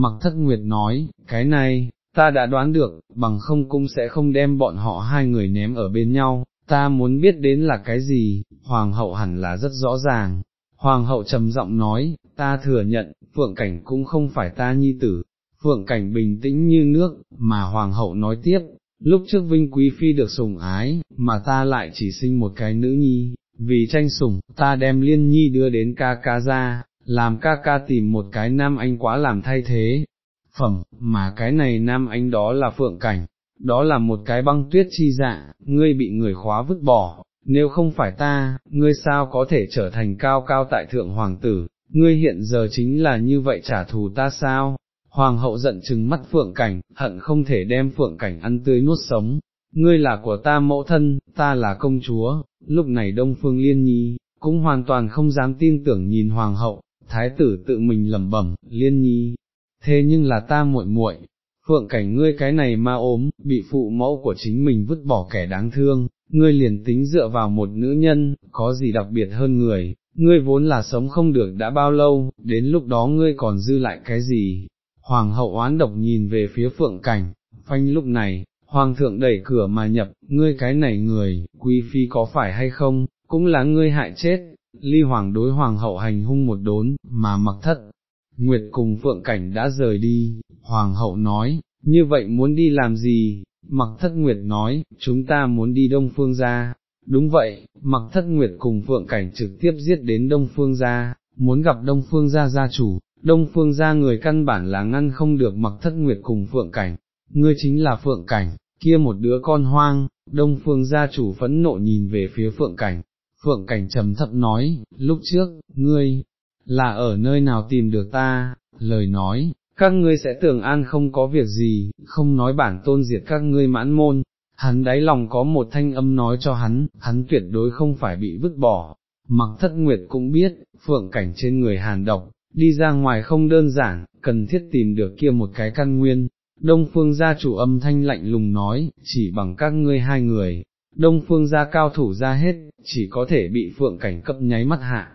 mặc thất nguyệt nói, cái này, ta đã đoán được, bằng không cũng sẽ không đem bọn họ hai người ném ở bên nhau, ta muốn biết đến là cái gì, hoàng hậu hẳn là rất rõ ràng. Hoàng hậu trầm giọng nói, ta thừa nhận, phượng cảnh cũng không phải ta nhi tử, phượng cảnh bình tĩnh như nước, mà hoàng hậu nói tiếp, lúc trước vinh quý phi được sủng ái, mà ta lại chỉ sinh một cái nữ nhi, vì tranh sủng, ta đem liên nhi đưa đến ca ca ra, làm ca ca tìm một cái nam anh quá làm thay thế, phẩm, mà cái này nam anh đó là phượng cảnh, đó là một cái băng tuyết chi dạ, ngươi bị người khóa vứt bỏ, nếu không phải ta, ngươi sao có thể trở thành cao cao tại thượng hoàng tử, ngươi hiện giờ chính là như vậy trả thù ta sao? Hoàng hậu giận chừng mắt phượng cảnh, hận không thể đem phượng cảnh ăn tươi nuốt sống, ngươi là của ta mẫu thân, ta là công chúa, lúc này đông phương liên nhi, cũng hoàn toàn không dám tin tưởng nhìn hoàng hậu, thái tử tự mình lẩm bẩm, liên nhi, thế nhưng là ta muội muội, phượng cảnh ngươi cái này ma ốm, bị phụ mẫu của chính mình vứt bỏ kẻ đáng thương, ngươi liền tính dựa vào một nữ nhân, có gì đặc biệt hơn người, ngươi vốn là sống không được đã bao lâu, đến lúc đó ngươi còn dư lại cái gì? Hoàng hậu oán độc nhìn về phía phượng cảnh, phanh lúc này, hoàng thượng đẩy cửa mà nhập, ngươi cái này người, quý phi có phải hay không, cũng là ngươi hại chết, ly hoàng đối hoàng hậu hành hung một đốn, mà mặc thất. Nguyệt cùng phượng cảnh đã rời đi, hoàng hậu nói, như vậy muốn đi làm gì, mặc thất nguyệt nói, chúng ta muốn đi đông phương ra, đúng vậy, mặc thất nguyệt cùng phượng cảnh trực tiếp giết đến đông phương gia, muốn gặp đông phương gia gia chủ, đông phương gia người căn bản là ngăn không được mặc thất nguyệt cùng phượng cảnh, ngươi chính là phượng cảnh, kia một đứa con hoang, đông phương gia chủ phẫn nộ nhìn về phía phượng cảnh, phượng cảnh trầm thấp nói, lúc trước, ngươi, là ở nơi nào tìm được ta, lời nói, các ngươi sẽ tưởng an không có việc gì, không nói bản tôn diệt các ngươi mãn môn, hắn đáy lòng có một thanh âm nói cho hắn, hắn tuyệt đối không phải bị vứt bỏ, mặc thất nguyệt cũng biết, phượng cảnh trên người hàn độc, đi ra ngoài không đơn giản, cần thiết tìm được kia một cái căn nguyên. Đông phương gia chủ âm thanh lạnh lùng nói, chỉ bằng các ngươi hai người, đông phương gia cao thủ ra hết, chỉ có thể bị phượng cảnh cấp nháy mắt hạ.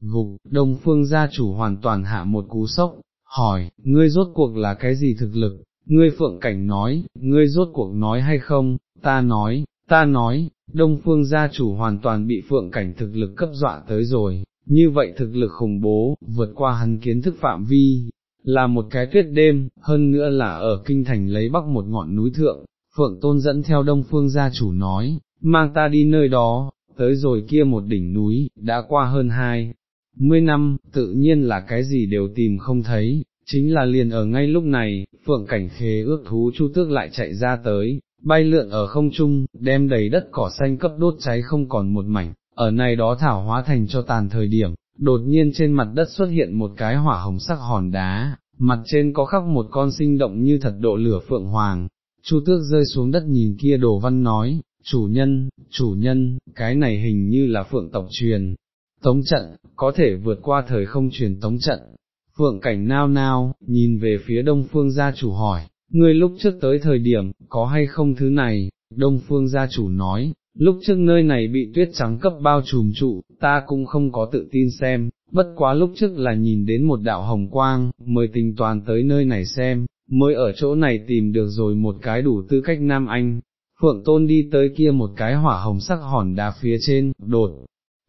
Gục, đông phương gia chủ hoàn toàn hạ một cú sốc, hỏi, ngươi rốt cuộc là cái gì thực lực, ngươi phượng cảnh nói, ngươi rốt cuộc nói hay không, ta nói, ta nói, đông phương gia chủ hoàn toàn bị phượng cảnh thực lực cấp dọa tới rồi, như vậy thực lực khủng bố, vượt qua hắn kiến thức phạm vi, là một cái tuyết đêm, hơn nữa là ở kinh thành lấy bắc một ngọn núi thượng, phượng tôn dẫn theo đông phương gia chủ nói, mang ta đi nơi đó, tới rồi kia một đỉnh núi, đã qua hơn hai mươi năm, tự nhiên là cái gì đều tìm không thấy, chính là liền ở ngay lúc này, phượng cảnh khế ước thú chu tước lại chạy ra tới, bay lượn ở không trung, đem đầy đất cỏ xanh cấp đốt cháy không còn một mảnh, ở này đó thảo hóa thành cho tàn thời điểm, đột nhiên trên mặt đất xuất hiện một cái hỏa hồng sắc hòn đá, mặt trên có khắc một con sinh động như thật độ lửa phượng hoàng, chu tước rơi xuống đất nhìn kia đồ văn nói, chủ nhân, chủ nhân, cái này hình như là phượng tộc truyền, tống trận, có thể vượt qua thời không truyền tống trận. Phượng cảnh nao nao, nhìn về phía đông phương gia chủ hỏi, ngươi lúc trước tới thời điểm, có hay không thứ này, đông phương gia chủ nói, lúc trước nơi này bị tuyết trắng cấp bao trùm trụ, ta cũng không có tự tin xem, bất quá lúc trước là nhìn đến một đạo hồng quang, mới tình toàn tới nơi này xem, mới ở chỗ này tìm được rồi một cái đủ tư cách nam anh. Phượng tôn đi tới kia một cái hỏa hồng sắc hòn đá phía trên, đột,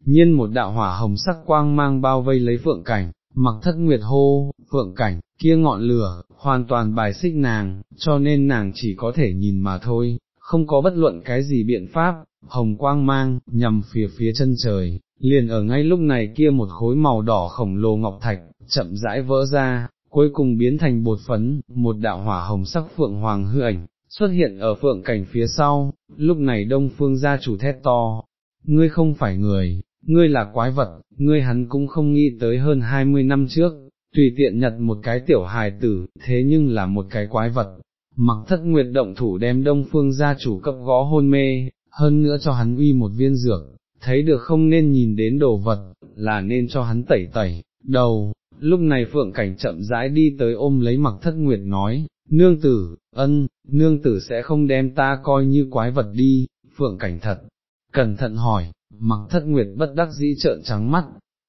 nhiên một đạo hỏa hồng sắc quang mang bao vây lấy phượng cảnh, mặc thất nguyệt hô, phượng cảnh, kia ngọn lửa, hoàn toàn bài xích nàng, cho nên nàng chỉ có thể nhìn mà thôi, không có bất luận cái gì biện pháp, hồng quang mang, nhằm phía phía chân trời, liền ở ngay lúc này kia một khối màu đỏ khổng lồ ngọc thạch, chậm rãi vỡ ra, cuối cùng biến thành bột phấn, một đạo hỏa hồng sắc phượng hoàng hư ảnh, xuất hiện ở phượng cảnh phía sau, lúc này đông phương gia chủ thét to, ngươi không phải người, ngươi là quái vật, ngươi hắn cũng không nghĩ tới hơn hai mươi năm trước, tùy tiện nhặt một cái tiểu hài tử, thế nhưng là một cái quái vật, mặc thất nguyệt động thủ đem đông phương gia chủ cấp gõ hôn mê, hơn nữa cho hắn uy một viên dược, thấy được không nên nhìn đến đồ vật, là nên cho hắn tẩy tẩy, đầu, lúc này phượng cảnh chậm rãi đi tới ôm lấy mặc thất nguyệt nói, nương tử, ân, nương tử sẽ không đem ta coi như quái vật đi, phượng cảnh thật, cẩn thận hỏi, mặc thất nguyệt bất đắc dĩ trợn trắng mắt,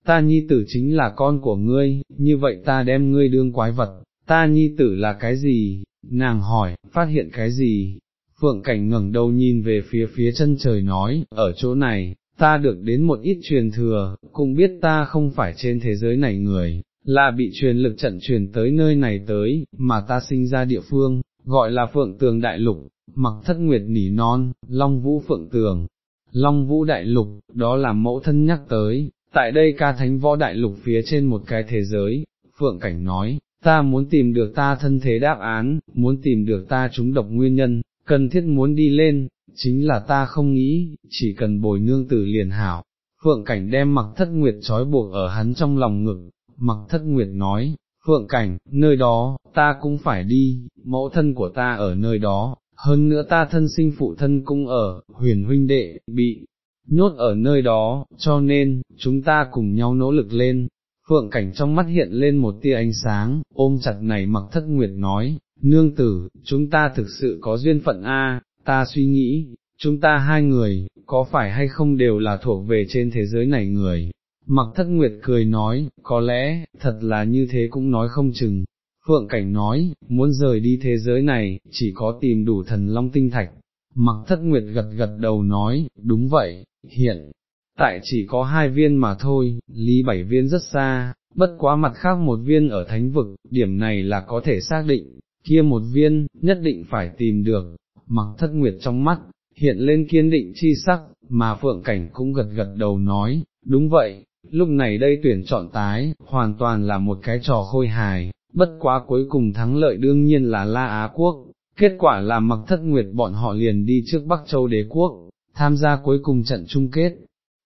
ta nhi tử chính là con của ngươi, như vậy ta đem ngươi đương quái vật, ta nhi tử là cái gì, nàng hỏi, phát hiện cái gì, phượng cảnh ngẩng đầu nhìn về phía phía chân trời nói, ở chỗ này, ta được đến một ít truyền thừa, cũng biết ta không phải trên thế giới này người, là bị truyền lực trận truyền tới nơi này tới, mà ta sinh ra địa phương, gọi là phượng tường đại lục, mặc thất nguyệt nỉ non, long vũ phượng tường, long vũ đại lục, đó là mẫu thân nhắc tới, tại đây ca thánh võ đại lục phía trên một cái thế giới, phượng cảnh nói, ta muốn tìm được ta thân thế đáp án, muốn tìm được ta trúng độc nguyên nhân, cần thiết muốn đi lên, chính là ta không nghĩ, chỉ cần bồi nương tử liền hảo. Phượng Cảnh đem mặc thất nguyệt trói buộc ở hắn trong lòng ngực, mặc thất nguyệt nói, Phượng Cảnh, nơi đó, ta cũng phải đi, mẫu thân của ta ở nơi đó, hơn nữa ta thân sinh phụ thân cũng ở, huyền huynh đệ, bị nhốt ở nơi đó, cho nên, chúng ta cùng nhau nỗ lực lên. Phượng cảnh trong mắt hiện lên một tia ánh sáng, ôm chặt này mặc thất nguyệt nói, nương tử, chúng ta thực sự có duyên phận a, ta suy nghĩ, chúng ta hai người, có phải hay không đều là thuộc về trên thế giới này người. Mặc thất nguyệt cười nói, có lẽ, thật là như thế cũng nói không chừng. Phượng Cảnh nói, muốn rời đi thế giới này, chỉ có tìm đủ thần long tinh thạch. Mặc thất nguyệt gật gật đầu nói, đúng vậy, hiện, tại chỉ có hai viên mà thôi, lý bảy viên rất xa, bất quá mặt khác một viên ở thánh vực, điểm này là có thể xác định, kia một viên, nhất định phải tìm được, mặc thất nguyệt trong mắt, hiện lên kiên định chi sắc, mà phượng cảnh cũng gật gật đầu nói, đúng vậy, lúc này đây tuyển chọn tái, hoàn toàn là một cái trò khôi hài, bất quá cuối cùng thắng lợi đương nhiên là La Á Quốc, kết quả là mặc thất nguyệt bọn họ liền đi trước Bắc Châu Đế Quốc, tham gia cuối cùng trận chung kết.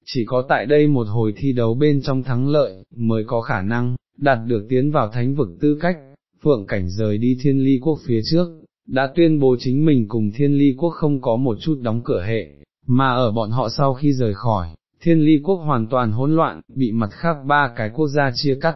Chỉ có tại đây một hồi thi đấu bên trong thắng lợi, mới có khả năng, đạt được tiến vào thánh vực tư cách, phượng cảnh rời đi thiên ly quốc phía trước, đã tuyên bố chính mình cùng thiên ly quốc không có một chút đóng cửa hệ, mà ở bọn họ sau khi rời khỏi, thiên ly quốc hoàn toàn hỗn loạn, bị mặt khác ba cái quốc gia chia cắt,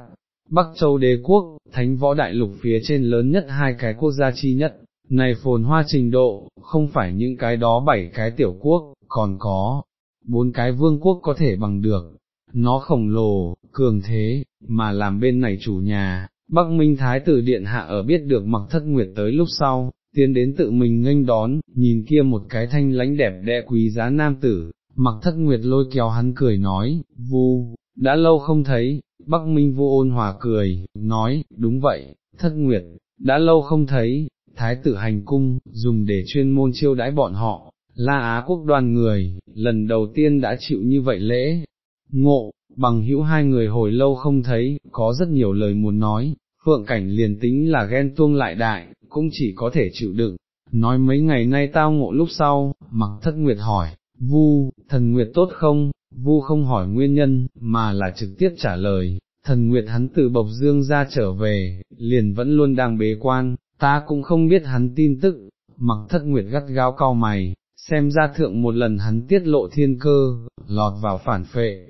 Bắc Châu đế quốc, thánh võ đại lục phía trên lớn nhất hai cái quốc gia chi nhất, này phồn hoa trình độ, không phải những cái đó bảy cái tiểu quốc, còn có bốn cái vương quốc có thể bằng được, nó khổng lồ, cường thế, mà làm bên này chủ nhà, Bắc Minh Thái tử Điện Hạ ở biết được mặc thất nguyệt tới lúc sau, tiến đến tự mình nghênh đón, nhìn kia một cái thanh lãnh đẹp đẽ quý giá nam tử, mặc thất nguyệt lôi kéo hắn cười nói, vu, đã lâu không thấy, Bắc Minh vô ôn hòa cười, nói, đúng vậy, thất nguyệt, đã lâu không thấy, thái tử hành cung, dùng để chuyên môn chiêu đãi bọn họ, La Á quốc đoàn người, lần đầu tiên đã chịu như vậy lễ, ngộ, bằng hữu hai người hồi lâu không thấy, có rất nhiều lời muốn nói, phượng cảnh liền tính là ghen tuông lại đại, cũng chỉ có thể chịu đựng, nói mấy ngày nay tao ngộ lúc sau, mặc thất nguyệt hỏi, vu, thần nguyệt tốt không, vu không hỏi nguyên nhân, mà là trực tiếp trả lời, thần nguyệt hắn từ bộc dương ra trở về, liền vẫn luôn đang bế quan, ta cũng không biết hắn tin tức, mặc thất nguyệt gắt gao cao mày, xem ra thượng một lần hắn tiết lộ thiên cơ, lọt vào phản phệ,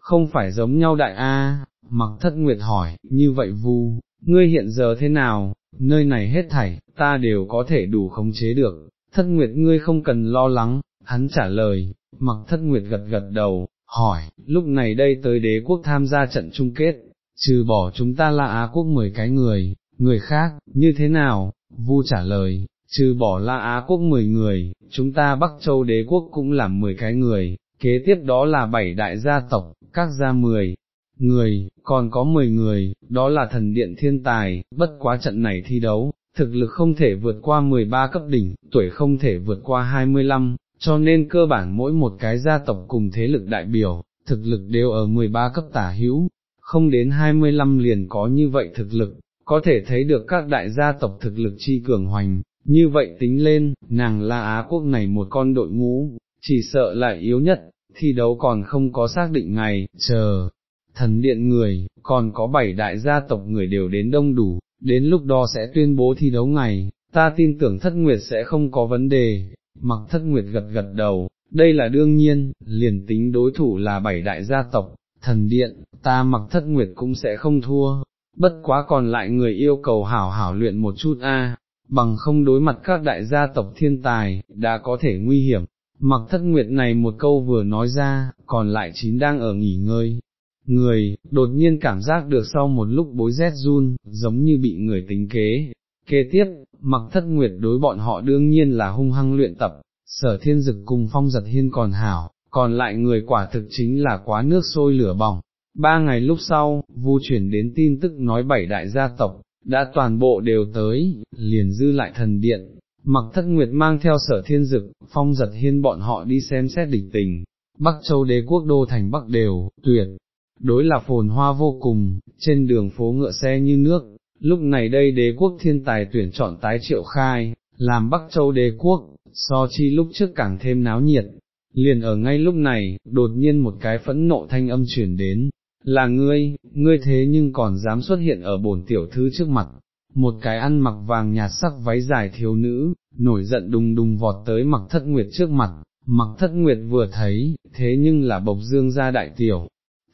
không phải giống nhau đại A, mặc thất nguyệt hỏi, như vậy vu, ngươi hiện giờ thế nào, nơi này hết thảy, ta đều có thể đủ khống chế được, thất nguyệt ngươi không cần lo lắng, hắn trả lời, mặc thất nguyệt gật gật đầu, hỏi, lúc này đây tới đế quốc tham gia trận chung kết, trừ bỏ chúng ta là Á quốc 10 cái người, người khác, như thế nào, vu trả lời, trừ bỏ La Á quốc 10 người, chúng ta Bắc Châu đế quốc cũng là 10 cái người, kế tiếp đó là 7 đại gia tộc, các gia 10 người, còn có 10 người, đó là thần điện thiên tài, bất quá trận này thi đấu, thực lực không thể vượt qua 13 cấp đỉnh, tuổi không thể vượt qua 25, cho nên cơ bản mỗi một cái gia tộc cùng thế lực đại biểu, thực lực đều ở 13 cấp tả hữu, không đến 25 liền có như vậy thực lực, có thể thấy được các đại gia tộc thực lực chi cường hoành, như vậy tính lên, nàng là Á quốc này một con đội ngũ, chỉ sợ lại yếu nhất, thi đấu còn không có xác định ngày, chờ, thần điện người, còn có bảy đại gia tộc người đều đến đông đủ, đến lúc đó sẽ tuyên bố thi đấu ngày, ta tin tưởng thất nguyệt sẽ không có vấn đề, mặc thất nguyệt gật gật đầu, đây là đương nhiên, liền tính đối thủ là bảy đại gia tộc, thần điện, ta mặc thất nguyệt cũng sẽ không thua, bất quá còn lại người yêu cầu hảo hảo luyện một chút a, bằng không đối mặt các đại gia tộc thiên tài, đã có thể nguy hiểm. Mặc thất nguyệt này một câu vừa nói ra, còn lại chín đang ở nghỉ ngơi, người, đột nhiên cảm giác được sau một lúc bối rét run, giống như bị người tính kế. Kế tiếp, mặc thất nguyệt đối bọn họ đương nhiên là hung hăng luyện tập, sở thiên dực cùng phong giật hiên còn hảo, còn lại người quả thực chính là quá nước sôi lửa bỏng. Ba ngày lúc sau, vu chuyển đến tin tức nói bảy đại gia tộc, đã toàn bộ đều tới, liền dư lại thần điện, mặc thất nguyệt mang theo sở thiên dực, phong giật hiên bọn họ đi xem xét địch tình, Bắc Châu đế quốc đô thành Bắc đều, tuyệt, đối là phồn hoa vô cùng, trên đường phố ngựa xe như nước, lúc này đây đế quốc thiên tài tuyển chọn tái triệu khai, làm Bắc Châu đế quốc, so chi lúc trước càng thêm náo nhiệt. Liền ở ngay lúc này, đột nhiên một cái phẫn nộ thanh âm chuyển đến, là ngươi, ngươi thế nhưng còn dám xuất hiện ở bổn tiểu thư trước mặt, một cái ăn mặc vàng nhạt sắc váy dài thiếu nữ, nổi giận đùng đùng vọt tới mặc thất nguyệt trước mặt, mặc thất nguyệt vừa thấy, thế nhưng là bộc dương gia đại tiểu.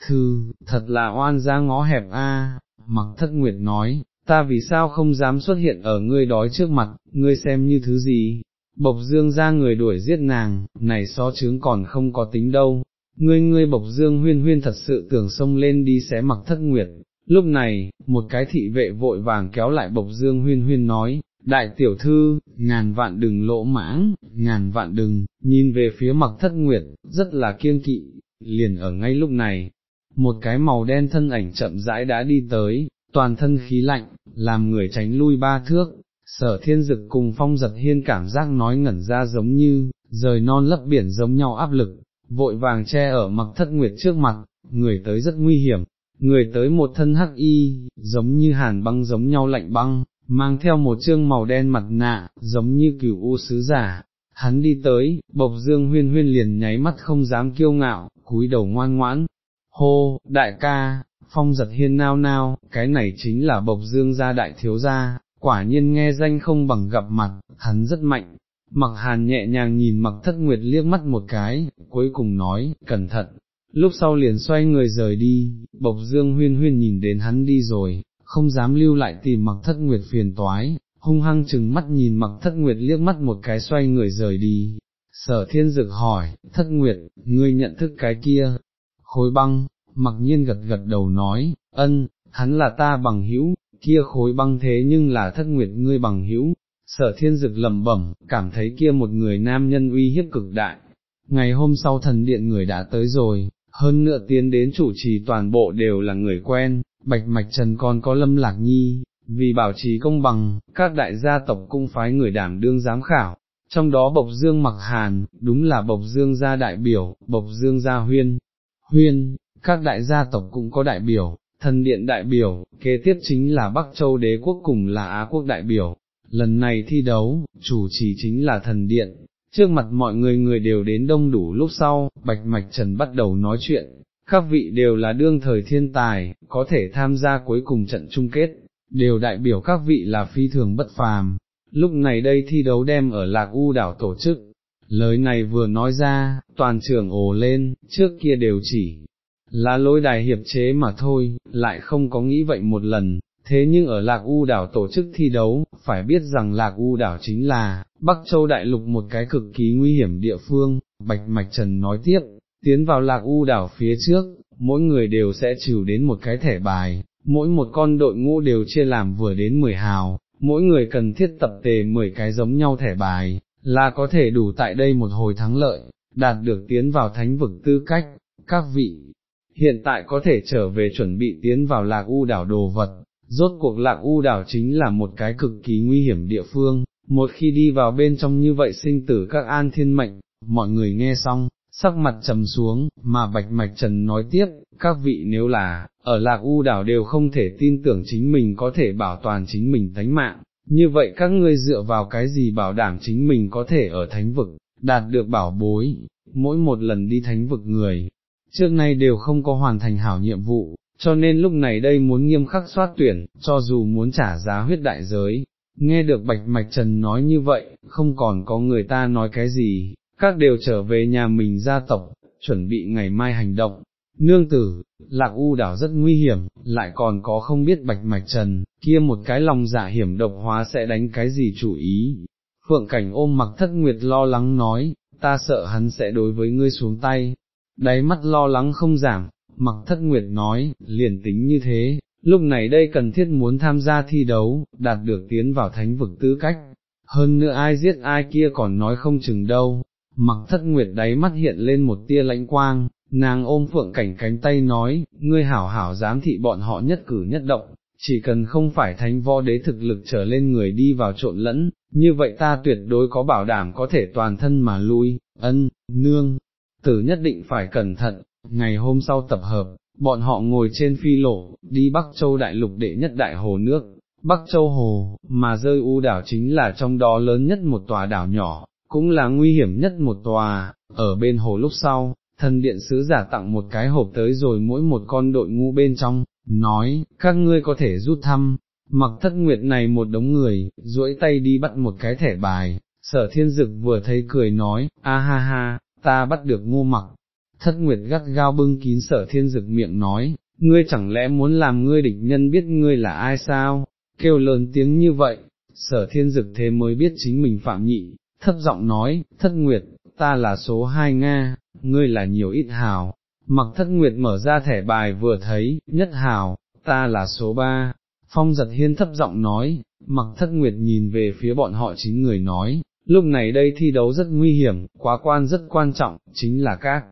Thư, thật là oan ra ngó hẹp a. mặc thất nguyệt nói, ta vì sao không dám xuất hiện ở ngươi đói trước mặt, ngươi xem như thứ gì, bộc dương ra người đuổi giết nàng, này so chứng còn không có tính đâu, ngươi ngươi bộc dương huyên huyên thật sự tưởng xông lên đi xé mặc thất nguyệt. Lúc này, một cái thị vệ vội vàng kéo lại bộc dương huyên huyên nói, đại tiểu thư, ngàn vạn đừng lỗ mãng, ngàn vạn đừng, nhìn về phía mặc thất nguyệt, rất là kiêng kỵ, liền ở ngay lúc này, một cái màu đen thân ảnh chậm rãi đã đi tới, toàn thân khí lạnh, làm người tránh lui ba thước, sở thiên dực cùng phong giật hiên cảm giác nói ngẩn ra giống như, rời non lấp biển giống nhau áp lực, vội vàng che ở mặc thất nguyệt trước mặt, người tới rất nguy hiểm, người tới một thân hắc y, giống như hàn băng giống nhau lạnh băng, mang theo một chương màu đen mặt nạ, giống như cửu u sứ giả. Hắn đi tới, bộc dương huyên huyên liền nháy mắt không dám kiêu ngạo, cúi đầu ngoan ngoãn, hô, đại ca, phong giật hiên nao nao, cái này chính là bộc dương gia đại thiếu gia, quả nhiên nghe danh không bằng gặp mặt, hắn rất mạnh. Mặc hàn nhẹ nhàng nhìn mặc thất nguyệt liếc mắt một cái, cuối cùng nói, cẩn thận, lúc sau liền xoay người rời đi, bộc dương huyên huyên nhìn đến hắn đi rồi, không dám lưu lại tìm mặc thất nguyệt phiền toái, hung hăng chừng mắt nhìn mặc thất nguyệt liếc mắt một cái xoay người rời đi. Sở thiên dực hỏi, thất nguyệt, ngươi nhận thức cái kia, khối băng, mặc nhiên gật gật đầu nói, ân, hắn là ta bằng hữu, kia khối băng thế nhưng là thất nguyệt ngươi bằng hữu. Sở thiên dực lầm bẩm, cảm thấy kia một người nam nhân uy hiếp cực đại. Ngày hôm sau thần điện người đã tới rồi, hơn nữa tiến đến chủ trì toàn bộ đều là người quen, bạch mạch trần còn có lâm lạc nhi, vì bảo trì công bằng, các đại gia tộc cung phái người đảm đương giám khảo, trong đó bộc dương mặc hàn, đúng là bộc dương gia đại biểu, bộc dương gia huyên, huyên, các đại gia tộc cũng có đại biểu, thần điện đại biểu, kế tiếp chính là Bắc Châu đế quốc cùng là Á quốc đại biểu, lần này thi đấu, chủ trì chính là thần điện. Trước mặt mọi người người đều đến đông đủ lúc sau, Bạch Mạch Trần bắt đầu nói chuyện, các vị đều là đương thời thiên tài, có thể tham gia cuối cùng trận chung kết, đều đại biểu các vị là phi thường bất phàm. Lúc này đây thi đấu đem ở Lạc U đảo tổ chức, lời này vừa nói ra, toàn trường ồ lên, trước kia đều chỉ là lối đài hiệp chế mà thôi, lại không có nghĩ vậy một lần, thế nhưng ở Lạc U đảo tổ chức thi đấu, phải biết rằng Lạc U đảo chính là, Bắc Châu Đại Lục một cái cực kỳ nguy hiểm địa phương, Bạch Mạch Trần nói tiếp, tiến vào lạc u đảo phía trước, mỗi người đều sẽ chịu đến một cái thẻ bài, mỗi một con đội ngũ đều chia làm vừa đến 10 hào, mỗi người cần thiết tập tề 10 cái giống nhau thẻ bài, là có thể đủ tại đây một hồi thắng lợi, đạt được tiến vào thánh vực tư cách, các vị, hiện tại có thể trở về chuẩn bị tiến vào lạc u đảo đồ vật, rốt cuộc lạc u đảo chính là một cái cực kỳ nguy hiểm địa phương, một khi đi vào bên trong như vậy sinh tử các an thiên mệnh, mọi người nghe xong, sắc mặt trầm xuống, mà Bạch Mạch Trần nói tiếp, các vị nếu là, ở Lạc U đảo đều không thể tin tưởng chính mình có thể bảo toàn chính mình tánh mạng, như vậy các ngươi dựa vào cái gì bảo đảm chính mình có thể ở thánh vực, đạt được bảo bối, mỗi một lần đi thánh vực người, trước nay đều không có hoàn thành hảo nhiệm vụ, cho nên lúc này đây muốn nghiêm khắc soát tuyển, cho dù muốn trả giá huyết đại giới. Nghe được Bạch Mạch Trần nói như vậy, không còn có người ta nói cái gì, các đều trở về nhà mình gia tộc, chuẩn bị ngày mai hành động. Nương tử, lạc u đảo rất nguy hiểm, lại còn có không biết bạch mạch trần, kia một cái lòng dạ hiểm độc hóa sẽ đánh cái gì chủ ý. Phượng cảnh ôm mặc thất nguyệt lo lắng nói, ta sợ hắn sẽ đối với ngươi xuống tay, đáy mắt lo lắng không giảm, mặc thất nguyệt nói, liền tính như thế, lúc này đây cần thiết muốn tham gia thi đấu, đạt được tiến vào thánh vực tư cách, hơn nữa ai giết ai kia còn nói không chừng đâu, mặc thất nguyệt đáy mắt hiện lên một tia lãnh quang, nàng ôm phượng cảnh cánh tay nói, ngươi hảo hảo giám thị bọn họ nhất cử nhất động, chỉ cần không phải thánh võ đế thực lực trở lên người đi vào trộn lẫn, như vậy ta tuyệt đối có bảo đảm có thể toàn thân mà lui, ân, nương, tử nhất định phải cẩn thận, ngày hôm sau tập hợp, bọn họ ngồi trên phi lộ, đi Bắc Châu Đại Lục đệ nhất đại hồ nước, Bắc Châu Hồ, mà rơi u đảo chính là trong đó lớn nhất một tòa đảo nhỏ, cũng là nguy hiểm nhất một tòa, ở bên hồ lúc sau, thần điện sứ giả tặng một cái hộp tới rồi mỗi một con đội ngu bên trong, nói, các ngươi có thể rút thăm, mặc thất nguyệt này một đống người, duỗi tay đi bắt một cái thẻ bài, sở thiên dực vừa thấy cười nói, a ha ha, ta bắt được ngu mặc, thất nguyệt gắt gao bưng kín sở thiên dực miệng nói, ngươi chẳng lẽ muốn làm ngươi địch nhân biết ngươi là ai sao, kêu lớn tiếng như vậy, sở thiên dực thế mới biết chính mình phạm nhị, thấp giọng nói, thất nguyệt, ta là số hai Nga, ngươi là nhiều ít hào, mặc thất nguyệt mở ra thẻ bài vừa thấy, nhất hào, ta là số ba, phong giật hiên thấp giọng nói, mặc thất nguyệt nhìn về phía bọn họ chín người nói, lúc này đây thi đấu rất nguy hiểm, quá quan rất quan trọng, chính là các,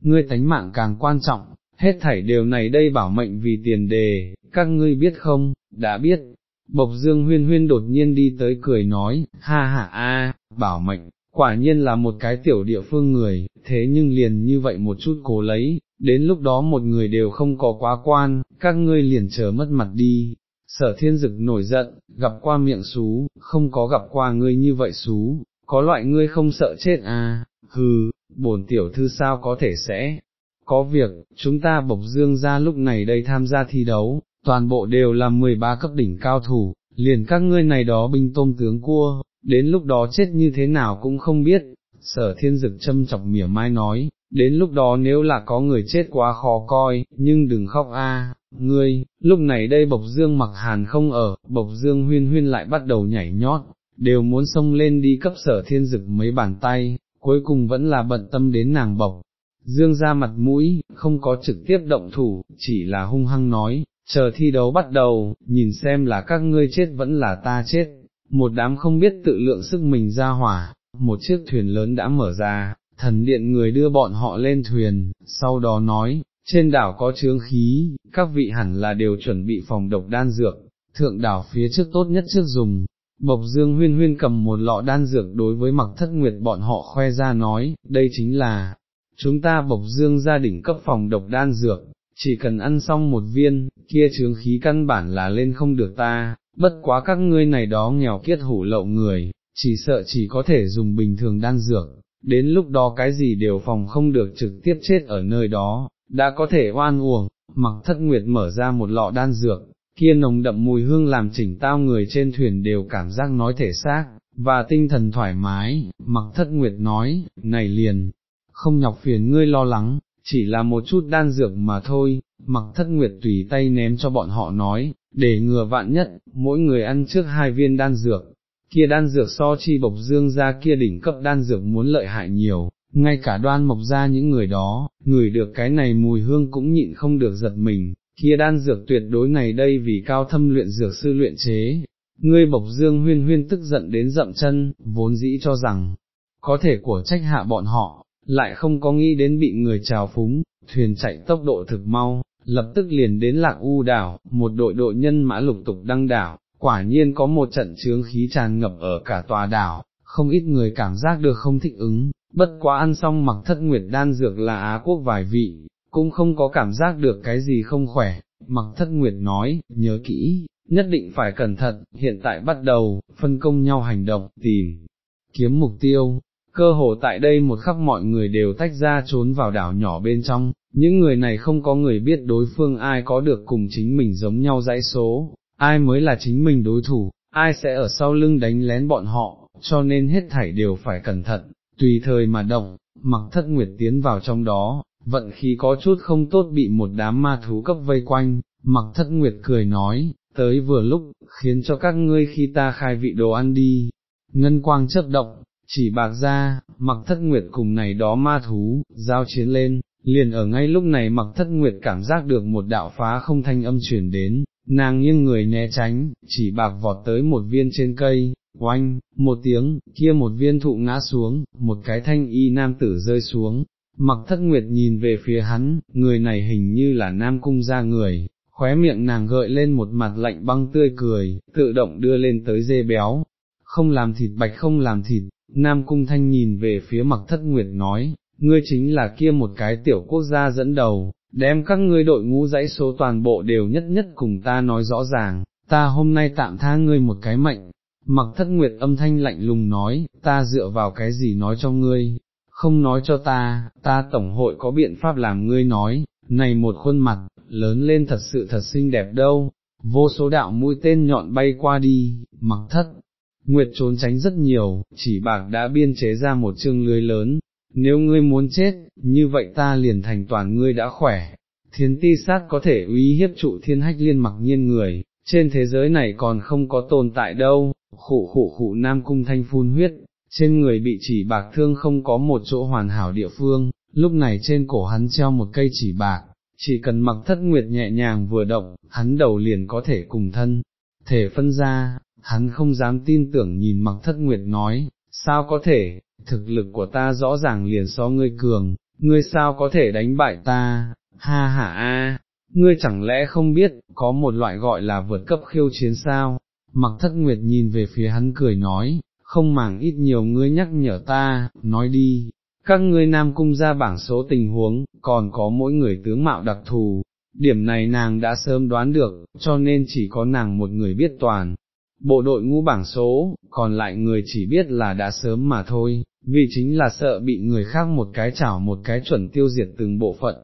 ngươi tánh mạng càng quan trọng, hết thảy đều này đây bảo mệnh vì tiền đề, các ngươi biết không, đã biết. Bộc Dương huyên huyên đột nhiên đi tới cười nói, ha ha a, bảo mệnh, quả nhiên là một cái tiểu địa phương người, thế nhưng liền như vậy một chút cố lấy, đến lúc đó một người đều không có quá quan, các ngươi liền chờ mất mặt đi. Sở thiên dực nổi giận, gặp qua miệng xú, không có gặp qua ngươi như vậy xú, có loại ngươi không sợ chết à, hừ, bổn tiểu thư sao có thể sẽ, có việc, chúng ta bộc dương ra lúc này đây tham gia thi đấu, toàn bộ đều là 13 cấp đỉnh cao thủ, liền các ngươi này đó binh tôm tướng cua, đến lúc đó chết như thế nào cũng không biết, sở thiên dực châm chọc mỉa mai nói, đến lúc đó nếu là có người chết quá khó coi, nhưng đừng khóc a, ngươi, lúc này đây bộc dương mặc hàn không ở, bộc dương huyên huyên lại bắt đầu nhảy nhót, đều muốn xông lên đi cấp sở thiên dực mấy bàn tay, cuối cùng vẫn là bận tâm đến nàng bộc. Dương ra mặt mũi, không có trực tiếp động thủ, chỉ là hung hăng nói, chờ thi đấu bắt đầu, nhìn xem là các ngươi chết vẫn là ta chết, một đám không biết tự lượng sức mình ra hỏa, một chiếc thuyền lớn đã mở ra, thần điện người đưa bọn họ lên thuyền, sau đó nói, trên đảo có chướng khí, các vị hẳn là đều chuẩn bị phòng độc đan dược, thượng đảo phía trước tốt nhất trước dùng. Bộc Dương huyên huyên cầm một lọ đan dược đối với mặc thất nguyệt bọn họ khoe ra nói, đây chính là, chúng ta Bộc Dương gia đình cấp phòng độc đan dược, chỉ cần ăn xong một viên, kia chướng khí căn bản là lên không được ta, bất quá các ngươi này đó nghèo kiết hủ lậu người, chỉ sợ chỉ có thể dùng bình thường đan dược, đến lúc đó cái gì đều phòng không được trực tiếp chết ở nơi đó, đã có thể oan uổng, mặc thất nguyệt mở ra một lọ đan dược, kia nồng đậm mùi hương làm chỉnh tao người trên thuyền đều cảm giác nói thể xác, và tinh thần thoải mái, mặc thất nguyệt nói, này liền, không nhọc phiền ngươi lo lắng, chỉ là một chút đan dược mà thôi, mặc thất nguyệt tùy tay ném cho bọn họ nói, để ngừa vạn nhất, mỗi người ăn trước hai viên đan dược, kia đan dược so chi bộc dương ra kia đỉnh cấp đan dược muốn lợi hại nhiều, ngay cả đoan mộc ra những người đó, người được cái này mùi hương cũng nhịn không được giật mình, kia đan dược tuyệt đối này đây vì cao thâm luyện dược sư luyện chế. Ngươi bộc dương huyên huyên tức giận đến dậm chân, vốn dĩ cho rằng, có thể của trách hạ bọn họ, lại không có nghĩ đến bị người trào phúng, thuyền chạy tốc độ thực mau, lập tức liền đến lạc u đảo, một đội đội nhân mã lục tục đăng đảo, quả nhiên có một trận chướng khí tràn ngập ở cả tòa đảo, không ít người cảm giác được không thích ứng, bất quá ăn xong mặc thất nguyệt đan dược là Á quốc vài vị, cũng không có cảm giác được cái gì không khỏe, mặc thất nguyệt nói, nhớ kỹ, nhất định phải cẩn thận, hiện tại bắt đầu, phân công nhau hành động, tìm, kiếm mục tiêu, cơ hồ tại đây một khắc mọi người đều tách ra trốn vào đảo nhỏ bên trong, những người này không có người biết đối phương ai có được cùng chính mình giống nhau dãy số, ai mới là chính mình đối thủ, ai sẽ ở sau lưng đánh lén bọn họ, cho nên hết thảy đều phải cẩn thận, tùy thời mà động, mặc thất nguyệt tiến vào trong đó, vận khí có chút không tốt bị một đám ma thú cấp vây quanh, mặc thất nguyệt cười nói, tới vừa lúc, khiến cho các ngươi khi ta khai vị đồ ăn đi, ngân quang chớp động, chỉ bạc ra, mặc thất nguyệt cùng này đó ma thú, giao chiến lên, liền ở ngay lúc này mặc thất nguyệt cảm giác được một đạo phá không thanh âm chuyển đến, nàng nghiêng người né tránh, chỉ bạc vọt tới một viên trên cây, oanh, một tiếng, kia một viên thụ ngã xuống, một cái thanh y nam tử rơi xuống, mặc thất nguyệt nhìn về phía hắn, người này hình như là nam cung ra người, khóe miệng nàng gợi lên một mặt lạnh băng tươi cười, tự động đưa lên tới dê béo, không làm thịt bạch không làm thịt, nam cung thanh nhìn về phía mặc thất nguyệt nói, ngươi chính là kia một cái tiểu quốc gia dẫn đầu, đem các ngươi đội ngũ dãy số toàn bộ đều nhất nhất cùng ta nói rõ ràng, ta hôm nay tạm tha ngươi một cái mệnh. Mặc thất nguyệt âm thanh lạnh lùng nói, ta dựa vào cái gì nói cho ngươi, không nói cho ta, ta tổng hội có biện pháp làm ngươi nói, này một khuôn mặt, lớn lên thật sự thật xinh đẹp đâu, vô số đạo mũi tên nhọn bay qua đi, mặc thất. Nguyệt trốn tránh rất nhiều, chỉ bạc đã biên chế ra một chương lưới lớn, nếu ngươi muốn chết, như vậy ta liền thành toàn ngươi đã khỏe, thiên ti sát có thể uy hiếp trụ thiên hách liên mặc nhiên người, trên thế giới này còn không có tồn tại đâu, khụ khụ khụ nam cung thanh phun huyết, trên người bị chỉ bạc thương không có một chỗ hoàn hảo địa phương, lúc này trên cổ hắn treo một cây chỉ bạc, chỉ cần mặc thất nguyệt nhẹ nhàng vừa động, hắn đầu liền có thể cùng thân, thể phân ra, hắn không dám tin tưởng nhìn mặc thất nguyệt nói, sao có thể, thực lực của ta rõ ràng liền so ngươi cường, ngươi sao có thể đánh bại ta, ha ha a, ngươi chẳng lẽ không biết, có một loại gọi là vượt cấp khiêu chiến sao, mặc thất nguyệt nhìn về phía hắn cười nói, không màng ít nhiều ngươi nhắc nhở ta, nói đi, các ngươi nam cung ra bảng số tình huống, còn có mỗi người tướng mạo đặc thù, điểm này nàng đã sớm đoán được, cho nên chỉ có nàng một người biết toàn. Bộ đội ngũ bảng số, còn lại người chỉ biết là đã sớm mà thôi, vì chính là sợ bị người khác một cái chảo một cái chuẩn tiêu diệt từng bộ phận.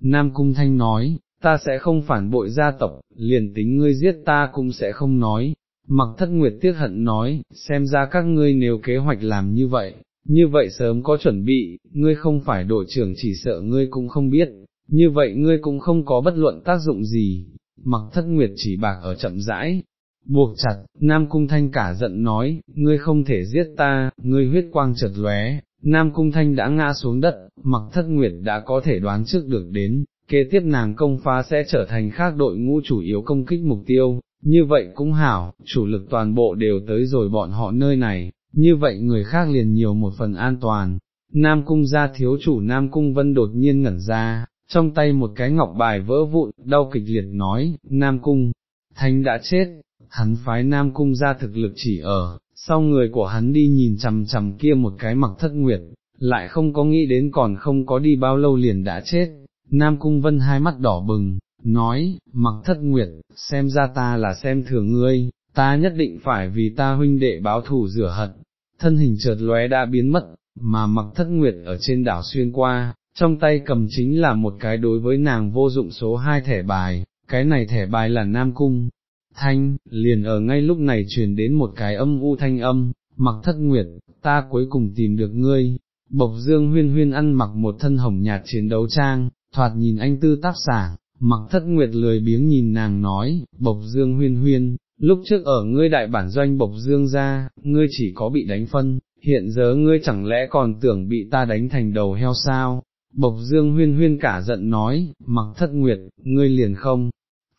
Nam Cung Thanh nói, ta sẽ không phản bội gia tộc, liền tính ngươi giết ta cũng sẽ không nói. Mặc thất nguyệt tiếc hận nói, xem ra các ngươi nếu kế hoạch làm như vậy, như vậy sớm có chuẩn bị, ngươi không phải đội trưởng chỉ sợ ngươi cũng không biết, như vậy ngươi cũng không có bất luận tác dụng gì. Mặc thất nguyệt chỉ bạc ở chậm rãi, buộc chặt, Nam Cung Thanh cả giận nói, ngươi không thể giết ta, ngươi huyết quang chợt lóe, Nam Cung Thanh đã ngã xuống đất, mặc thất nguyệt đã có thể đoán trước được đến, kế tiếp nàng công phá sẽ trở thành khác đội ngũ chủ yếu công kích mục tiêu, như vậy cũng hảo, chủ lực toàn bộ đều tới rồi bọn họ nơi này, như vậy người khác liền nhiều một phần an toàn. Nam Cung gia thiếu chủ Nam Cung Vân đột nhiên ngẩn ra, trong tay một cái ngọc bài vỡ vụn, đau kịch liệt nói, Nam Cung, thánh đã chết, hắn phái Nam Cung gia thực lực chỉ ở, sau người của hắn đi nhìn chằm chằm kia một cái mặc thất nguyệt, lại không có nghĩ đến còn không có đi bao lâu liền đã chết, Nam Cung Vân hai mắt đỏ bừng, nói, mặc thất nguyệt, xem ra ta là xem thường ngươi, ta nhất định phải vì ta huynh đệ báo thù rửa hận, thân hình chợt lóe đã biến mất, mà mặc thất nguyệt ở trên đảo xuyên qua, trong tay cầm chính là một cái đối với nàng vô dụng số hai thẻ bài, cái này thẻ bài là Nam Cung, thanh, liền ở ngay lúc này truyền đến một cái âm u thanh âm, mặc thất nguyệt, ta cuối cùng tìm được ngươi, bộc dương huyên huyên ăn mặc một thân hồng nhạt chiến đấu trang, thoạt nhìn anh tư tác sảng, mặc thất nguyệt lười biếng nhìn nàng nói, bộc dương huyên huyên, lúc trước ở ngươi đại bản doanh bộc dương ra, ngươi chỉ có bị đánh phân, hiện giờ ngươi chẳng lẽ còn tưởng bị ta đánh thành đầu heo sao? Bộc dương huyên huyên cả giận nói, mặc thất nguyệt, ngươi liền không,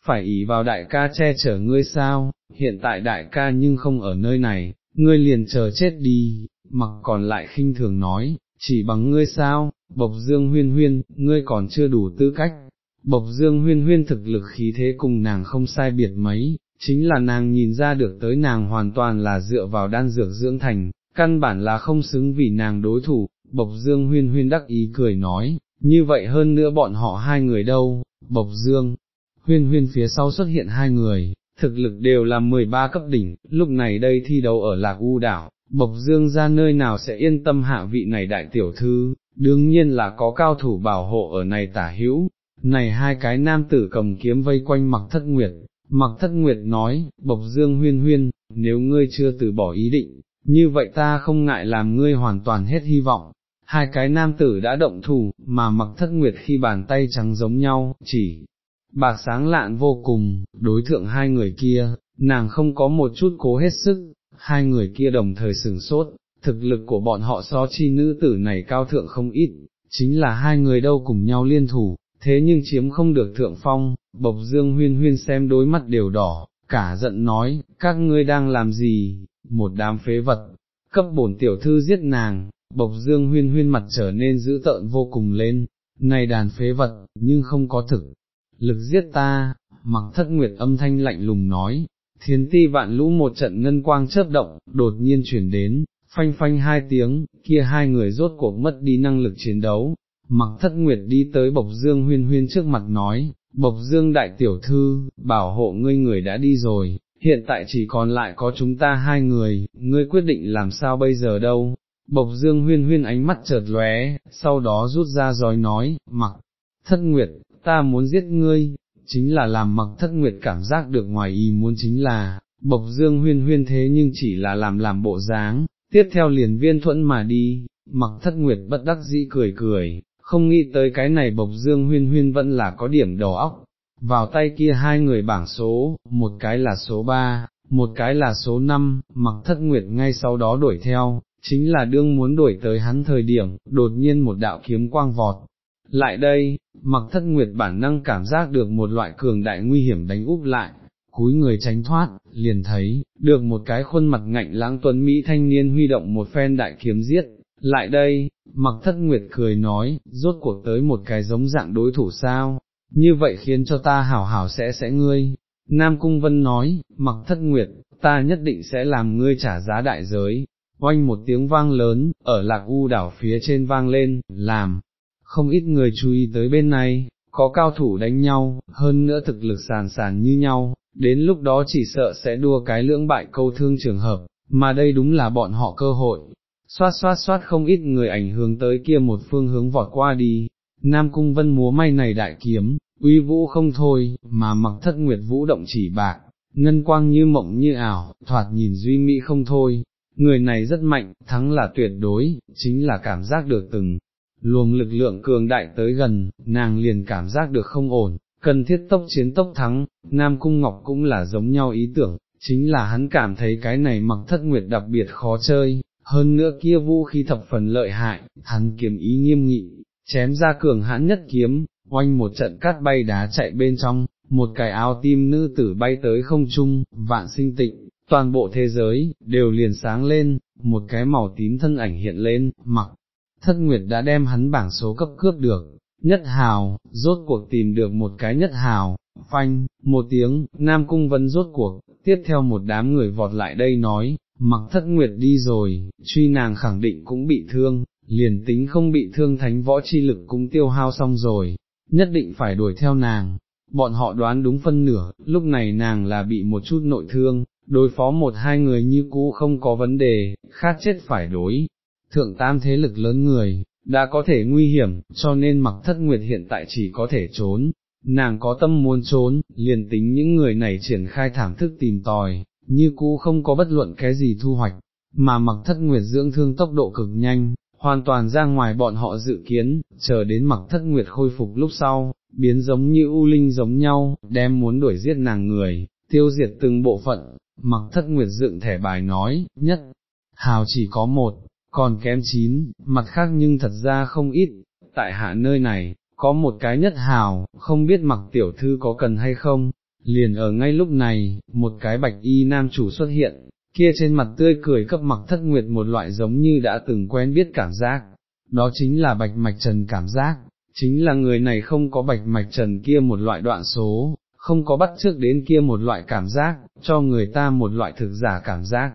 phải ý vào đại ca che chở ngươi sao, hiện tại đại ca nhưng không ở nơi này, ngươi liền chờ chết đi, mặc còn lại khinh thường nói, chỉ bằng ngươi sao, bộc dương huyên huyên, ngươi còn chưa đủ tư cách. Bộc dương huyên huyên thực lực khí thế cùng nàng không sai biệt mấy, chính là nàng nhìn ra được tới nàng hoàn toàn là dựa vào đan dược dưỡng thành, căn bản là không xứng vì nàng đối thủ, bộc dương huyên huyên đắc ý cười nói, như vậy hơn nữa bọn họ hai người đâu, bộc dương, huyên huyên phía sau xuất hiện hai người, thực lực đều là 13 cấp đỉnh, lúc này đây thi đấu ở Lạc U đảo, Bộc Dương ra nơi nào sẽ yên tâm hạ vị này đại tiểu thư, đương nhiên là có cao thủ bảo hộ ở này tả hữu, này hai cái nam tử cầm kiếm vây quanh mặc thất nguyệt, mặc thất nguyệt nói, Bộc Dương huyên huyên, nếu ngươi chưa từ bỏ ý định, như vậy ta không ngại làm ngươi hoàn toàn hết hy vọng. Hai cái nam tử đã động thủ, mà mặc thất nguyệt khi bàn tay trắng giống nhau, chỉ bạc sáng lạn vô cùng, đối thượng hai người kia, nàng không có một chút cố hết sức, hai người kia đồng thời sửng sốt, thực lực của bọn họ so chi nữ tử này cao thượng không ít, chính là hai người đâu cùng nhau liên thủ, thế nhưng chiếm không được thượng phong, bộc dương huyên huyên xem đối mắt đều đỏ, cả giận nói, các ngươi đang làm gì, một đám phế vật, cấp bổn tiểu thư giết nàng, bộc dương huyên huyên mặt trở nên dữ tợn vô cùng lên, này đàn phế vật, nhưng không có thực, lực giết ta, mặc thất nguyệt âm thanh lạnh lùng nói, thiên ti vạn lũ một trận ngân quang chớp động, đột nhiên chuyển đến, phanh phanh hai tiếng, kia hai người rốt cuộc mất đi năng lực chiến đấu, mặc thất nguyệt đi tới bộc dương huyên huyên trước mặt nói, bộc dương đại tiểu thư, bảo hộ ngươi người đã đi rồi, hiện tại chỉ còn lại có chúng ta hai người, ngươi quyết định làm sao bây giờ đâu. Bộc dương huyên huyên ánh mắt chợt lóe, sau đó rút ra giói nói, mặc, thất nguyệt, ta muốn giết ngươi, chính là làm mặc thất nguyệt cảm giác được ngoài ý muốn chính là, bộc dương huyên huyên thế nhưng chỉ là làm làm bộ dáng, tiếp theo liền viên thuẫn mà đi, mặc thất nguyệt bất đắc dĩ cười cười, không nghĩ tới cái này bộc dương huyên huyên vẫn là có điểm đầu óc, vào tay kia hai người bảng số, một cái là số 3, một cái là số 5, mặc thất nguyệt ngay sau đó đuổi theo, chính là đương muốn đuổi tới hắn thời điểm, đột nhiên một đạo kiếm quang vọt. Lại đây, mặc thất nguyệt bản năng cảm giác được một loại cường đại nguy hiểm đánh úp lại, cúi người tránh thoát, liền thấy, được một cái khuôn mặt ngạnh lãng tuấn Mỹ thanh niên huy động một phen đại kiếm giết, lại đây, mặc thất nguyệt cười nói, rốt cuộc tới một cái giống dạng đối thủ sao, như vậy khiến cho ta hảo hảo sẽ sẽ ngươi. Nam Cung Vân nói, mặc thất nguyệt, ta nhất định sẽ làm ngươi trả giá đại giới. Oanh một tiếng vang lớn, ở lạc u đảo phía trên vang lên, làm, không ít người chú ý tới bên này, có cao thủ đánh nhau, hơn nữa thực lực sàn sàn như nhau, đến lúc đó chỉ sợ sẽ đua cái lưỡng bại câu thương trường hợp, mà đây đúng là bọn họ cơ hội. Xoát xoát xoát không ít người ảnh hưởng tới kia một phương hướng vọt qua đi, Nam Cung Vân múa may này đại kiếm, uy vũ không thôi, mà mặc thất nguyệt vũ động chỉ bạc, ngân quang như mộng như ảo, thoạt nhìn duy mỹ không thôi, người này rất mạnh, thắng là tuyệt đối, chính là cảm giác được từng luồng lực lượng cường đại tới gần, nàng liền cảm giác được không ổn, cần thiết tốc chiến tốc thắng, Nam Cung Ngọc cũng là giống nhau ý tưởng, chính là hắn cảm thấy cái này mặc thất nguyệt đặc biệt khó chơi, hơn nữa kia vũ khí thập phần lợi hại, hắn kiếm ý nghiêm nghị, chém ra cường hãn nhất kiếm, oanh một trận cát bay đá chạy bên trong, một cái áo tim nữ tử bay tới không trung, vạn sinh tịnh, toàn bộ thế giới, đều liền sáng lên, một cái màu tím thân ảnh hiện lên, mặc, thất nguyệt đã đem hắn bảng số cấp cướp được, nhất hào, rốt cuộc tìm được một cái nhất hào, phanh, một tiếng, Nam Cung Vân rốt cuộc, tiếp theo một đám người vọt lại đây nói, mặc thất nguyệt đi rồi, truy nàng khẳng định cũng bị thương, liền tính không bị thương thánh võ chi lực cũng tiêu hao xong rồi, nhất định phải đuổi theo nàng. Bọn họ đoán đúng phân nửa, lúc này nàng là bị một chút nội thương, đối phó một hai người như cũ không có vấn đề, khác chết phải đối. Thượng tam thế lực lớn người, đã có thể nguy hiểm, cho nên mặc thất nguyệt hiện tại chỉ có thể trốn, nàng có tâm muốn trốn, liền tính những người này triển khai thảm thức tìm tòi, như cũ không có bất luận cái gì thu hoạch, mà mặc thất nguyệt dưỡng thương tốc độ cực nhanh, hoàn toàn ra ngoài bọn họ dự kiến, chờ đến mặc thất nguyệt khôi phục lúc sau, biến giống như u linh giống nhau, đem muốn đuổi giết nàng người, tiêu diệt từng bộ phận, mặc thất nguyệt dựng thẻ bài nói, nhất, hào chỉ có một, còn kém chín, mặt khác nhưng thật ra không ít, tại hạ nơi này, có một cái nhất hào, không biết mặc tiểu thư có cần hay không, liền ở ngay lúc này, một cái bạch y nam chủ xuất hiện, kia trên mặt tươi cười cấp mặc thất nguyệt một loại giống như đã từng quen biết cảm giác, đó chính là bạch mạch trần cảm giác, chính là người này không có bạch mạch trần kia một loại đoạn số, không có bắt trước đến kia một loại cảm giác, cho người ta một loại thực giả cảm giác.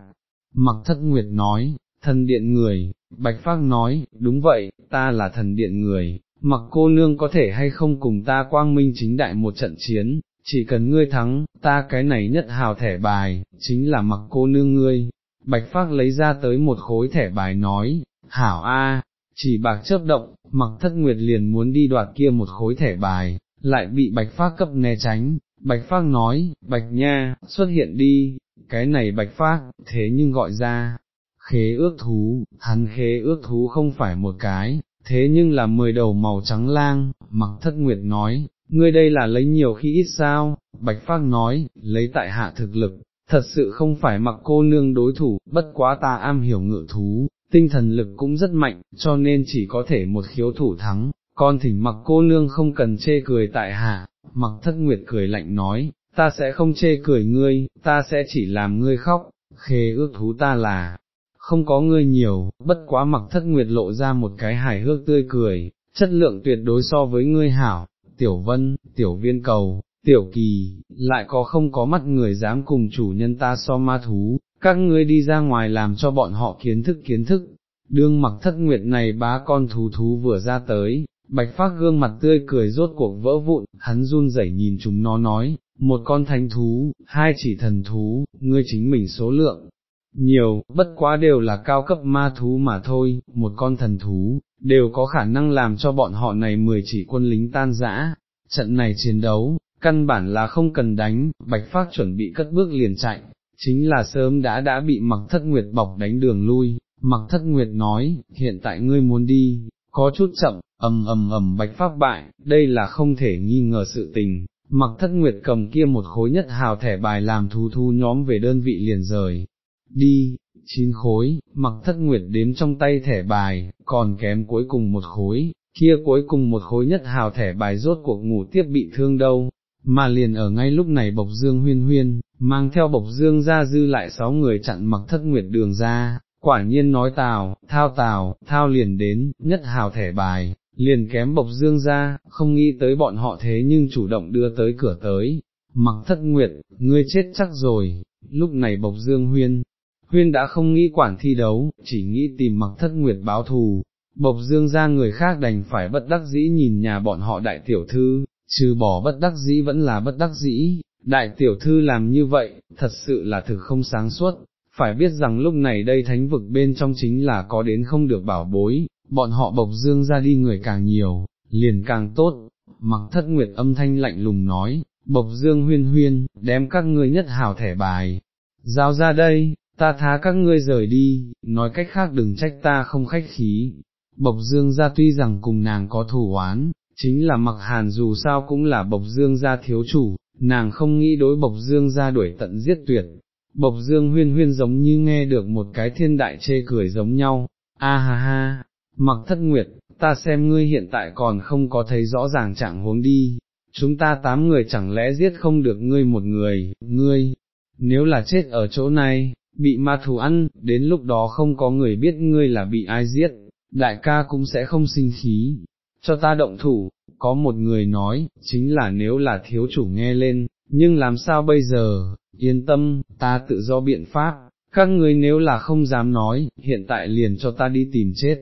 Mặc thất nguyệt nói, thần điện người, bạch phác nói, đúng vậy, ta là thần điện người, mặc cô nương có thể hay không cùng ta quang minh chính đại một trận chiến, chỉ cần ngươi thắng, ta cái này nhất hào thẻ bài, chính là mặc cô nương ngươi. Bạch Phác lấy ra tới một khối thẻ bài nói, hảo a, chỉ bạc chớp động, mặc thất nguyệt liền muốn đi đoạt kia một khối thẻ bài, lại bị Bạch Phác cấp né tránh, Bạch Phác nói, Bạch Nha, xuất hiện đi, cái này Bạch Phác, thế nhưng gọi ra, khế ước thú, hắn khế ước thú không phải một cái, thế nhưng là mười đầu màu trắng lang, mặc thất nguyệt nói, ngươi đây là lấy nhiều khi ít sao, Bạch Phác nói, lấy tại hạ thực lực, thật sự không phải mặc cô nương đối thủ, bất quá ta am hiểu ngự thú, tinh thần lực cũng rất mạnh, cho nên chỉ có thể một khiếu thủ thắng, con thỉnh mặc cô nương không cần chê cười tại hạ, mặc thất nguyệt cười lạnh nói, ta sẽ không chê cười ngươi, ta sẽ chỉ làm ngươi khóc, khê ước thú ta là, không có ngươi nhiều, bất quá mặc thất nguyệt lộ ra một cái hài hước tươi cười, chất lượng tuyệt đối so với ngươi hảo, tiểu vân, tiểu viên cầu, tiểu kỳ, lại có không có mắt người dám cùng chủ nhân ta so ma thú, các ngươi đi ra ngoài làm cho bọn họ kiến thức kiến thức. Đương mặc thất nguyệt này bá con thú thú vừa ra tới, bạch phát gương mặt tươi cười rốt cuộc vỡ vụn, hắn run rẩy nhìn chúng nó nói, một con thánh thú, hai chỉ thần thú, ngươi chính mình số lượng, nhiều, bất quá đều là cao cấp ma thú mà thôi, một con thần thú, đều có khả năng làm cho bọn họ này mười chỉ quân lính tan rã, trận này chiến đấu, căn bản là không cần đánh, bạch phát chuẩn bị cất bước liền chạy, chính là sớm đã đã bị mặc thất nguyệt bọc đánh đường lui, mặc thất nguyệt nói, hiện tại ngươi muốn đi, có chút chậm, ầm ầm ầm bạch pháp bại, đây là không thể nghi ngờ sự tình. Mặc thất nguyệt cầm kia một khối nhất hào thẻ bài làm thu thu nhóm về đơn vị liền rời, đi, chín khối, mặc thất nguyệt đếm trong tay thẻ bài, còn kém cuối cùng một khối, kia cuối cùng một khối nhất hào thẻ bài rốt cuộc ngủ tiếp bị thương đâu, mà liền ở ngay lúc này bộc dương huyên huyên, mang theo bộc dương ra dư lại sáu người chặn mặc thất nguyệt đường ra, quả nhiên nói tào, thao tào, thao liền đến, nhất hào thẻ bài, liền kém bộc dương ra, không nghĩ tới bọn họ thế nhưng chủ động đưa tới cửa tới, mặc thất nguyệt, ngươi chết chắc rồi, lúc này bộc dương huyên, huyên đã không nghĩ quản thi đấu, chỉ nghĩ tìm mặc thất nguyệt báo thù, bộc dương ra người khác đành phải bất đắc dĩ nhìn nhà bọn họ đại tiểu thư, trừ bỏ bất đắc dĩ vẫn là bất đắc dĩ, đại tiểu thư làm như vậy, thật sự là thực không sáng suốt, phải biết rằng lúc này đây thánh vực bên trong chính là có đến không được bảo bối, bọn họ bộc dương ra đi người càng nhiều, liền càng tốt, mặc thất nguyệt âm thanh lạnh lùng nói, bộc dương huyên huyên, đem các ngươi nhất hào thẻ bài, giao ra đây, ta thá các ngươi rời đi, nói cách khác đừng trách ta không khách khí. Bộc Dương gia tuy rằng cùng nàng có thù oán, chính là mặc hàn dù sao cũng là Bộc Dương gia thiếu chủ, nàng không nghĩ đối Bộc Dương gia đuổi tận giết tuyệt. Bộc Dương huyên huyên giống như nghe được một cái thiên đại chê cười giống nhau, a ha ha, mặc thất nguyệt, ta xem ngươi hiện tại còn không có thấy rõ ràng trạng huống đi, chúng ta tám người chẳng lẽ giết không được ngươi một người, ngươi, nếu là chết ở chỗ này, bị ma thù ăn, đến lúc đó không có người biết ngươi là bị ai giết, đại ca cũng sẽ không sinh khí, cho ta động thủ, có một người nói, chính là nếu là thiếu chủ nghe lên, nhưng làm sao bây giờ, yên tâm, ta tự do biện pháp, các ngươi nếu là không dám nói, hiện tại liền cho ta đi tìm chết.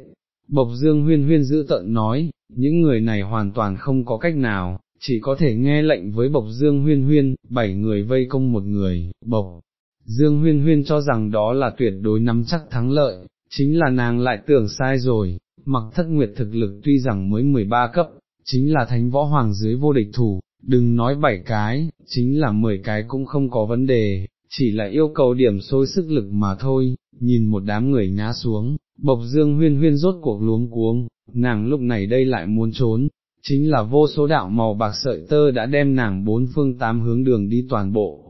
Bộc Dương huyên huyên giữ tận nói, những người này hoàn toàn không có cách nào, chỉ có thể nghe lệnh với Bộc Dương huyên huyên, bảy người vây công một người, Bộc. Dương huyên huyên cho rằng đó là tuyệt đối nắm chắc thắng lợi, chính là nàng lại tưởng sai rồi, mặc thất nguyệt thực lực tuy rằng mới 13 cấp, chính là thánh võ hoàng dưới vô địch thủ, đừng nói 7 cái, chính là 10 cái cũng không có vấn đề, chỉ là yêu cầu điểm sôi sức lực mà thôi, nhìn một đám người ngã xuống, bộc dương huyên huyên rốt cuộc luống cuống, nàng lúc này đây lại muốn trốn, chính là vô số đạo màu bạc sợi tơ đã đem nàng bốn phương tám hướng đường đi toàn bộ,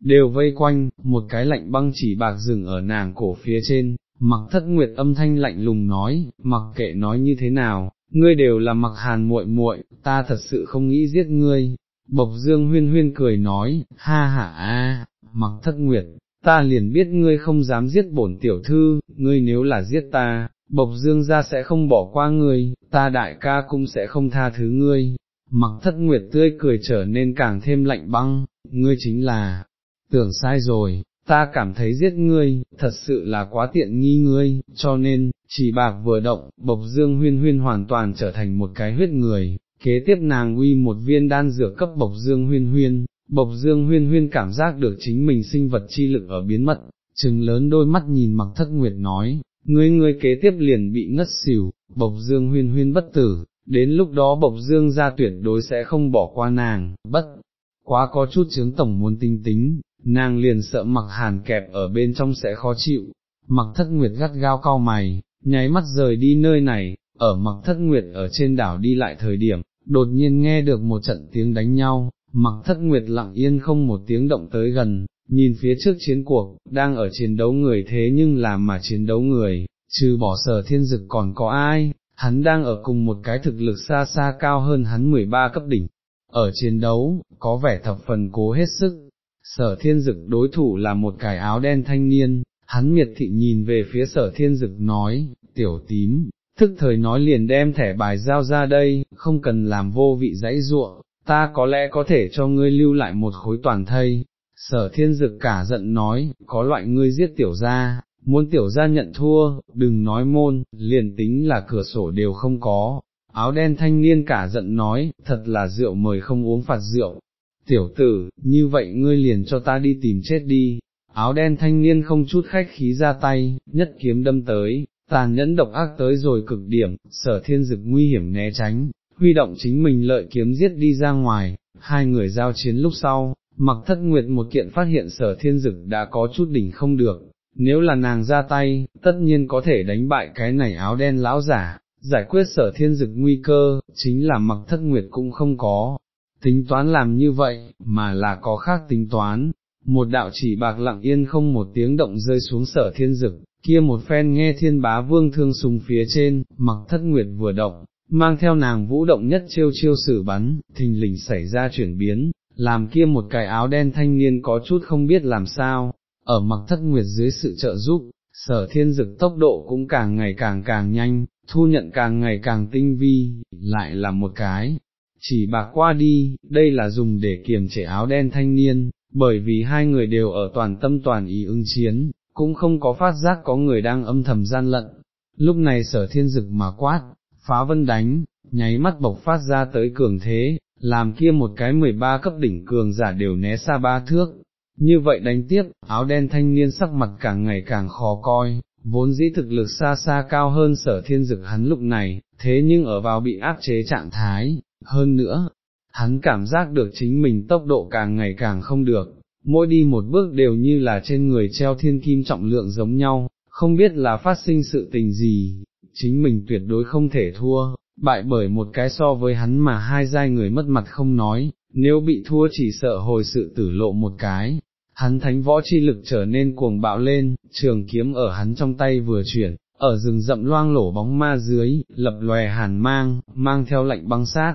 đều vây quanh, một cái lạnh băng chỉ bạc rừng ở nàng cổ phía trên, mặc thất nguyệt âm thanh lạnh lùng nói, mặc kệ nói như thế nào, ngươi đều là mặc hàn muội muội, ta thật sự không nghĩ giết ngươi. Bộc Dương huyên huyên cười nói, ha ha a, mặc thất nguyệt, ta liền biết ngươi không dám giết bổn tiểu thư, ngươi nếu là giết ta, Bộc Dương ra sẽ không bỏ qua ngươi, ta đại ca cũng sẽ không tha thứ ngươi. Mặc thất nguyệt tươi cười trở nên càng thêm lạnh băng, ngươi chính là, tưởng sai rồi, ta cảm thấy giết ngươi, thật sự là quá tiện nghi ngươi, cho nên, chỉ bạc vừa động, bộc dương huyên huyên hoàn toàn trở thành một cái huyết người, kế tiếp nàng uy một viên đan dược cấp bộc dương huyên huyên, bộc dương huyên huyên cảm giác được chính mình sinh vật chi lực ở biến mật, trừng lớn đôi mắt nhìn mặc thất nguyệt nói, ngươi ngươi kế tiếp liền bị ngất xỉu, bộc dương huyên huyên bất tử, đến lúc đó bộc dương ra tuyệt đối sẽ không bỏ qua nàng, bất, quá có chút chứng tổng muốn tinh tính, nàng liền sợ mặc hàn kẹp ở bên trong sẽ khó chịu, mặc thất nguyệt gắt gao cao mày, nháy mắt rời đi nơi này, ở mặc thất nguyệt ở trên đảo đi lại thời điểm, đột nhiên nghe được một trận tiếng đánh nhau, mặc thất nguyệt lặng yên không một tiếng động tới gần, nhìn phía trước chiến cuộc, đang ở chiến đấu người thế nhưng là mà chiến đấu người, trừ bỏ sở thiên dực còn có ai, hắn đang ở cùng một cái thực lực xa xa cao hơn hắn 13 cấp đỉnh, ở chiến đấu, có vẻ thập phần cố hết sức, sở thiên dực đối thủ là một cái áo đen thanh niên, hắn miệt thị nhìn về phía sở thiên dực nói, tiểu tím, thức thời nói liền đem thẻ bài giao ra đây, không cần làm vô vị dãy ruộng, ta có lẽ có thể cho ngươi lưu lại một khối toàn thây. Sở thiên dực cả giận nói, có loại ngươi giết tiểu gia, muốn tiểu gia nhận thua, đừng nói môn, liền tính là cửa sổ đều không có. Áo đen thanh niên cả giận nói, thật là rượu mời không uống phạt rượu. Tiểu tử, như vậy ngươi liền cho ta đi tìm chết đi. Áo đen thanh niên không chút khách khí ra tay, nhất kiếm đâm tới, tàn nhẫn độc ác tới rồi cực điểm, sở thiên dực nguy hiểm né tránh, huy động chính mình lợi kiếm giết đi ra ngoài, hai người giao chiến lúc sau, mặc thất nguyệt một kiện phát hiện sở thiên dực đã có chút đỉnh không được, nếu là nàng ra tay, tất nhiên có thể đánh bại cái này áo đen lão giả, giải quyết sở thiên dực nguy cơ, chính là mặc thất nguyệt cũng không có, tính toán làm như vậy, mà là có khác tính toán. Một đạo chỉ bạc lặng yên không một tiếng động rơi xuống sở thiên dực, kia một phen nghe thiên bá vương thương sùng phía trên, mặc thất nguyệt vừa động, mang theo nàng vũ động nhất chiêu chiêu sử bắn, thình lình xảy ra chuyển biến, làm kia một cái áo đen thanh niên có chút không biết làm sao, ở mặc thất nguyệt dưới sự trợ giúp, sở thiên dực tốc độ cũng càng ngày càng càng nhanh, thu nhận càng ngày càng tinh vi, lại là một cái, chỉ bạc qua đi, đây là dùng để kiềm chế áo đen thanh niên, bởi vì hai người đều ở toàn tâm toàn ý ứng chiến, cũng không có phát giác có người đang âm thầm gian lận. Lúc này sở thiên dực mà quát, phá vân đánh, nháy mắt bộc phát ra tới cường thế, làm kia một cái 13 cấp đỉnh cường giả đều né xa ba thước. Như vậy đánh tiếp, áo đen thanh niên sắc mặt càng ngày càng khó coi, vốn dĩ thực lực xa xa cao hơn sở thiên dực hắn lúc này, thế nhưng ở vào bị áp chế trạng thái, hơn nữa, hắn cảm giác được chính mình tốc độ càng ngày càng không được, mỗi đi một bước đều như là trên người treo thiên kim trọng lượng giống nhau, không biết là phát sinh sự tình gì, chính mình tuyệt đối không thể thua, bại bởi một cái so với hắn mà hai giai người mất mặt không nói, nếu bị thua chỉ sợ hồi sự tử lộ một cái. Hắn thánh võ chi lực trở nên cuồng bạo lên, trường kiếm ở hắn trong tay vừa chuyển, ở rừng rậm loang lổ bóng ma dưới, lập lòe hàn mang, mang theo lạnh băng sát,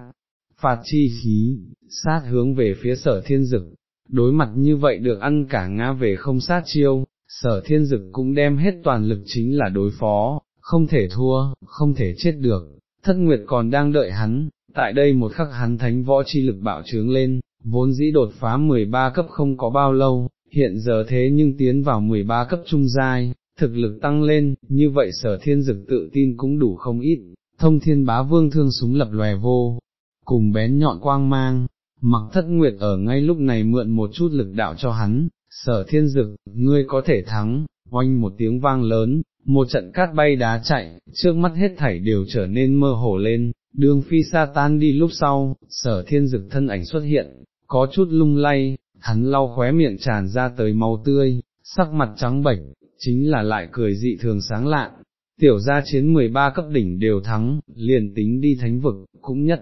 phạt chi khí, sát hướng về phía sở thiên dực, đối mặt như vậy được ăn cả ngã về không sát chiêu, sở thiên dực cũng đem hết toàn lực chính là đối phó, không thể thua, không thể chết được, thất nguyệt còn đang đợi hắn, tại đây một khắc hắn thánh võ chi lực bạo trướng lên, vốn dĩ đột phá 13 cấp không có bao lâu, hiện giờ thế nhưng tiến vào 13 cấp trung giai, thực lực tăng lên, như vậy sở thiên dực tự tin cũng đủ không ít, thông thiên bá vương thương súng lập lòe vô, cùng bén nhọn quang mang, mặc thất nguyệt ở ngay lúc này mượn một chút lực đạo cho hắn, sở thiên dực, ngươi có thể thắng, oanh một tiếng vang lớn, một trận cát bay đá chạy, trước mắt hết thảy đều trở nên mơ hồ lên, đường phi sa tan đi lúc sau, sở thiên dực thân ảnh xuất hiện, có chút lung lay, hắn lau khóe miệng tràn ra tới màu tươi, sắc mặt trắng bệch, chính là lại cười dị thường sáng lạn. Tiểu gia chiến 13 cấp đỉnh đều thắng, liền tính đi thánh vực, cũng nhất,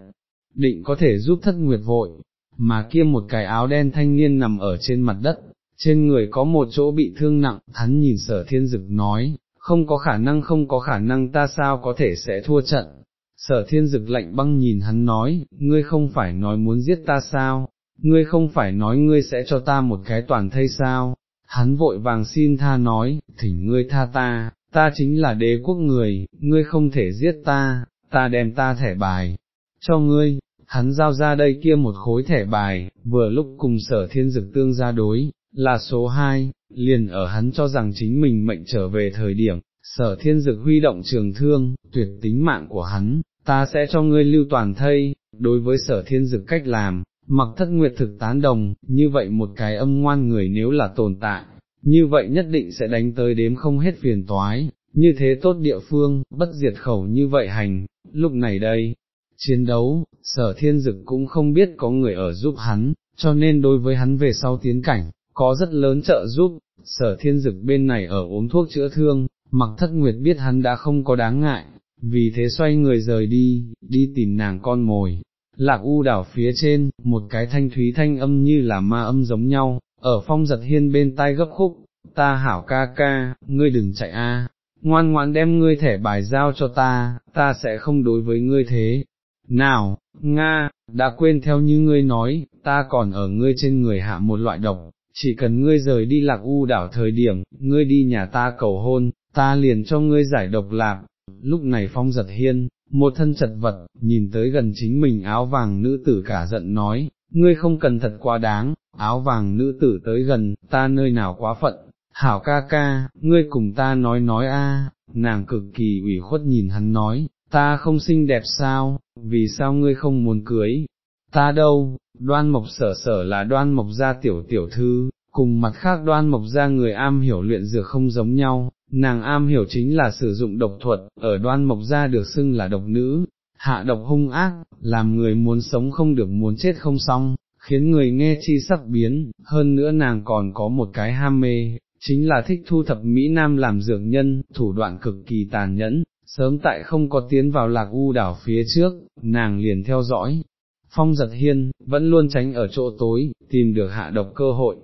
định có thể giúp thất nguyệt vội, mà kia một cái áo đen thanh niên nằm ở trên mặt đất, trên người có một chỗ bị thương nặng, hắn nhìn sở thiên dực nói, không có khả năng không có khả năng ta sao có thể sẽ thua trận. Sở thiên dực lạnh băng nhìn hắn nói, ngươi không phải nói muốn giết ta sao, ngươi không phải nói ngươi sẽ cho ta một cái toàn thây sao, hắn vội vàng xin tha nói, thỉnh ngươi tha ta, ta chính là đế quốc người, ngươi không thể giết ta, ta đem ta thẻ bài, cho ngươi, hắn giao ra đây kia một khối thẻ bài, vừa lúc cùng sở thiên dực tương ra đối, là số 2, liền ở hắn cho rằng chính mình mệnh trở về thời điểm, sở thiên dực huy động trường thương, tuyệt tính mạng của hắn, ta sẽ cho ngươi lưu toàn thây, đối với sở thiên dực cách làm, mặc thất nguyệt thực tán đồng, như vậy một cái âm ngoan người nếu là tồn tại, như vậy nhất định sẽ đánh tới đếm không hết phiền toái, như thế tốt địa phương, bất diệt khẩu như vậy hành, lúc này đây, chiến đấu, sở thiên dực cũng không biết có người ở giúp hắn, cho nên đối với hắn về sau tiến cảnh, có rất lớn trợ giúp, sở thiên dực bên này ở uống thuốc chữa thương, mặc thất nguyệt biết hắn đã không có đáng ngại, vì thế xoay người rời đi, đi tìm nàng con mồi. Lạc u đảo phía trên, một cái thanh thúy thanh âm như là ma âm giống nhau, ở phong giật hiên bên tai gấp khúc, ta hảo ca ca, ngươi đừng chạy a. ngoan ngoãn đem ngươi thẻ bài giao cho ta, ta sẽ không đối với ngươi thế. Nào, Nga, đã quên theo như ngươi nói, ta còn ở ngươi trên người hạ một loại độc, chỉ cần ngươi rời đi lạc u đảo thời điểm, ngươi đi nhà ta cầu hôn, ta liền cho ngươi giải độc lạc. Lúc này phong giật hiên, một thân chật vật, nhìn tới gần chính mình áo vàng nữ tử cả giận nói, ngươi không cần thật quá đáng, áo vàng nữ tử tới gần, ta nơi nào quá phận, hảo ca ca, ngươi cùng ta nói nói a, nàng cực kỳ ủy khuất nhìn hắn nói, ta không xinh đẹp sao, vì sao ngươi không muốn cưới, ta đâu, đoan mộc sở sở là đoan mộc gia tiểu tiểu thư, cùng mặt khác đoan mộc gia người am hiểu luyện dược không giống nhau, nàng am hiểu chính là sử dụng độc thuật, ở đoan mộc gia được xưng là độc nữ, hạ độc hung ác, làm người muốn sống không được muốn chết không xong, khiến người nghe chi sắc biến, hơn nữa nàng còn có một cái ham mê, chính là thích thu thập Mỹ Nam làm dược nhân, thủ đoạn cực kỳ tàn nhẫn, sớm tại không có tiến vào lạc u đảo phía trước, nàng liền theo dõi. Phong giật hiên, vẫn luôn tránh ở chỗ tối, tìm được hạ độc cơ hội.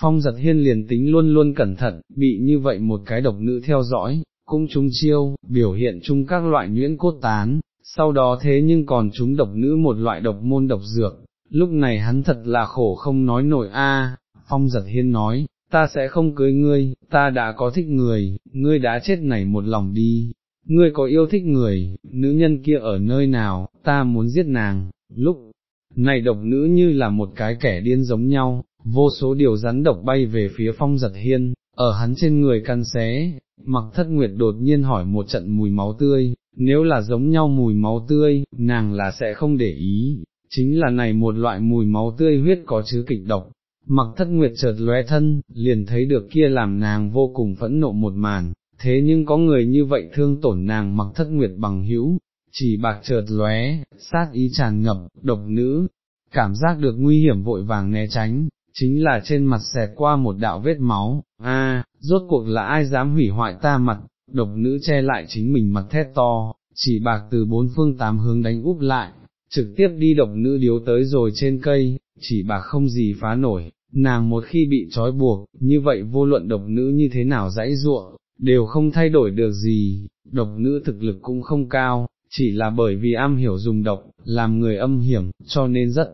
Phong giật hiên liền tính luôn luôn cẩn thận, bị như vậy một cái độc nữ theo dõi, cũng trúng chiêu, biểu hiện chung các loại nhuyễn cốt tán, sau đó thế nhưng còn chúng độc nữ một loại độc môn độc dược, lúc này hắn thật là khổ không nói nổi a. Phong giật hiên nói, ta sẽ không cưới ngươi, ta đã có thích người, ngươi đã chết này một lòng đi, ngươi có yêu thích người, nữ nhân kia ở nơi nào, ta muốn giết nàng, lúc này độc nữ như là một cái kẻ điên giống nhau, vô số điều rắn độc bay về phía phong giật hiên, ở hắn trên người căn xé, mặc thất nguyệt đột nhiên hỏi một trận mùi máu tươi, nếu là giống nhau mùi máu tươi, nàng là sẽ không để ý, chính là này một loại mùi máu tươi huyết có chứa kịch độc. Mặc thất nguyệt chợt lóe thân, liền thấy được kia làm nàng vô cùng phẫn nộ một màn, thế nhưng có người như vậy thương tổn nàng mặc thất nguyệt bằng hữu, chỉ bạc chợt lóe, sát ý tràn ngập, độc nữ, cảm giác được nguy hiểm vội vàng né tránh, chính là trên mặt xẹt qua một đạo vết máu, a, rốt cuộc là ai dám hủy hoại ta mặt, độc nữ che lại chính mình mặt thét to, chỉ bạc từ bốn phương tám hướng đánh úp lại, trực tiếp đi độc nữ điếu tới rồi trên cây, chỉ bạc không gì phá nổi, nàng một khi bị trói buộc, như vậy vô luận độc nữ như thế nào dãy ruộng, đều không thay đổi được gì, độc nữ thực lực cũng không cao, chỉ là bởi vì am hiểu dùng độc, làm người âm hiểm, cho nên rất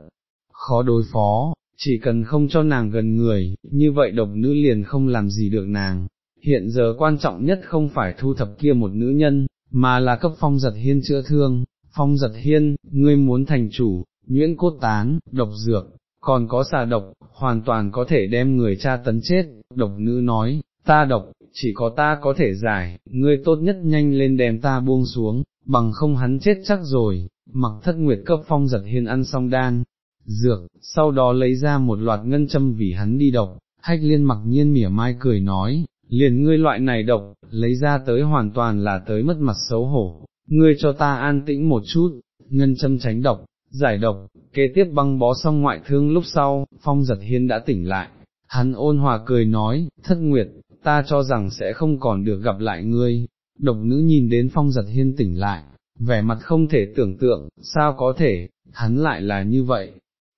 khó đối phó, chỉ cần không cho nàng gần người, như vậy độc nữ liền không làm gì được nàng. Hiện giờ quan trọng nhất không phải thu thập kia một nữ nhân, mà là cấp phong giật hiên chữa thương, phong giật hiên, ngươi muốn thành chủ, nhuyễn cốt tán, độc dược, còn có xà độc, hoàn toàn có thể đem người cha tấn chết, độc nữ nói, ta độc, chỉ có ta có thể giải, ngươi tốt nhất nhanh lên đem ta buông xuống, bằng không hắn chết chắc rồi, mặc thất nguyệt cấp phong giật hiên ăn xong đan, dược, sau đó lấy ra một loạt ngân châm vì hắn đi độc, hách liên mặc nhiên mỉa mai cười nói, liền ngươi loại này độc, lấy ra tới hoàn toàn là tới mất mặt xấu hổ, ngươi cho ta an tĩnh một chút, ngân châm tránh độc, giải độc, kế tiếp băng bó xong ngoại thương lúc sau, phong giật hiên đã tỉnh lại, hắn ôn hòa cười nói, thất nguyệt, ta cho rằng sẽ không còn được gặp lại ngươi, độc nữ nhìn đến phong giật hiên tỉnh lại, vẻ mặt không thể tưởng tượng, sao có thể, hắn lại là như vậy,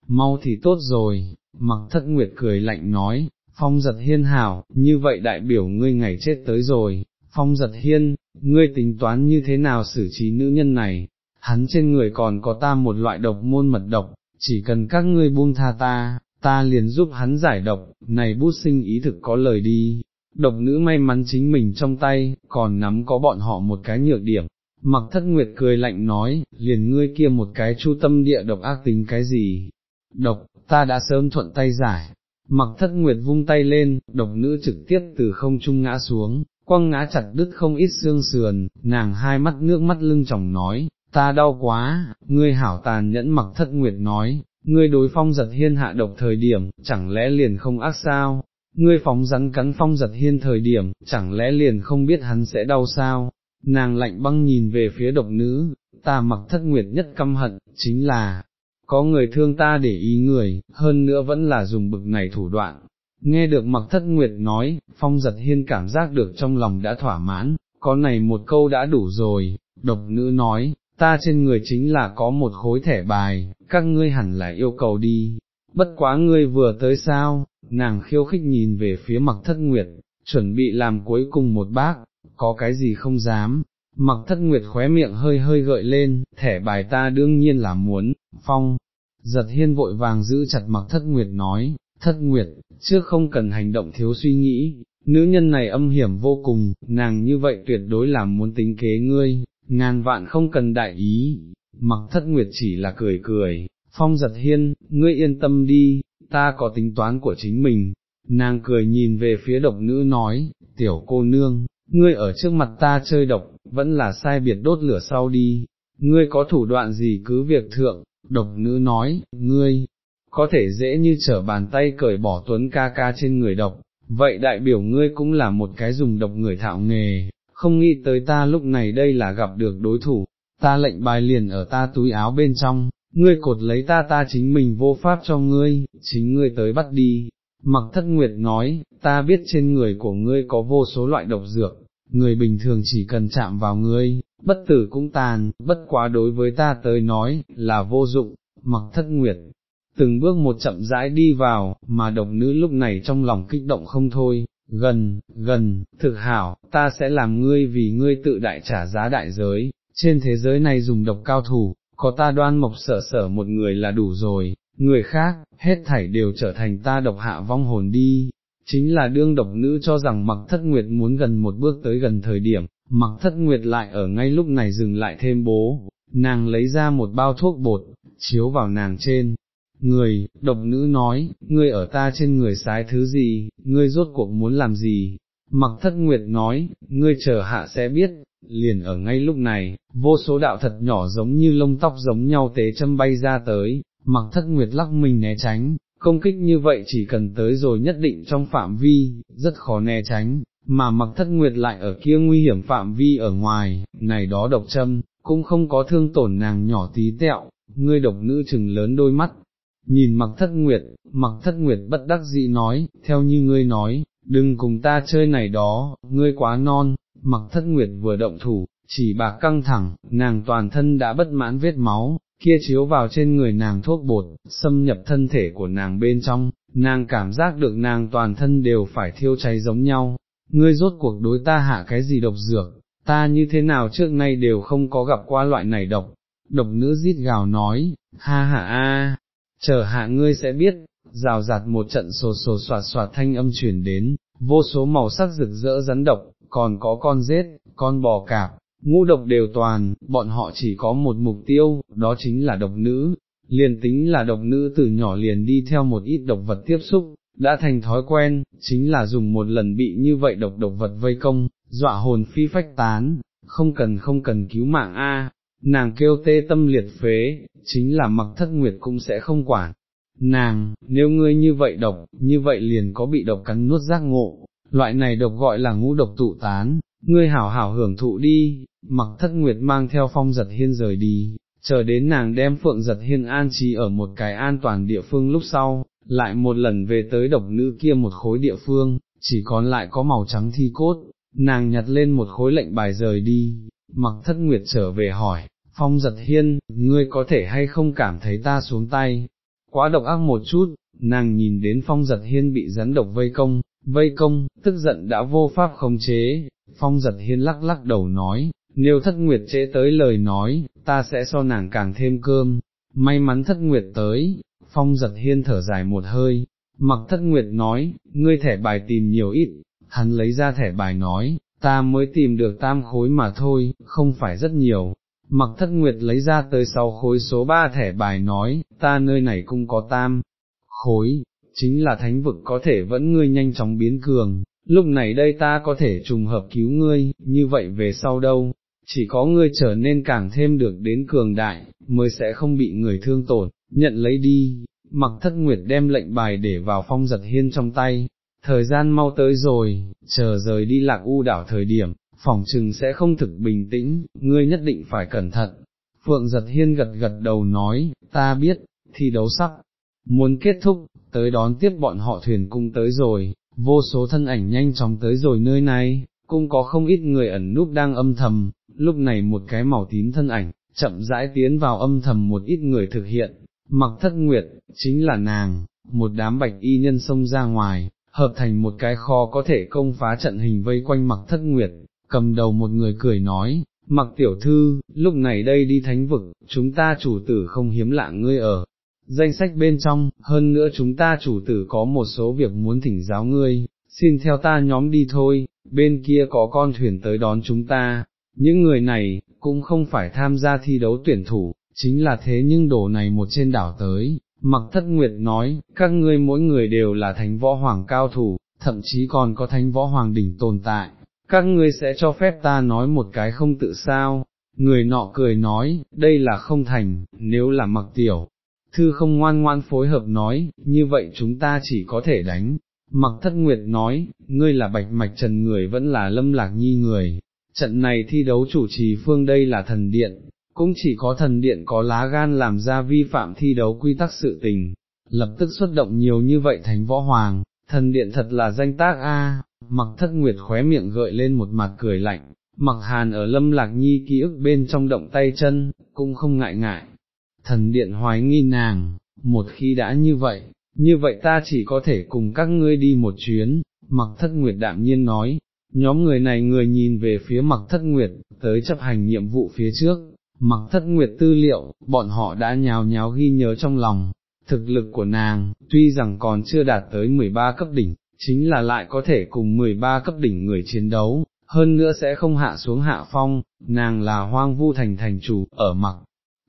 mau thì tốt rồi, mặc thất nguyệt cười lạnh nói, phong giật hiên hảo, như vậy đại biểu ngươi ngày chết tới rồi, phong giật hiên, ngươi tính toán như thế nào xử trí nữ nhân này, hắn trên người còn có ta một loại độc môn mật độc, chỉ cần các ngươi buông tha ta, ta liền giúp hắn giải độc, này bút sinh ý thực có lời đi, độc nữ may mắn chính mình trong tay, còn nắm có bọn họ một cái nhược điểm. Mặc thất nguyệt cười lạnh nói, liền ngươi kia một cái chu tâm địa độc ác tính cái gì, độc, ta đã sớm thuận tay giải, mặc thất nguyệt vung tay lên, độc nữ trực tiếp từ không trung ngã xuống, quăng ngã chặt đứt không ít xương sườn, nàng hai mắt nước mắt lưng chồng nói, ta đau quá, ngươi hảo tàn nhẫn mặc thất nguyệt nói, ngươi đối phong giật hiên hạ độc thời điểm, chẳng lẽ liền không ác sao, ngươi phóng rắn cắn phong giật hiên thời điểm, chẳng lẽ liền không biết hắn sẽ đau sao, nàng lạnh băng nhìn về phía độc nữ, ta mặc thất nguyệt nhất căm hận, chính là, có người thương ta để ý người, hơn nữa vẫn là dùng bực này thủ đoạn. Nghe được mặc thất nguyệt nói, phong giật hiên cảm giác được trong lòng đã thỏa mãn, có này một câu đã đủ rồi, độc nữ nói, ta trên người chính là có một khối thẻ bài, các ngươi hẳn là yêu cầu đi, bất quá ngươi vừa tới sao, nàng khiêu khích nhìn về phía mặc thất nguyệt, chuẩn bị làm cuối cùng một bác, có cái gì không dám, mặc thất nguyệt khóe miệng hơi hơi gợi lên, thẻ bài ta đương nhiên là muốn, phong, giật hiên vội vàng giữ chặt mặc thất nguyệt nói, thất nguyệt, trước không cần hành động thiếu suy nghĩ, nữ nhân này âm hiểm vô cùng, nàng như vậy tuyệt đối là muốn tính kế ngươi, ngàn vạn không cần đại ý, mặc thất nguyệt chỉ là cười cười, phong giật hiên, ngươi yên tâm đi, ta có tính toán của chính mình, nàng cười nhìn về phía độc nữ nói, tiểu cô nương, ngươi ở trước mặt ta chơi độc, vẫn là sai biệt đốt lửa sau đi, ngươi có thủ đoạn gì cứ việc thượng, độc nữ nói, ngươi, có thể dễ như trở bàn tay cởi bỏ tuấn ca ca trên người độc, vậy đại biểu ngươi cũng là một cái dùng độc người thạo nghề, không nghĩ tới ta lúc này đây là gặp được đối thủ, ta lệnh bài liền ở ta túi áo bên trong, ngươi cột lấy ta ta chính mình vô pháp cho ngươi, chính ngươi tới bắt đi. Mặc thất nguyệt nói, ta biết trên người của ngươi có vô số loại độc dược, người bình thường chỉ cần chạm vào ngươi, bất tử cũng tàn, bất quá đối với ta tới nói, là vô dụng, mặc thất nguyệt. Từng bước một chậm rãi đi vào, mà độc nữ lúc này trong lòng kích động không thôi, gần, gần, thực hảo, ta sẽ làm ngươi vì ngươi tự đại trả giá đại giới, trên thế giới này dùng độc cao thủ, có ta đoan mộc sở sở một người là đủ rồi, người khác, hết thảy đều trở thành ta độc hạ vong hồn đi, chính là đương độc nữ cho rằng mặc thất nguyệt muốn gần một bước tới gần thời điểm, mặc thất nguyệt lại ở ngay lúc này dừng lại thêm bố, nàng lấy ra một bao thuốc bột, chiếu vào nàng trên. Người, độc nữ nói, ngươi ở ta trên người sái thứ gì, ngươi rốt cuộc muốn làm gì, mặc thất nguyệt nói, ngươi chờ hạ sẽ biết, liền ở ngay lúc này, vô số đạo thật nhỏ giống như lông tóc giống nhau tế châm bay ra tới, mặc thất nguyệt lắc mình né tránh, công kích như vậy chỉ cần tới rồi nhất định trong phạm vi, rất khó né tránh, mà mặc thất nguyệt lại ở kia nguy hiểm phạm vi ở ngoài, này đó độc châm, cũng không có thương tổn nàng nhỏ tí tẹo, ngươi độc nữ chừng lớn đôi mắt. Nhìn mặc thất nguyệt, mặc thất nguyệt bất đắc dĩ nói, theo như ngươi nói, đừng cùng ta chơi này đó, ngươi quá non, mặc thất nguyệt vừa động thủ, chỉ bạc căng thẳng, nàng toàn thân đã bất mãn vết máu, kia chiếu vào trên người nàng thuốc bột, xâm nhập thân thể của nàng bên trong, nàng cảm giác được nàng toàn thân đều phải thiêu cháy giống nhau, ngươi rốt cuộc đối ta hạ cái gì độc dược, ta như thế nào trước nay đều không có gặp qua loại này độc, độc nữ rít gào nói, ha ha a, chờ hạ ngươi sẽ biết, rào rạt một trận sồ sồ soạt soạt thanh âm chuyển đến, vô số màu sắc rực rỡ rắn độc, còn có con rết, con bò cạp, ngũ độc đều toàn, bọn họ chỉ có một mục tiêu, đó chính là độc nữ, liền tính là độc nữ từ nhỏ liền đi theo một ít độc vật tiếp xúc, đã thành thói quen, chính là dùng một lần bị như vậy độc độc vật vây công, dọa hồn phi phách tán, không cần không cần cứu mạng a. Nàng kêu tê tâm liệt phế, chính là mặc thất nguyệt cũng sẽ không quản. Nàng, nếu ngươi như vậy độc, như vậy liền có bị độc cắn nuốt giác ngộ, loại này độc gọi là ngũ độc tụ tán, ngươi hảo hảo hưởng thụ đi, mặc thất nguyệt mang theo phong giật hiên rời đi, chờ đến nàng đem phượng giật hiên an trí ở một cái an toàn địa phương lúc sau, lại một lần về tới độc nữ kia một khối địa phương, chỉ còn lại có màu trắng thi cốt, nàng nhặt lên một khối lệnh bài rời đi, mặc thất nguyệt trở về hỏi, phong giật hiên, ngươi có thể hay không cảm thấy ta xuống tay, quá độc ác một chút, nàng nhìn đến phong giật hiên bị rắn độc vây công, vây công, tức giận đã vô pháp khống chế, phong giật hiên lắc lắc đầu nói, nếu thất nguyệt chế tới lời nói, ta sẽ so nàng càng thêm cơm, may mắn thất nguyệt tới, phong giật hiên thở dài một hơi, mặc thất nguyệt nói, ngươi thẻ bài tìm nhiều ít, hắn lấy ra thẻ bài nói, ta mới tìm được tam khối mà thôi, không phải rất nhiều. Mặc thất nguyệt lấy ra tới sáu khối số ba thẻ bài nói, ta nơi này cũng có tam khối, chính là thánh vực có thể vẫn ngươi nhanh chóng biến cường, lúc này đây ta có thể trùng hợp cứu ngươi, như vậy về sau đâu, chỉ có ngươi trở nên càng thêm được đến cường đại, mới sẽ không bị người thương tổn, nhận lấy đi, mặc thất nguyệt đem lệnh bài để vào phong giật hiên trong tay, thời gian mau tới rồi, chờ rời đi lạc u đảo thời điểm, phòng trừng sẽ không thực bình tĩnh, ngươi nhất định phải cẩn thận. Phượng giật hiên gật gật đầu nói, ta biết, thi đấu sắc, muốn kết thúc, tới đón tiếp bọn họ thuyền cung tới rồi, vô số thân ảnh nhanh chóng tới rồi nơi này, cũng có không ít người ẩn núp đang âm thầm, lúc này một cái màu tím thân ảnh, chậm rãi tiến vào âm thầm một ít người thực hiện, mặc thất nguyệt, chính là nàng, một đám bạch y nhân xông ra ngoài, hợp thành một cái kho có thể công phá trận hình vây quanh mặc thất nguyệt, cầm đầu một người cười nói, mặc tiểu thư, lúc này đây đi thánh vực, chúng ta chủ tử không hiếm lạ ngươi ở. Danh sách bên trong, hơn nữa chúng ta chủ tử có một số việc muốn thỉnh giáo ngươi, xin theo ta nhóm đi thôi, bên kia có con thuyền tới đón chúng ta, những người này, cũng không phải tham gia thi đấu tuyển thủ, chính là thế nhưng đổ này một trên đảo tới, mặc thất nguyệt nói, các ngươi mỗi người đều là thánh võ hoàng cao thủ, thậm chí còn có thánh võ hoàng đỉnh tồn tại, các ngươi sẽ cho phép ta nói một cái không tự sao, người nọ cười nói, đây là không thành, nếu là mặc tiểu. Thư không ngoan ngoan phối hợp nói, như vậy chúng ta chỉ có thể đánh, Mặc thất nguyệt nói, ngươi là bạch mạch trần người vẫn là lâm lạc nhi người, trận này thi đấu chủ trì phương đây là thần điện, cũng chỉ có thần điện có lá gan làm ra vi phạm thi đấu quy tắc sự tình, lập tức xuất động nhiều như vậy thánh võ hoàng, thần điện thật là danh tác a. mặc thất nguyệt khóe miệng gợi lên một mặt cười lạnh, mặc hàn ở lâm lạc nhi ký ức bên trong động tay chân, cũng không ngại ngại, thần điện hoái nghi nàng, một khi đã như vậy, như vậy ta chỉ có thể cùng các ngươi đi một chuyến, mặc thất nguyệt đạm nhiên nói, nhóm người này người nhìn về phía mặc thất nguyệt, tới chấp hành nhiệm vụ phía trước, mặc thất nguyệt tư liệu, bọn họ đã nhào nháo ghi nhớ trong lòng, thực lực của nàng, tuy rằng còn chưa đạt tới 13 cấp đỉnh, chính là lại có thể cùng 13 cấp đỉnh người chiến đấu, hơn nữa sẽ không hạ xuống hạ phong, nàng là hoang vu thành thành chủ, ở mặc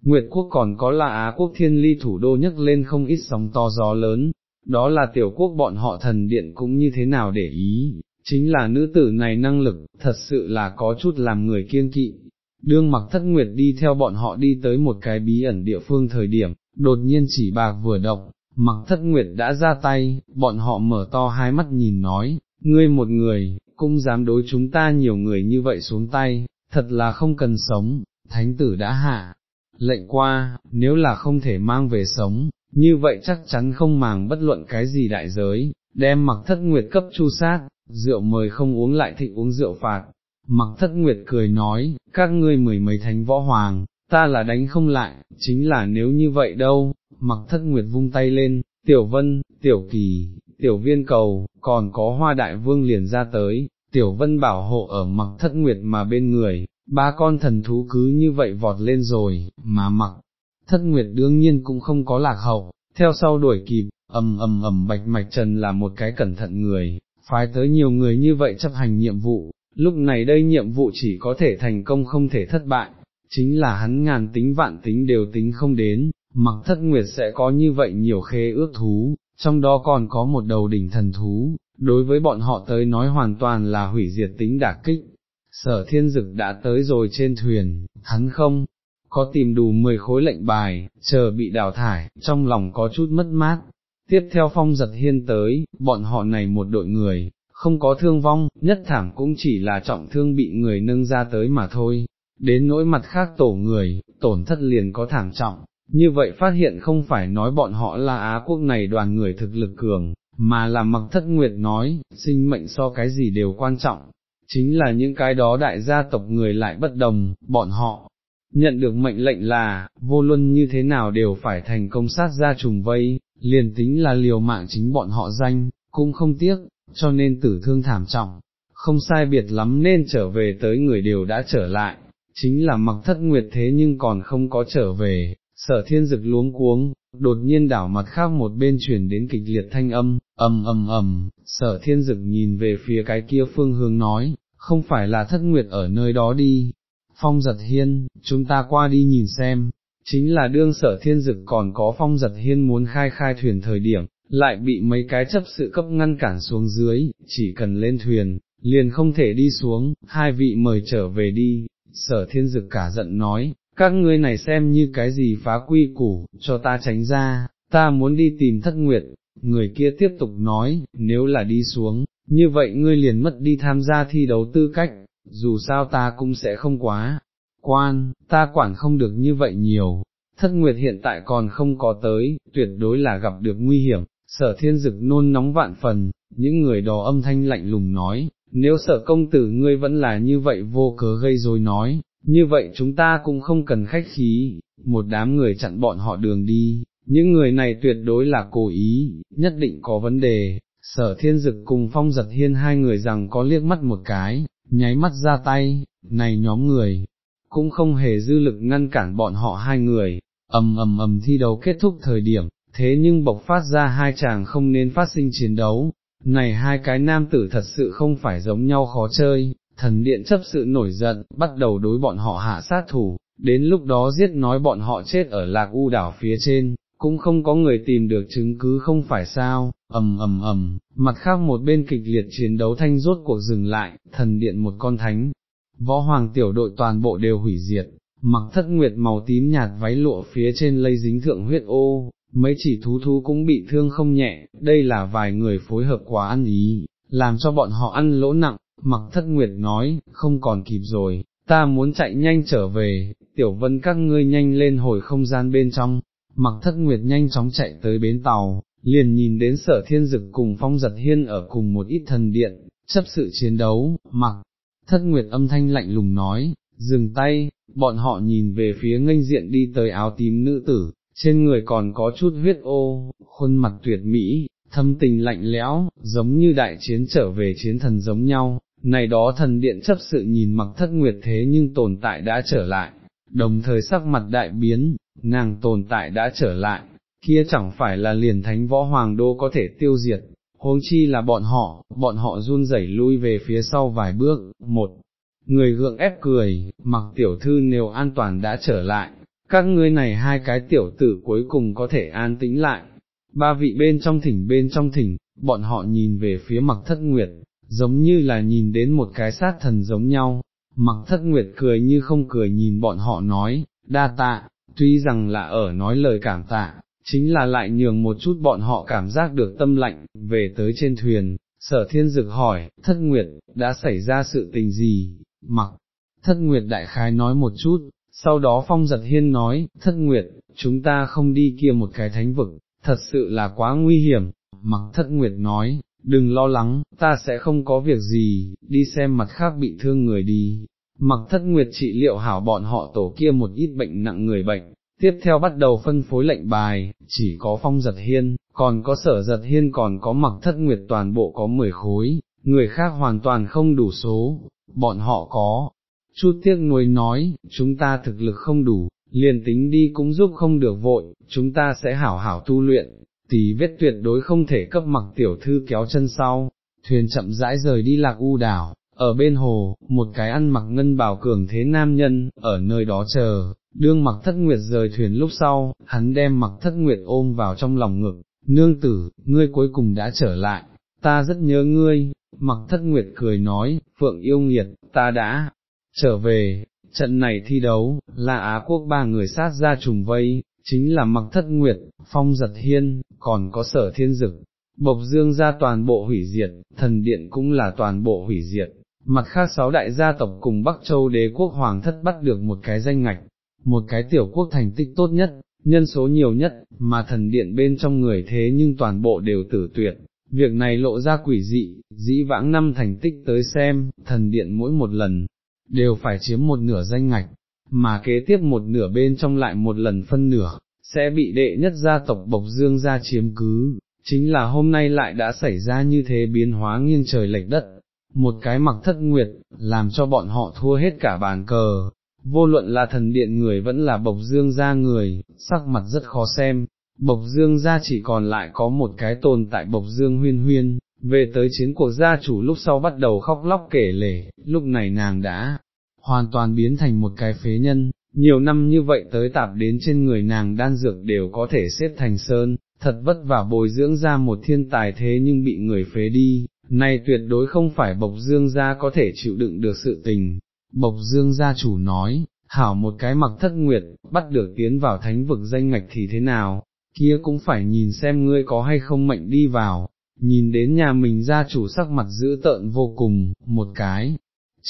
Nguyệt quốc còn có là Á quốc thiên ly thủ đô nhấc lên không ít sóng to gió lớn, đó là tiểu quốc bọn họ thần điện cũng như thế nào để ý, chính là nữ tử này năng lực, thật sự là có chút làm người kiên kỵ. Đương mặc thất nguyệt đi theo bọn họ đi tới một cái bí ẩn địa phương thời điểm, đột nhiên chỉ bạc vừa động, mặc thất nguyệt đã ra tay, bọn họ mở to hai mắt nhìn nói, ngươi một người, cũng dám đối chúng ta nhiều người như vậy xuống tay, thật là không cần sống, thánh tử đã hạ, lệnh qua, nếu là không thể mang về sống, như vậy chắc chắn không màng bất luận cái gì đại giới, đem mặc thất nguyệt cấp chu sát, rượu mời không uống lại thịnh uống rượu phạt. Mặc thất nguyệt cười nói, các ngươi mười mấy thánh võ hoàng, ta là đánh không lại, chính là nếu như vậy đâu, mặc thất nguyệt vung tay lên, tiểu vân, tiểu kỳ, tiểu viên cầu, còn có hoa đại vương liền ra tới, tiểu vân bảo hộ ở mặc thất nguyệt mà bên người, ba con thần thú cứ như vậy vọt lên rồi, mà mặc, thất nguyệt đương nhiên cũng không có lạc hậu, theo sau đuổi kịp, ầm ầm ầm bạch mạch trần là một cái cẩn thận người, phái tới nhiều người như vậy chấp hành nhiệm vụ, lúc này đây nhiệm vụ chỉ có thể thành công không thể thất bại, chính là hắn ngàn tính vạn tính đều tính không đến, mặc thất nguyệt sẽ có như vậy nhiều khế ước thú, trong đó còn có một đầu đỉnh thần thú, đối với bọn họ tới nói hoàn toàn là hủy diệt tính đả kích, sở thiên dực đã tới rồi trên thuyền, hắn không, có tìm đủ 10 khối lệnh bài, chờ bị đào thải, trong lòng có chút mất mát. Tiếp theo phong giật hiên tới, bọn họ này một đội người, không có thương vong, nhất thảm cũng chỉ là trọng thương bị người nâng ra tới mà thôi, đến nỗi mặt khác tổ người, tổn thất liền có thảm trọng, như vậy phát hiện không phải nói bọn họ là Á quốc này đoàn người thực lực cường, mà là mặc thất nguyệt nói, sinh mệnh so cái gì đều quan trọng, chính là những cái đó đại gia tộc người lại bất đồng, bọn họ, nhận được mệnh lệnh là, vô luân như thế nào đều phải thành công sát ra trùng vây, liền tính là liều mạng chính bọn họ danh, cũng không tiếc, cho nên tử thương thảm trọng, không sai biệt lắm nên trở về tới người đều đã trở lại, chính là mặc thất nguyệt thế nhưng còn không có trở về, sở thiên dực luống cuống, đột nhiên đảo mặt khác một bên chuyển đến kịch liệt thanh âm, ầm ầm ầm, sở thiên dực nhìn về phía cái kia phương hướng nói, không phải là thất nguyệt ở nơi đó đi, phong giật hiên, chúng ta qua đi nhìn xem, chính là đương sở thiên dực còn có phong giật hiên muốn khai khai thuyền thời điểm, lại bị mấy cái chấp sự cấp ngăn cản xuống dưới, chỉ cần lên thuyền, liền không thể đi xuống, hai vị mời trở về đi, sở thiên dực cả giận nói, các ngươi này xem như cái gì phá quy củ, cho ta tránh ra, ta muốn đi tìm thất nguyệt, người kia tiếp tục nói, nếu là đi xuống, như vậy ngươi liền mất đi tham gia thi đấu tư cách, dù sao ta cũng sẽ không quá, quan, ta quản không được như vậy nhiều, thất nguyệt hiện tại còn không có tới, tuyệt đối là gặp được nguy hiểm, sở thiên dực nôn nóng vạn phần, những người đó âm thanh lạnh lùng nói, nếu sở công tử ngươi vẫn là như vậy vô cớ gây rồi nói, như vậy chúng ta cũng không cần khách khí, một đám người chặn bọn họ đường đi, những người này tuyệt đối là cố ý, nhất định có vấn đề, sở thiên dực cùng phong giật hiên hai người rằng có liếc mắt một cái, nháy mắt ra tay, này nhóm người, cũng không hề dư lực ngăn cản bọn họ hai người, ầm ầm ầm thi đấu kết thúc thời điểm, thế nhưng bộc phát ra hai chàng không nên phát sinh chiến đấu, này hai cái nam tử thật sự không phải giống nhau khó chơi, thần điện chấp sự nổi giận, bắt đầu đối bọn họ hạ sát thủ, đến lúc đó giết nói bọn họ chết ở lạc u đảo phía trên, cũng không có người tìm được chứng cứ không phải sao, ầm ầm ầm, mặt khác một bên kịch liệt chiến đấu thanh rốt cuộc dừng lại, thần điện một con thánh, võ hoàng tiểu đội toàn bộ đều hủy diệt, mặc thất nguyệt màu tím nhạt váy lụa phía trên lây dính thượng huyết ô, mấy chỉ thú thú cũng bị thương không nhẹ, đây là vài người phối hợp quá ăn ý, làm cho bọn họ ăn lỗ nặng, mặc thất nguyệt nói, không còn kịp rồi, ta muốn chạy nhanh trở về, tiểu vân các ngươi nhanh lên hồi không gian bên trong, mặc thất nguyệt nhanh chóng chạy tới bến tàu, liền nhìn đến sở thiên dực cùng phong giật hiên ở cùng một ít thần điện, chấp sự chiến đấu, mặc, thất nguyệt âm thanh lạnh lùng nói, dừng tay, bọn họ nhìn về phía nghênh diện đi tới áo tím nữ tử, trên người còn có chút huyết ô, khuôn mặt tuyệt mỹ, thâm tình lạnh lẽo, giống như đại chiến trở về chiến thần giống nhau, này đó thần điện chấp sự nhìn mặc thất nguyệt thế nhưng tồn tại đã trở lại, đồng thời sắc mặt đại biến, nàng tồn tại đã trở lại, kia chẳng phải là liền thánh võ hoàng đô có thể tiêu diệt, huống chi là bọn họ, bọn họ run rẩy lui về phía sau vài bước, một, người gượng ép cười, mặc tiểu thư nếu an toàn đã trở lại, các ngươi này hai cái tiểu tử cuối cùng có thể an tĩnh lại, ba vị bên trong thỉnh bên trong thỉnh, bọn họ nhìn về phía mặc thất nguyệt, giống như là nhìn đến một cái sát thần giống nhau, mặc thất nguyệt cười như không cười nhìn bọn họ nói, đa tạ, tuy rằng là ở nói lời cảm tạ, chính là lại nhường một chút bọn họ cảm giác được tâm lạnh, về tới trên thuyền, sở thiên dực hỏi, thất nguyệt, đã xảy ra sự tình gì, mặc, thất nguyệt đại khái nói một chút, sau đó phong giật hiên nói, thất nguyệt, chúng ta không đi kia một cái thánh vực, thật sự là quá nguy hiểm, mặc thất nguyệt nói, đừng lo lắng, ta sẽ không có việc gì, đi xem mặt khác bị thương người đi. Mặc thất nguyệt trị liệu hảo bọn họ tổ kia một ít bệnh nặng người bệnh, tiếp theo bắt đầu phân phối lệnh bài, chỉ có phong giật hiên, còn có sở giật hiên còn có mặc thất nguyệt toàn bộ có 10 khối, người khác hoàn toàn không đủ số, bọn họ có. Chút tiếc nuối nói, chúng ta thực lực không đủ, liền tính đi cũng giúp không được vội, chúng ta sẽ hảo hảo tu luyện, tí vết tuyệt đối không thể cấp mặc tiểu thư kéo chân sau, thuyền chậm rãi rời đi lạc u đảo, ở bên hồ, một cái ăn mặc ngân bào cường thế nam nhân, ở nơi đó chờ, đương mặc thất nguyệt rời thuyền lúc sau, hắn đem mặc thất nguyệt ôm vào trong lòng ngực, nương tử, ngươi cuối cùng đã trở lại, ta rất nhớ ngươi, mặc thất nguyệt cười nói, phượng yêu nghiệt, ta đã trở về, trận này thi đấu, là Á quốc ba người sát ra trùng vây, chính là mặc thất nguyệt, phong giật hiên, còn có sở thiên dực, bộc dương ra toàn bộ hủy diệt, thần điện cũng là toàn bộ hủy diệt, mặt khác sáu đại gia tộc cùng Bắc Châu đế quốc hoàng thất bắt được một cái danh ngạch, một cái tiểu quốc thành tích tốt nhất, nhân số nhiều nhất, mà thần điện bên trong người thế nhưng toàn bộ đều tử tuyệt. Việc này lộ ra quỷ dị, dĩ vãng năm thành tích tới xem, thần điện mỗi một lần, đều phải chiếm một nửa danh ngạch, mà kế tiếp một nửa bên trong lại một lần phân nửa, sẽ bị đệ nhất gia tộc Bộc Dương gia chiếm cứ, chính là hôm nay lại đã xảy ra như thế biến hóa nghiêng trời lệch đất, một cái mặc thất nguyệt, làm cho bọn họ thua hết cả bàn cờ, vô luận là thần điện người vẫn là Bộc Dương gia người, sắc mặt rất khó xem. Bộc Dương gia chỉ còn lại có một cái tồn tại Bộc Dương huyên huyên, về tới chiến cuộc gia chủ lúc sau bắt đầu khóc lóc kể lể, lúc này nàng đã hoàn toàn biến thành một cái phế nhân, nhiều năm như vậy tới tạp đến trên người nàng đan dược đều có thể xếp thành sơn, thật vất vả bồi dưỡng ra một thiên tài thế nhưng bị người phế đi, này tuyệt đối không phải Bộc Dương gia có thể chịu đựng được sự tình. Bộc Dương gia chủ nói, hảo một cái mặc thất nguyệt, bắt được tiến vào thánh vực danh ngạch thì thế nào, kia cũng phải nhìn xem ngươi có hay không mệnh đi vào, nhìn đến nhà mình gia chủ sắc mặt dữ tợn vô cùng, một cái,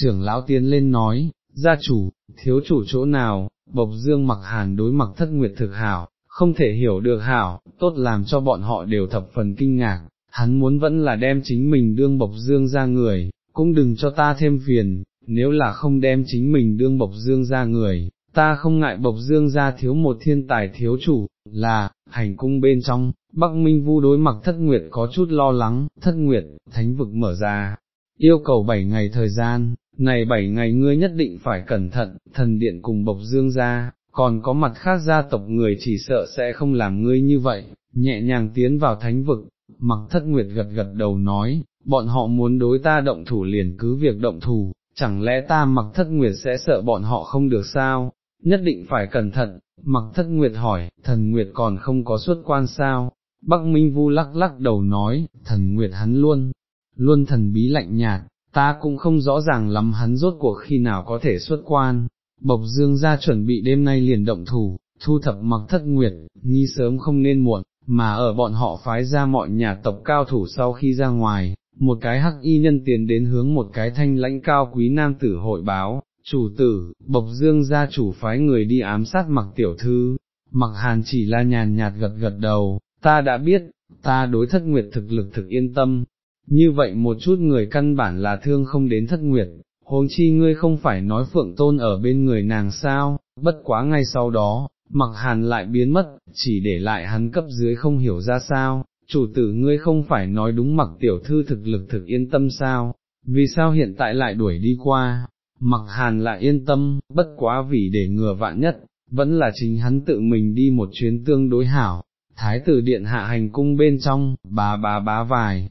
trưởng lão tiến lên nói, gia chủ, thiếu chủ chỗ nào, bộc dương mặc hàn đối mặc thất nguyệt thực hảo, không thể hiểu được hảo, tốt làm cho bọn họ đều thập phần kinh ngạc, hắn muốn vẫn là đem chính mình đương bộc dương ra người, cũng đừng cho ta thêm phiền, nếu là không đem chính mình đương bộc dương ra người, ta không ngại bộc dương ra thiếu một thiên tài thiếu chủ, là, hành cung bên trong, Bắc Minh Vu đối mặc thất nguyệt có chút lo lắng, thất nguyệt, thánh vực mở ra, yêu cầu bảy ngày thời gian, này bảy ngày ngươi nhất định phải cẩn thận, thần điện cùng bộc dương ra, còn có mặt khác gia tộc người chỉ sợ sẽ không làm ngươi như vậy, nhẹ nhàng tiến vào thánh vực, mặc thất nguyệt gật gật đầu nói, bọn họ muốn đối ta động thủ liền cứ việc động thủ, chẳng lẽ ta mặc thất nguyệt sẽ sợ bọn họ không được sao, nhất định phải cẩn thận, mặc thất nguyệt hỏi, thần nguyệt còn không có xuất quan sao, Bắc Minh Vu lắc lắc đầu nói, thần nguyệt hắn luôn, luôn thần bí lạnh nhạt, ta cũng không rõ ràng lắm hắn rốt cuộc khi nào có thể xuất quan, Bộc Dương ra chuẩn bị đêm nay liền động thủ, thu thập mặc thất nguyệt, nhi sớm không nên muộn, mà ở bọn họ phái ra mọi nhà tộc cao thủ sau khi ra ngoài, một cái hắc y nhân tiền đến hướng một cái thanh lãnh cao quý nam tử hội báo, chủ tử, Bộc Dương gia chủ phái người đi ám sát mặc tiểu thư, mặc hàn chỉ là nhàn nhạt gật gật đầu, ta đã biết, ta đối thất nguyệt thực lực thực yên tâm, như vậy một chút người căn bản là thương không đến thất nguyệt, huống chi ngươi không phải nói phượng tôn ở bên người nàng sao, bất quá ngay sau đó, mặc hàn lại biến mất, chỉ để lại hắn cấp dưới không hiểu ra sao, chủ tử ngươi không phải nói đúng mặc tiểu thư thực lực thực yên tâm sao, vì sao hiện tại lại đuổi đi qua, mặc hàn lại yên tâm, bất quá vì để ngừa vạn nhất, vẫn là chính hắn tự mình đi một chuyến tương đối hảo, thái tử điện hạ hành cung bên trong, bà bà bá vài,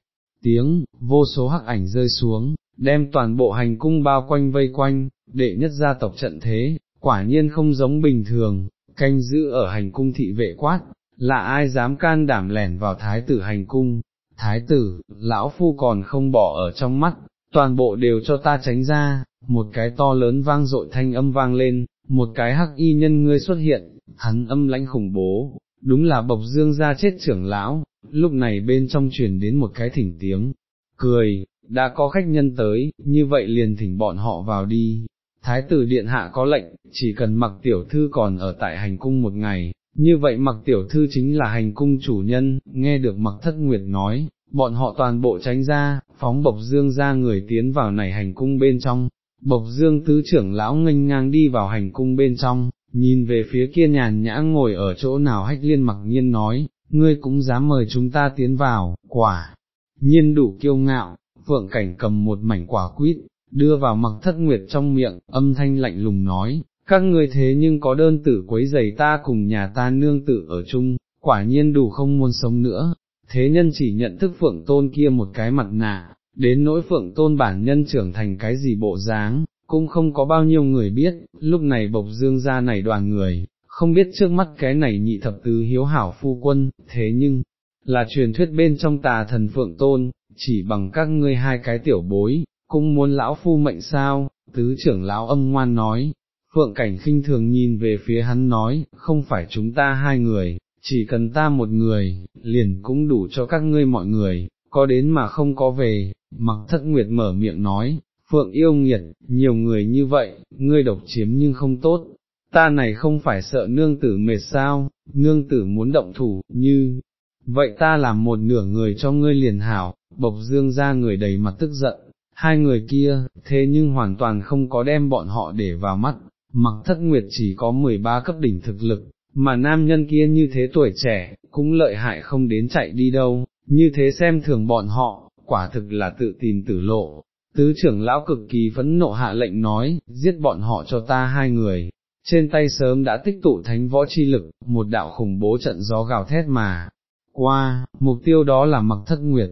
tiếng, vô số hắc ảnh rơi xuống, đem toàn bộ hành cung bao quanh vây quanh, đệ nhất gia tộc trận thế, quả nhiên không giống bình thường, canh giữ ở hành cung thị vệ quát, là ai dám can đảm lẻn vào thái tử hành cung, thái tử, lão phu còn không bỏ ở trong mắt, toàn bộ đều cho ta tránh ra, một cái to lớn vang dội thanh âm vang lên, một cái hắc y nhân ngươi xuất hiện, hắn âm lãnh khủng bố, đúng là bộc dương ra chết trưởng lão, lúc này bên trong truyền đến một cái thỉnh tiếng, cười, đã có khách nhân tới, như vậy liền thỉnh bọn họ vào đi. Thái tử điện hạ có lệnh, chỉ cần mặc tiểu thư còn ở tại hành cung một ngày, như vậy mặc tiểu thư chính là hành cung chủ nhân, nghe được mặc thất nguyệt nói, bọn họ toàn bộ tránh ra, phóng bộc dương ra người tiến vào này hành cung bên trong, bộc dương tứ trưởng lão nghênh ngang đi vào hành cung bên trong, nhìn về phía kia nhàn nhã ngồi ở chỗ nào hách liên mặc nhiên nói, ngươi cũng dám mời chúng ta tiến vào, quả, nhiên đủ kiêu ngạo, phượng cảnh cầm một mảnh quả quýt, đưa vào mặc thất nguyệt trong miệng, âm thanh lạnh lùng nói, các ngươi thế nhưng có đơn tử quấy giày ta cùng nhà ta nương tử ở chung, quả nhiên đủ không muốn sống nữa, thế nhân chỉ nhận thức phượng tôn kia một cái mặt nạ, đến nỗi phượng tôn bản nhân trưởng thành cái gì bộ dáng, cũng không có bao nhiêu người biết, lúc này bộc dương ra này đoàn người, không biết trước mắt cái này nhị thập tứ hiếu hảo phu quân, thế nhưng, là truyền thuyết bên trong tà thần phượng tôn, chỉ bằng các ngươi hai cái tiểu bối, cũng muốn lão phu mệnh sao, tứ trưởng lão âm ngoan nói, phượng cảnh khinh thường nhìn về phía hắn nói, không phải chúng ta hai người, chỉ cần ta một người, liền cũng đủ cho các ngươi mọi người, có đến mà không có về, mặc thất nguyệt mở miệng nói, phượng yêu nghiệt, nhiều người như vậy, ngươi độc chiếm nhưng không tốt, ta này không phải sợ nương tử mệt sao, nương tử muốn động thủ, như, vậy ta làm một nửa người cho ngươi liền hảo, bộc dương ra người đầy mặt tức giận, hai người kia, thế nhưng hoàn toàn không có đem bọn họ để vào mắt, mặc thất nguyệt chỉ có 13 cấp đỉnh thực lực, mà nam nhân kia như thế tuổi trẻ, cũng lợi hại không đến chạy đi đâu, như thế xem thường bọn họ, quả thực là tự tìm tử lộ. Tứ trưởng lão cực kỳ phẫn nộ hạ lệnh nói, giết bọn họ cho ta hai người, trên tay sớm đã tích tụ thánh võ chi lực, một đạo khủng bố trận gió gào thét mà, qua, mục tiêu đó là mặc thất nguyệt,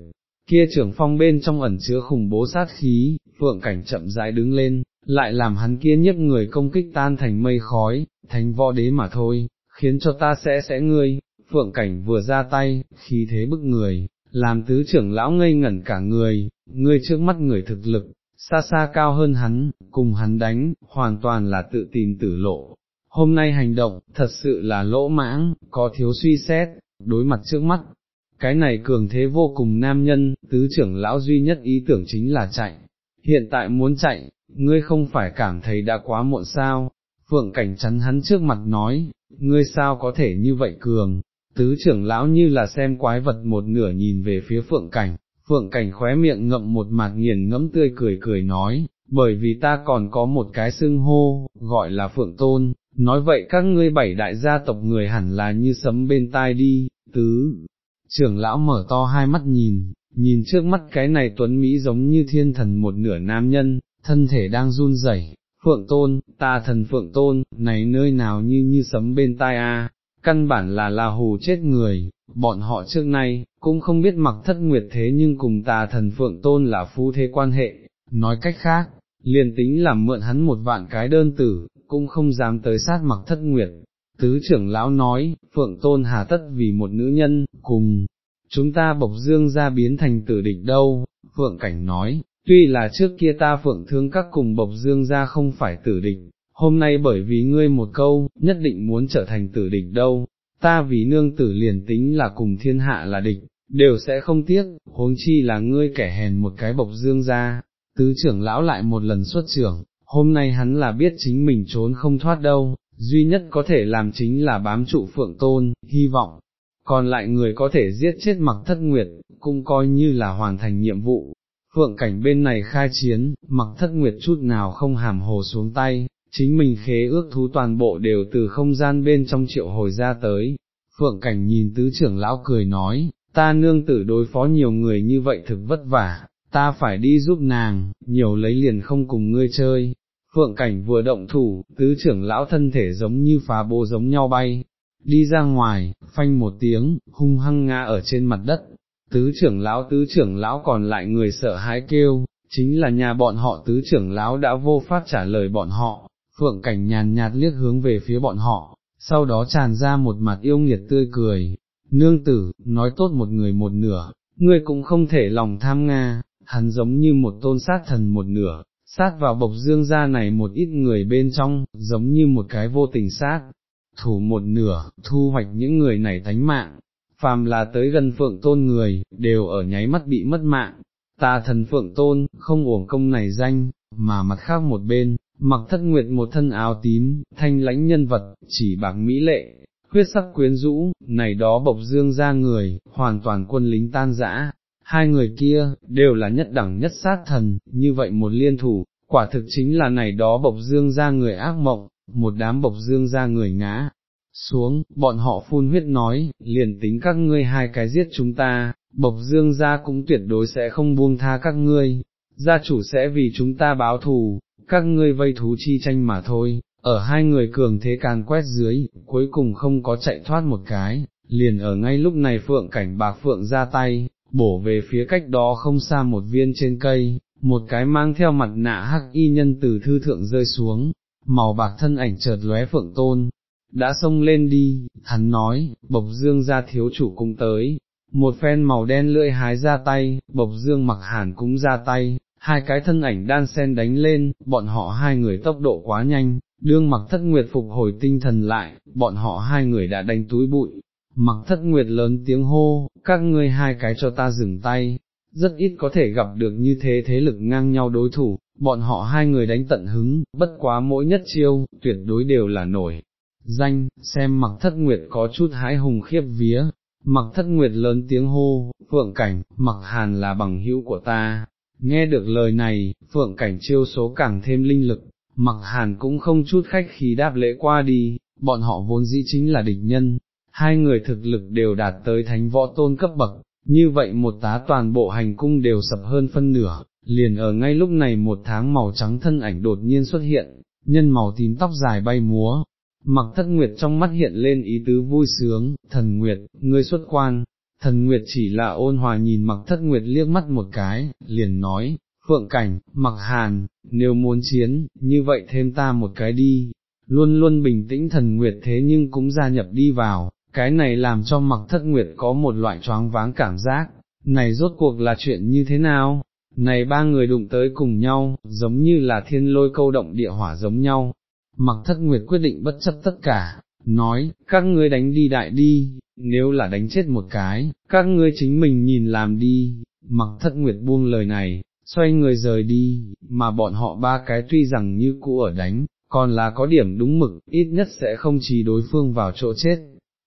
kia trưởng phong bên trong ẩn chứa khủng bố sát khí, phượng cảnh chậm rãi đứng lên, lại làm hắn kia nhất người công kích tan thành mây khói, thánh võ đế mà thôi, khiến cho ta sẽ sẽ ngươi, phượng cảnh vừa ra tay, khí thế bức người, làm tứ trưởng lão ngây ngẩn cả người, ngươi trước mắt người thực lực, xa xa cao hơn hắn, cùng hắn đánh, hoàn toàn là tự tìm tử lộ. Hôm nay hành động, thật sự là lỗ mãng, có thiếu suy xét, đối mặt trước mắt, cái này cường thế vô cùng nam nhân, tứ trưởng lão duy nhất ý tưởng chính là chạy, hiện tại muốn chạy, ngươi không phải cảm thấy đã quá muộn sao, phượng cảnh chắn hắn trước mặt nói, ngươi sao có thể như vậy cường, tứ trưởng lão như là xem quái vật một nửa nhìn về phía phượng cảnh, phượng cảnh khóe miệng ngậm một mặt nghiền ngẫm tươi cười cười nói, bởi vì ta còn có một cái xưng hô, gọi là phượng tôn, nói vậy các ngươi bảy đại gia tộc người hẳn là như sấm bên tai đi, tứ, trưởng lão mở to hai mắt nhìn, nhìn trước mắt cái này tuấn Mỹ giống như thiên thần một nửa nam nhân, thân thể đang run rẩy. Phượng Tôn, ta thần Phượng Tôn, này nơi nào như như sấm bên tai a, căn bản là là hù chết người, bọn họ trước nay, cũng không biết mặc thất nguyệt thế nhưng cùng ta thần Phượng Tôn là phu thế quan hệ, nói cách khác, liền tính làm mượn hắn một vạn cái đơn tử, cũng không dám tới sát mặc thất nguyệt. Tứ trưởng lão nói, Phượng Tôn hà tất vì một nữ nhân, cùng, chúng ta bộc dương ra biến thành tử địch đâu, Phượng Cảnh nói, tuy là trước kia ta Phượng thương các cùng bộc dương ra không phải tử địch, hôm nay bởi vì ngươi một câu, nhất định muốn trở thành tử địch đâu, ta vì nương tử liền tính là cùng thiên hạ là địch, đều sẽ không tiếc, huống chi là ngươi kẻ hèn một cái bộc dương ra, tứ trưởng lão lại một lần xuất trưởng, hôm nay hắn là biết chính mình trốn không thoát đâu, duy nhất có thể làm chính là bám trụ phượng tôn, hy vọng, còn lại người có thể giết chết mặc thất nguyệt, cũng coi như là hoàn thành nhiệm vụ. Phượng cảnh bên này khai chiến, mặc thất nguyệt chút nào không hàm hồ xuống tay, chính mình khế ước thú toàn bộ đều từ không gian bên trong triệu hồi ra tới. Phượng cảnh nhìn tứ trưởng lão cười nói, ta nương tử đối phó nhiều người như vậy thực vất vả, ta phải đi giúp nàng, nhiều lấy liền không cùng ngươi chơi. Phượng cảnh vừa động thủ, tứ trưởng lão thân thể giống như phá bô giống nhau bay, đi ra ngoài, phanh một tiếng, hung hăng ngã ở trên mặt đất, tứ trưởng lão tứ trưởng lão còn lại người sợ hãi kêu, chính là nhà bọn họ tứ trưởng lão đã vô pháp trả lời bọn họ, phượng cảnh nhàn nhạt liếc hướng về phía bọn họ, sau đó tràn ra một mặt yêu nghiệt tươi cười, nương tử, nói tốt một người một nửa, ngươi cũng không thể lòng tham nga, hắn giống như một tôn sát thần một nửa, sát vào bộc dương ra này một ít người bên trong, giống như một cái vô tình sát, thủ một nửa, thu hoạch những người này thánh mạng, phàm là tới gần phượng tôn người, đều ở nháy mắt bị mất mạng, ta thần phượng tôn, không uổng công này danh, mà mặt khác một bên, mặc thất nguyệt một thân áo tím, thanh lãnh nhân vật, chỉ bạc mỹ lệ, huyết sắc quyến rũ, này đó bộc dương ra người, hoàn toàn quân lính tan rã, hai người kia, đều là nhất đẳng nhất sát thần, như vậy một liên thủ, quả thực chính là này đó bộc dương ra người ác mộng, một đám bộc dương ra người ngã. Xuống, bọn họ phun huyết nói, liền tính các ngươi hai cái giết chúng ta, bộc dương ra cũng tuyệt đối sẽ không buông tha các ngươi, gia chủ sẽ vì chúng ta báo thù, các ngươi vây thú chi tranh mà thôi, ở hai người cường thế càn quét dưới, cuối cùng không có chạy thoát một cái, liền ở ngay lúc này phượng cảnh bạc phượng ra tay, bổ về phía cách đó không xa một viên trên cây, một cái mang theo mặt nạ hắc y nhân từ thư thượng rơi xuống, màu bạc thân ảnh chợt lóe phượng tôn, đã xông lên đi, hắn nói, bộc dương ra thiếu chủ cũng tới, một phen màu đen lưỡi hái ra tay, bộc dương mặc hàn cũng ra tay, hai cái thân ảnh đan sen đánh lên, bọn họ hai người tốc độ quá nhanh, đương mặc thất nguyệt phục hồi tinh thần lại, bọn họ hai người đã đánh túi bụi, mặc thất nguyệt lớn tiếng hô, các ngươi hai cái cho ta dừng tay, rất ít có thể gặp được như thế thế lực ngang nhau đối thủ, bọn họ hai người đánh tận hứng, bất quá mỗi nhất chiêu, tuyệt đối đều là nổi. Danh, xem mặc thất nguyệt có chút hái hùng khiếp vía, mặc thất nguyệt lớn tiếng hô, phượng cảnh, mặc hàn là bằng hữu của ta, nghe được lời này, phượng cảnh chiêu số càng thêm linh lực, mặc hàn cũng không chút khách khí đáp lễ qua đi, bọn họ vốn dĩ chính là địch nhân, hai người thực lực đều đạt tới thánh võ tôn cấp bậc, như vậy một tá toàn bộ hành cung đều sập hơn phân nửa, liền ở ngay lúc này một tháng màu trắng thân ảnh đột nhiên xuất hiện, nhân màu tím tóc dài bay múa, mặc thất nguyệt trong mắt hiện lên ý tứ vui sướng, thần nguyệt, ngươi xuất quan, thần nguyệt chỉ là ôn hòa nhìn mặc thất nguyệt liếc mắt một cái, liền nói, phượng cảnh, mặc hàn, nếu muốn chiến, như vậy thêm ta một cái đi, luôn luôn bình tĩnh thần nguyệt thế nhưng cũng gia nhập đi vào, cái này làm cho mặc thất nguyệt có một loại choáng váng cảm giác, này rốt cuộc là chuyện như thế nào, này ba người đụng tới cùng nhau, giống như là thiên lôi câu động địa hỏa giống nhau, mặc thất nguyệt quyết định bất chấp tất cả, nói, các ngươi đánh đi đại đi, nếu là đánh chết một cái, các ngươi chính mình nhìn làm đi, mặc thất nguyệt buông lời này, xoay người rời đi, mà bọn họ ba cái tuy rằng như cũ ở đánh, còn là có điểm đúng mực, ít nhất sẽ không chỉ đối phương vào chỗ chết.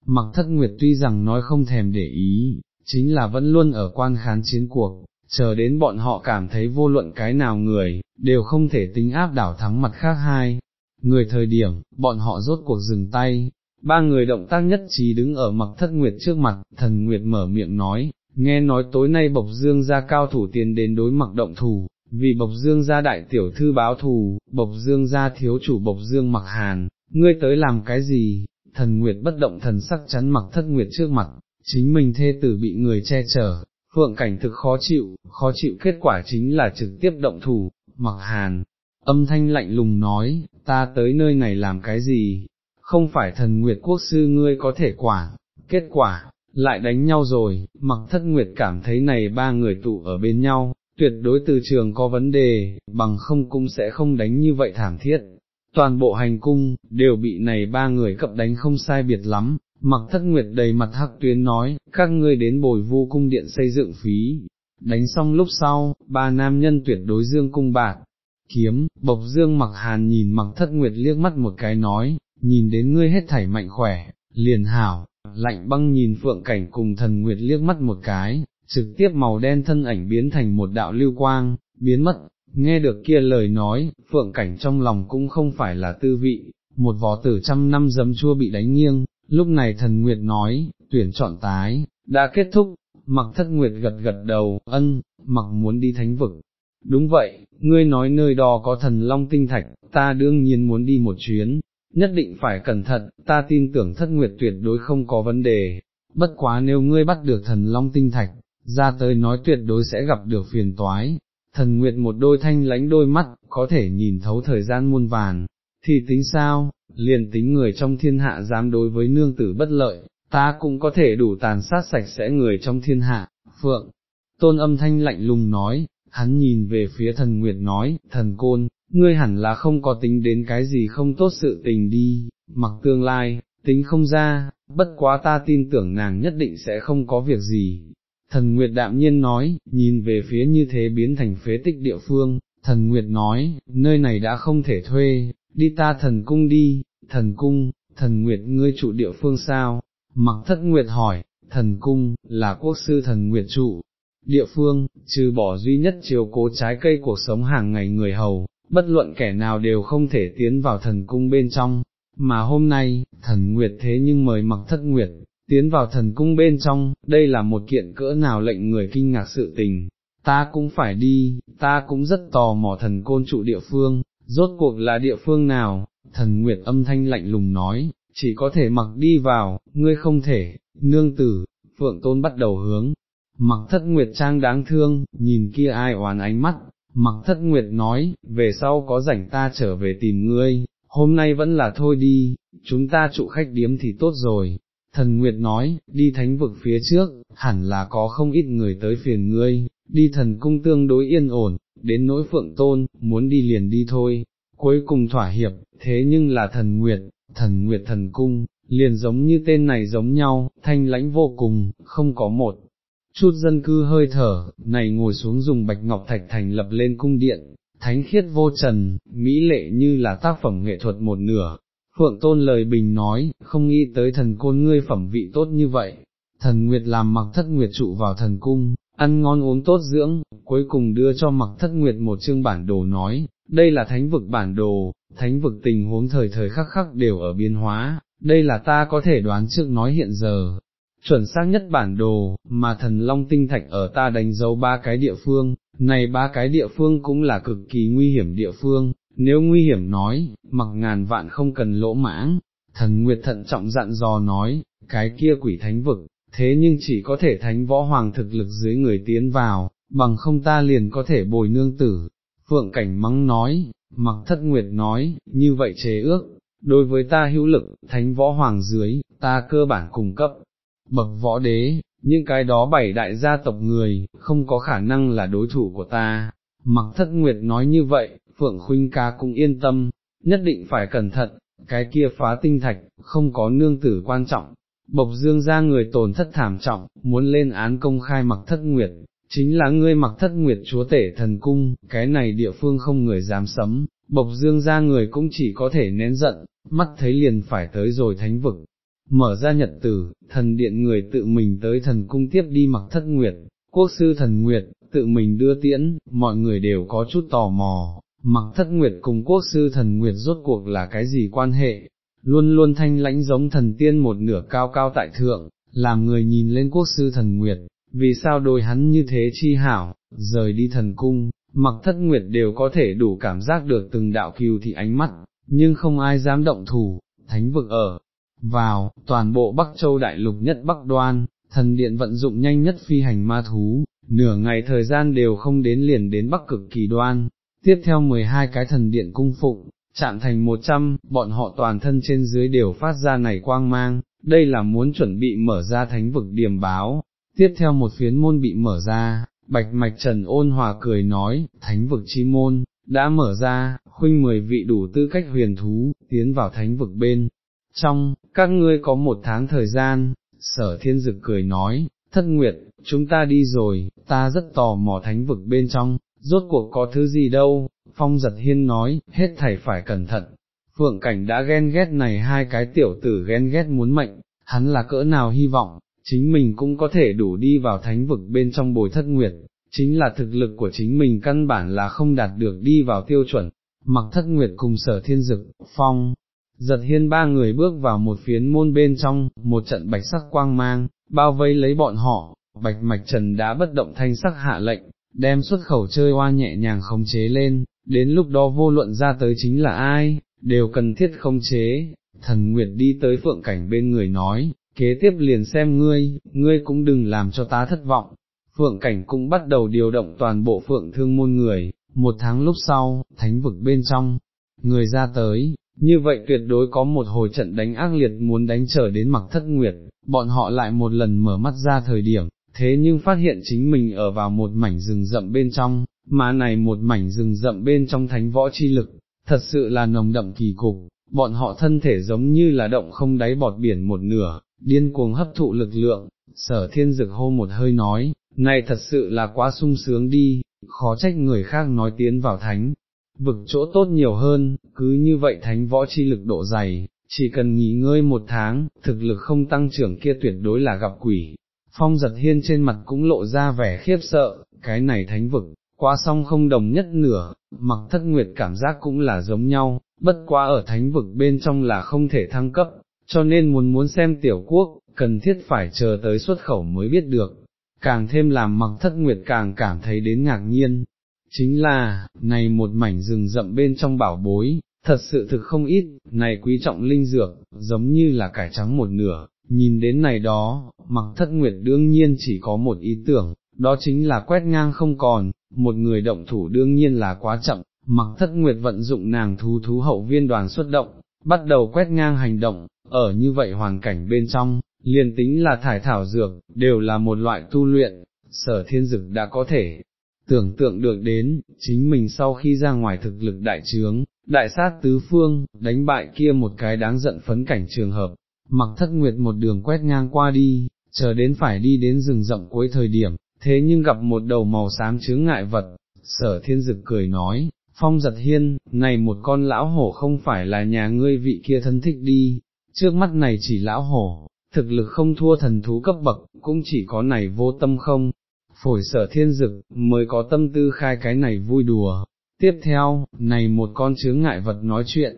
Mặc thất nguyệt tuy rằng nói không thèm để ý, chính là vẫn luôn ở quan khán chiến cuộc, chờ đến bọn họ cảm thấy vô luận cái nào người, đều không thể tính áp đảo thắng mặt khác hai. Người thời điểm, bọn họ rốt cuộc dừng tay, ba người động tác nhất trí đứng ở mặc thất nguyệt trước mặt, thần nguyệt mở miệng nói, nghe nói tối nay bộc dương ra cao thủ tiền đến đối mặc động thủ, vì Bộc Dương gia đại tiểu thư báo thù, Bộc Dương gia thiếu chủ Bộc Dương mặc hàn, ngươi tới làm cái gì, thần nguyệt bất động thần sắc chắn mặc thất nguyệt trước mặt, chính mình thê tử bị người che chở, phượng cảnh thực khó chịu, khó chịu kết quả chính là trực tiếp động thủ, mặc hàn, âm thanh lạnh lùng nói, ta tới nơi này làm cái gì, không phải thần nguyệt quốc sư ngươi có thể quản, kết quả, lại đánh nhau rồi, mặc thất nguyệt cảm thấy này ba người tụ ở bên nhau, tuyệt đối từ trường có vấn đề, bằng không cung sẽ không đánh như vậy thảm thiết. Toàn bộ hành cung, đều bị này ba người cập đánh không sai biệt lắm, mặc thất nguyệt đầy mặt hắc tuyến nói, các ngươi đến bồi vu cung điện xây dựng phí, đánh xong lúc sau, ba nam nhân tuyệt đối dương cung bạc, kiếm, bộc dương mặc hàn nhìn mặc thất nguyệt liếc mắt một cái nói, nhìn đến ngươi hết thảy mạnh khỏe, liền hảo, lạnh băng nhìn phượng cảnh cùng thần nguyệt liếc mắt một cái, trực tiếp màu đen thân ảnh biến thành một đạo lưu quang, biến mất, nghe được kia lời nói, phượng cảnh trong lòng cũng không phải là tư vị, một vò tử trăm năm dấm chua bị đánh nghiêng, lúc này thần nguyệt nói, tuyển chọn tái, đã kết thúc, mặc thất nguyệt gật gật đầu, ân, mặc muốn đi thánh vực. Đúng vậy, ngươi nói nơi đó có thần long tinh thạch, ta đương nhiên muốn đi một chuyến, nhất định phải cẩn thận, ta tin tưởng thất nguyệt tuyệt đối không có vấn đề, bất quá nếu ngươi bắt được thần long tinh thạch, ra tới nói tuyệt đối sẽ gặp được phiền toái. Thần Nguyệt một đôi thanh lánh đôi mắt, có thể nhìn thấu thời gian muôn vàn, thì tính sao, liền tính người trong thiên hạ dám đối với nương tử bất lợi, ta cũng có thể đủ tàn sát sạch sẽ người trong thiên hạ, phượng. Tôn âm thanh lạnh lùng nói, hắn nhìn về phía thần Nguyệt nói, thần côn, ngươi hẳn là không có tính đến cái gì không tốt sự tình đi, mặc tương lai, tính không ra, bất quá ta tin tưởng nàng nhất định sẽ không có việc gì. Thần Nguyệt đạm nhiên nói, nhìn về phía như thế biến thành phế tích địa phương, thần Nguyệt nói, nơi này đã không thể thuê, đi ta thần cung đi, thần cung, thần Nguyệt ngươi trụ địa phương sao? Mặc thất Nguyệt hỏi, thần cung, là quốc sư thần Nguyệt trụ, địa phương, trừ bỏ duy nhất chiều cố trái cây cuộc sống hàng ngày người hầu, bất luận kẻ nào đều không thể tiến vào thần cung bên trong, mà hôm nay, thần Nguyệt thế nhưng mời mặc thất Nguyệt, tiến vào thần cung bên trong, đây là một kiện cỡ nào lệnh người kinh ngạc sự tình, ta cũng phải đi, ta cũng rất tò mò thần côn trụ địa phương, rốt cuộc là địa phương nào, thần Nguyệt âm thanh lạnh lùng nói, chỉ có thể mặc đi vào, ngươi không thể, nương tử, phượng tôn bắt đầu hướng, mặc thất Nguyệt trang đáng thương, nhìn kia ai oán ánh mắt, mặc thất Nguyệt nói, về sau có rảnh ta trở về tìm ngươi, hôm nay vẫn là thôi đi, chúng ta trụ khách điếm thì tốt rồi. Thần Nguyệt nói, đi thánh vực phía trước, hẳn là có không ít người tới phiền ngươi, đi thần cung tương đối yên ổn, đến nỗi phượng tôn, muốn đi liền đi thôi, cuối cùng thỏa hiệp, thế nhưng là thần Nguyệt, thần Nguyệt thần cung, liền giống như tên này giống nhau, thanh lãnh vô cùng, không có một chút dân cư hơi thở, này ngồi xuống dùng bạch ngọc thạch thành lập lên cung điện, thánh khiết vô trần, mỹ lệ như là tác phẩm nghệ thuật một nửa. Phượng Tôn lời bình nói, không nghĩ tới thần côn ngươi phẩm vị tốt như vậy, thần Nguyệt làm mặc thất Nguyệt trụ vào thần cung, ăn ngon uống tốt dưỡng, cuối cùng đưa cho mặc thất Nguyệt một chương bản đồ nói, đây là thánh vực bản đồ, thánh vực tình huống thời thời khắc khắc đều ở biến hóa, đây là ta có thể đoán trước nói hiện giờ, chuẩn xác nhất bản đồ, mà thần long tinh thạch ở ta đánh dấu ba cái địa phương, này ba cái địa phương cũng là cực kỳ nguy hiểm địa phương, nếu nguy hiểm nói, mặc ngàn vạn không cần lỗ mãng, thần nguyệt thận trọng dặn dò nói, cái kia quỷ thánh vực, thế nhưng chỉ có thể thánh võ hoàng thực lực dưới người tiến vào, bằng không ta liền có thể bồi nương tử. Phượng cảnh mắng nói, mặc thất nguyệt nói, như vậy chế ước, đối với ta hữu lực, thánh võ hoàng dưới, ta cơ bản cung cấp, bậc võ đế, những cái đó bảy đại gia tộc người, không có khả năng là đối thủ của ta. Mặc thất nguyệt nói như vậy, Phượng Khuynh ca cũng yên tâm, nhất định phải cẩn thận, cái kia phá tinh thạch, không có nương tử quan trọng. Bộc dương ra người tổn thất thảm trọng, muốn lên án công khai mặc thất nguyệt, chính là ngươi mặc thất nguyệt chúa tể thần cung, cái này địa phương không người dám sấm, bộc dương ra người cũng chỉ có thể nén giận, mắt thấy liền phải tới rồi thánh vực, mở ra nhật tử, thần điện người tự mình tới thần cung tiếp đi mặc thất nguyệt, quốc sư thần nguyệt, tự mình đưa tiễn, mọi người đều có chút tò mò, mặc thất nguyệt cùng quốc sư thần nguyệt rốt cuộc là cái gì quan hệ, luôn luôn thanh lãnh giống thần tiên một nửa cao cao tại thượng, làm người nhìn lên quốc sư thần nguyệt, vì sao đôi hắn như thế chi hảo, rời đi thần cung, mặc thất nguyệt đều có thể đủ cảm giác được từng đạo kiều thị ánh mắt, nhưng không ai dám động thủ, thánh vực ở, vào, toàn bộ Bắc Châu Đại Lục nhất Bắc Đoan, thần điện vận dụng nhanh nhất phi hành ma thú, nửa ngày thời gian đều không đến liền đến Bắc cực kỳ đoan, tiếp theo 12 cái thần điện cung phụng, chạm thành 100, bọn họ toàn thân trên dưới đều phát ra này quang mang, đây là muốn chuẩn bị mở ra thánh vực điểm báo, tiếp theo một phiến môn bị mở ra, bạch mạch trần ôn hòa cười nói, thánh vực chi môn, đã mở ra, khuynh mười vị đủ tư cách huyền thú, tiến vào thánh vực bên. Trong, các ngươi có một tháng thời gian, sở thiên dực cười nói, thất nguyệt, chúng ta đi rồi, ta rất tò mò thánh vực bên trong, rốt cuộc có thứ gì đâu, phong giật hiên nói, hết thảy phải cẩn thận. Phượng cảnh đã ghen ghét này hai cái tiểu tử ghen ghét muốn mệnh, hắn là cỡ nào hy vọng, chính mình cũng có thể đủ đi vào thánh vực bên trong bồi thất nguyệt, chính là thực lực của chính mình căn bản là không đạt được đi vào tiêu chuẩn, mặc thất nguyệt cùng sở thiên dực, phong, giật hiên ba người bước vào một phiến môn bên trong, một trận bạch sắc quang mang, bao vây lấy bọn họ, bạch mạch trần đã bất động thanh sắc hạ lệnh, đem xuất khẩu chơi hoa nhẹ nhàng khống chế lên, đến lúc đó vô luận ra tới chính là ai, đều cần thiết khống chế, thần nguyệt đi tới phượng cảnh bên người nói, kế tiếp liền xem ngươi, ngươi cũng đừng làm cho ta thất vọng. Phượng cảnh cũng bắt đầu điều động toàn bộ phượng thương môn người, một tháng lúc sau, thánh vực bên trong, người ra tới, như vậy tuyệt đối có một hồi trận đánh ác liệt muốn đánh trở đến mặc thất nguyệt, bọn họ lại một lần mở mắt ra thời điểm, thế nhưng phát hiện chính mình ở vào một mảnh rừng rậm bên trong, mà này một mảnh rừng rậm bên trong thánh võ chi lực, thật sự là nồng đậm kỳ cục, bọn họ thân thể giống như là động không đáy bọt biển một nửa, điên cuồng hấp thụ lực lượng, sở thiên dực hô một hơi nói, này thật sự là quá sung sướng đi, khó trách người khác nói tiến vào thánh, vực chỗ tốt nhiều hơn, cứ như vậy thánh võ chi lực độ dày, chỉ cần nghỉ ngơi một tháng, thực lực không tăng trưởng kia tuyệt đối là gặp quỷ. Phong giật hiên trên mặt cũng lộ ra vẻ khiếp sợ, cái này thánh vực, qua song không đồng nhất nửa, mặc thất nguyệt cảm giác cũng là giống nhau, bất quá ở thánh vực bên trong là không thể thăng cấp, cho nên muốn muốn xem tiểu quốc, cần thiết phải chờ tới xuất khẩu mới biết được, càng thêm làm mặc thất nguyệt càng cảm thấy đến ngạc nhiên, chính là, này một mảnh rừng rậm bên trong bảo bối, thật sự thực không ít, này quý trọng linh dược, giống như là cải trắng một nửa, nhìn đến này đó, mặc thất nguyệt đương nhiên chỉ có một ý tưởng, đó chính là quét ngang không còn, một người động thủ đương nhiên là quá chậm, mặc thất nguyệt vận dụng nàng thú thú hậu viên đoàn xuất động, bắt đầu quét ngang hành động, ở như vậy hoàn cảnh bên trong, liền tính là thải thảo dược, đều là một loại tu luyện, sở thiên dực đã có thể tưởng tượng được đến, chính mình sau khi ra ngoài thực lực đại trướng, đại sát tứ phương, đánh bại kia một cái đáng giận phấn cảnh trường hợp, mặc thất nguyệt một đường quét ngang qua đi, chờ đến phải đi đến rừng rậm cuối thời điểm, thế nhưng gặp một đầu màu xám chướng ngại vật, sở thiên dực cười nói, phong giật hiên, này một con lão hổ không phải là nhà ngươi vị kia thân thích đi, trước mắt này chỉ lão hổ, thực lực không thua thần thú cấp bậc, cũng chỉ có này vô tâm không, phổi sở thiên dực, mới có tâm tư khai cái này vui đùa. Tiếp theo, này một con chướng ngại vật nói chuyện,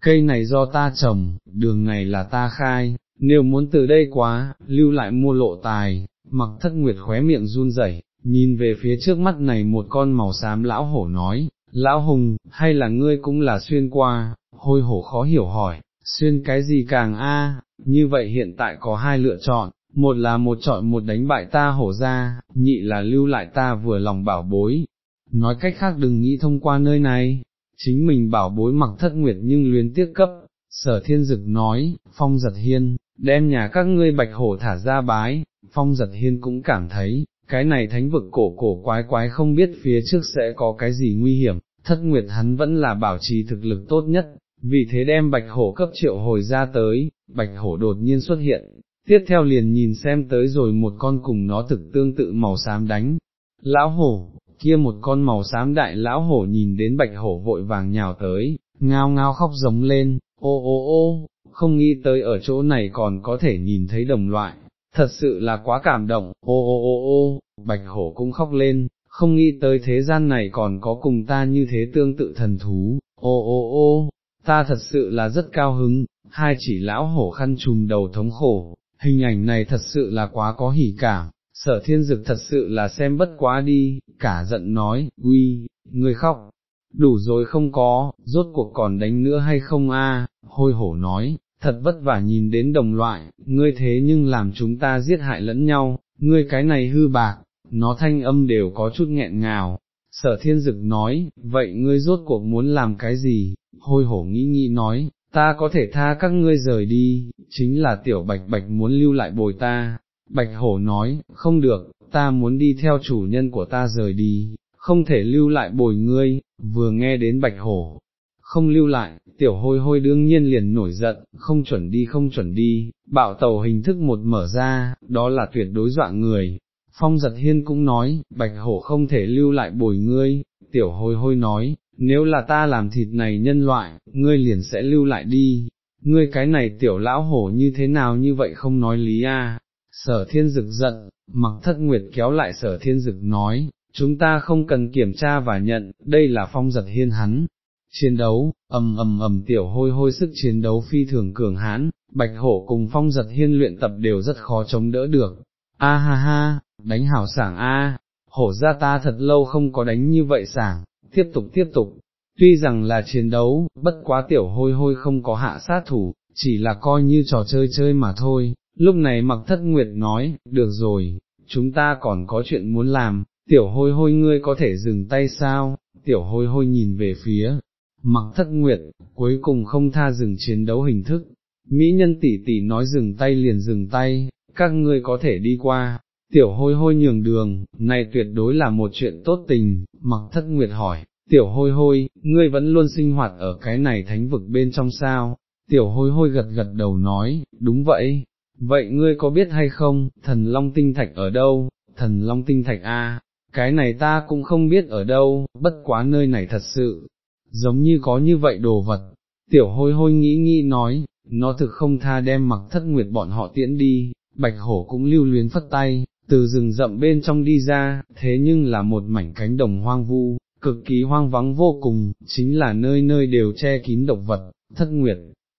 cây này do ta trồng, đường này là ta khai, nếu muốn từ đây quá, lưu lại mua lộ tài, mặc thất nguyệt khóe miệng run rẩy, nhìn về phía trước mắt này một con màu xám lão hổ nói, lão hùng, hay là ngươi cũng là xuyên qua, hôi hổ khó hiểu hỏi, xuyên cái gì càng a? như vậy hiện tại có hai lựa chọn, một là một chọn một đánh bại ta hổ ra, nhị là lưu lại ta vừa lòng bảo bối, nói cách khác đừng nghĩ thông qua nơi này, chính mình bảo bối mặc thất nguyệt nhưng luyến tiếc cấp, sở thiên dực nói, phong giật hiên, đem nhà các ngươi bạch hổ thả ra bái, phong giật hiên cũng cảm thấy, cái này thánh vực cổ cổ quái quái không biết phía trước sẽ có cái gì nguy hiểm, thất nguyệt hắn vẫn là bảo trì thực lực tốt nhất, vì thế đem bạch hổ cấp triệu hồi ra tới, bạch hổ đột nhiên xuất hiện, tiếp theo liền nhìn xem tới rồi một con cùng nó thực tương tự màu xám đánh, lão hổ, kia một con màu xám đại lão hổ nhìn đến bạch hổ vội vàng nhào tới, ngao ngao khóc giống lên, ô ô ô, không nghĩ tới ở chỗ này còn có thể nhìn thấy đồng loại, thật sự là quá cảm động, ô ô ô ô, bạch hổ cũng khóc lên, không nghĩ tới thế gian này còn có cùng ta như thế tương tự thần thú, ô ô ô, ta thật sự là rất cao hứng, hai chỉ lão hổ khăn trùm đầu thống khổ, hình ảnh này thật sự là quá có hỉ cảm, sở thiên dực thật sự là xem bất quá đi, cả giận nói, uy, người khóc, đủ rồi không có, rốt cuộc còn đánh nữa hay không a? hôi hổ nói, thật vất vả nhìn đến đồng loại, ngươi thế nhưng làm chúng ta giết hại lẫn nhau, ngươi cái này hư bạc, nó thanh âm đều có chút nghẹn ngào. Sở thiên dực nói, vậy ngươi rốt cuộc muốn làm cái gì, hôi hổ nghĩ nghĩ nói, ta có thể tha các ngươi rời đi, chính là tiểu bạch bạch muốn lưu lại bồi ta. Bạch hổ nói, không được, ta muốn đi theo chủ nhân của ta rời đi, không thể lưu lại bồi ngươi, vừa nghe đến bạch hổ, không lưu lại, tiểu hôi hôi đương nhiên liền nổi giận, không chuẩn đi không chuẩn đi, bạo tàu hình thức một mở ra, đó là tuyệt đối dọa người. Phong giật hiên cũng nói, bạch hổ không thể lưu lại bồi ngươi, tiểu hôi hôi nói, nếu là ta làm thịt này nhân loại, ngươi liền sẽ lưu lại đi, ngươi cái này tiểu lão hổ như thế nào như vậy không nói lý a. Sở thiên dực giận, mặc thất nguyệt kéo lại sở thiên dực nói, chúng ta không cần kiểm tra và nhận, đây là phong giật hiên hắn. Chiến đấu, ầm ầm ầm tiểu hôi hôi sức chiến đấu phi thường cường hãn, bạch hổ cùng phong giật hiên luyện tập đều rất khó chống đỡ được. A ha ha, đánh hảo sảng a, hổ ra ta thật lâu không có đánh như vậy sảng, tiếp tục tiếp tục. Tuy rằng là chiến đấu, bất quá tiểu hôi hôi không có hạ sát thủ, chỉ là coi như trò chơi chơi mà thôi. Lúc này mặc thất nguyệt nói, được rồi, chúng ta còn có chuyện muốn làm, tiểu hôi hôi ngươi có thể dừng tay sao, tiểu hôi hôi nhìn về phía, mặc thất nguyệt, cuối cùng không tha dừng chiến đấu hình thức, mỹ nhân tỷ tỷ nói dừng tay liền dừng tay, các ngươi có thể đi qua, tiểu hôi hôi nhường đường, này tuyệt đối là một chuyện tốt tình, mặc thất nguyệt hỏi, tiểu hôi hôi, ngươi vẫn luôn sinh hoạt ở cái này thánh vực bên trong sao, tiểu hôi hôi gật gật đầu nói, đúng vậy, vậy ngươi có biết hay không, thần long tinh thạch ở đâu, thần long tinh thạch a, cái này ta cũng không biết ở đâu, bất quá nơi này thật sự, giống như có như vậy đồ vật, tiểu hôi hôi nghĩ nghĩ nói, nó thực không tha đem mặc thất nguyệt bọn họ tiễn đi, bạch hổ cũng lưu luyến phất tay, từ rừng rậm bên trong đi ra, thế nhưng là một mảnh cánh đồng hoang vu, cực kỳ hoang vắng vô cùng, chính là nơi nơi đều che kín độc vật, thất nguyệt.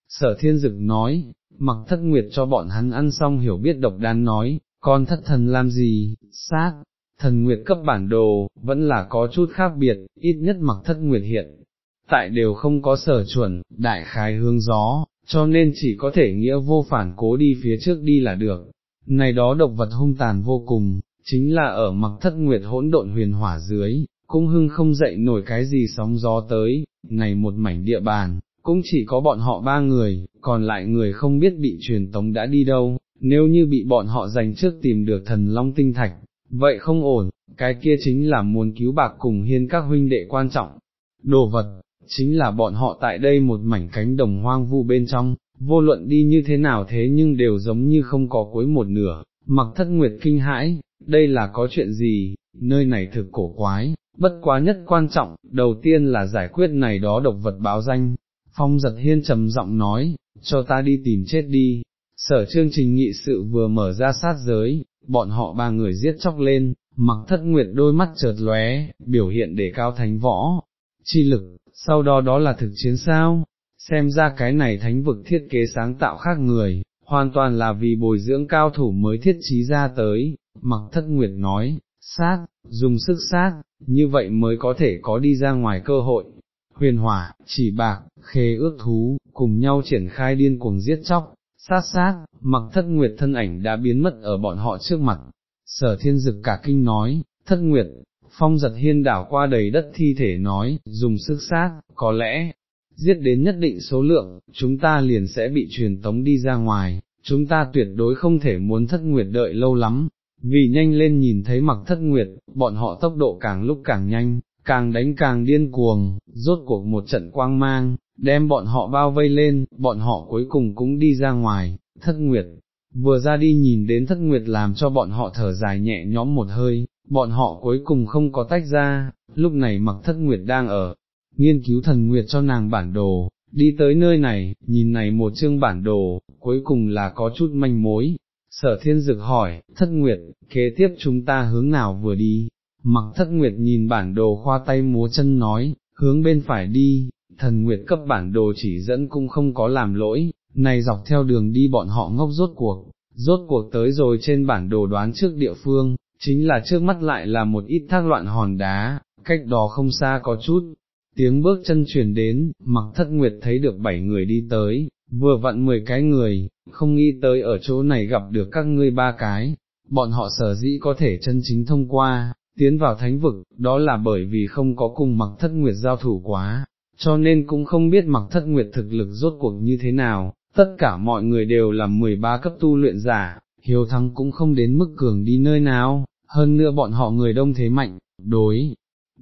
Sở thiên dực nói, mặc thất nguyệt cho bọn hắn ăn xong hiểu biết độc đan nói, con thất thần làm gì, xác, thần nguyệt cấp bản đồ, vẫn là có chút khác biệt, ít nhất mặc thất nguyệt hiện, tại đều không có sở chuẩn, đại khái hương gió, cho nên chỉ có thể nghĩa vô phản cố đi phía trước đi là được. Này đó độc vật hung tàn vô cùng, chính là ở mặc thất nguyệt hỗn độn huyền hỏa dưới, cung hưng không dậy nổi cái gì sóng gió tới, này một mảnh địa bàn, cũng chỉ có bọn họ ba người, còn lại người không biết bị truyền tống đã đi đâu, nếu như bị bọn họ giành trước tìm được thần long tinh thạch, vậy không ổn, cái kia chính là muốn cứu bạc cùng hiên các huynh đệ quan trọng. Đồ vật, chính là bọn họ tại đây một mảnh cánh đồng hoang vu bên trong, vô luận đi như thế nào thế nhưng đều giống như không có cuối một nửa, mặc thất nguyệt kinh hãi, đây là có chuyện gì, nơi này thực cổ quái, bất quá nhất quan trọng, đầu tiên là giải quyết này đó độc vật báo danh, phong giật hiên trầm giọng nói, cho ta đi tìm chết đi, sở chương trình nghị sự vừa mở ra sát giới, bọn họ ba người giết chóc lên, mặc thất nguyệt đôi mắt chợt lóe, biểu hiện để cao thánh võ, chi lực, sau đó đó là thực chiến sao, xem ra cái này thánh vực thiết kế sáng tạo khác người, hoàn toàn là vì bồi dưỡng cao thủ mới thiết trí ra tới, mặc thất nguyệt nói, sát, dùng sức sát, như vậy mới có thể có đi ra ngoài cơ hội. Huyền hỏa, chỉ bạc, khê ước thú, cùng nhau triển khai điên cuồng giết chóc, sát sát, mặc thất nguyệt thân ảnh đã biến mất ở bọn họ trước mặt. Sở thiên dực cả kinh nói, thất nguyệt, phong giật hiên đảo qua đầy đất thi thể nói, dùng sức sát, có lẽ, giết đến nhất định số lượng, chúng ta liền sẽ bị truyền tống đi ra ngoài, chúng ta tuyệt đối không thể muốn thất nguyệt đợi lâu lắm, vì nhanh lên nhìn thấy mặc thất nguyệt, bọn họ tốc độ càng lúc càng nhanh, càng đánh càng điên cuồng, rốt cuộc một trận quang mang, đem bọn họ bao vây lên, bọn họ cuối cùng cũng đi ra ngoài, thất nguyệt, vừa ra đi nhìn đến thất nguyệt làm cho bọn họ thở dài nhẹ nhõm một hơi, bọn họ cuối cùng không có tách ra, lúc này mặc thất nguyệt đang ở, nghiên cứu thần nguyệt cho nàng bản đồ, đi tới nơi này, nhìn này một chương bản đồ, cuối cùng là có chút manh mối. Sở thiên dực hỏi, thất nguyệt, kế tiếp chúng ta hướng nào vừa đi, mặc thất nguyệt nhìn bản đồ khoa tay múa chân nói, hướng bên phải đi, thần nguyệt cấp bản đồ chỉ dẫn cũng không có làm lỗi, này dọc theo đường đi bọn họ ngốc rốt cuộc, rốt cuộc tới rồi trên bản đồ đoán trước địa phương, chính là trước mắt lại là một ít thác loạn hòn đá, cách đó không xa có chút, tiếng bước chân truyền đến, mặc thất nguyệt thấy được bảy người đi tới, vừa vặn mười cái người, không nghĩ tới ở chỗ này gặp được các ngươi ba cái, bọn họ sở dĩ có thể chân chính thông qua, tiến vào thánh vực, đó là bởi vì không có cùng mặc thất nguyệt giao thủ quá, cho nên cũng không biết mặc thất nguyệt thực lực rốt cuộc như thế nào, tất cả mọi người đều là 13 cấp tu luyện giả, hiếu thắng cũng không đến mức cường đi nơi nào, hơn nữa bọn họ người đông thế mạnh, đối.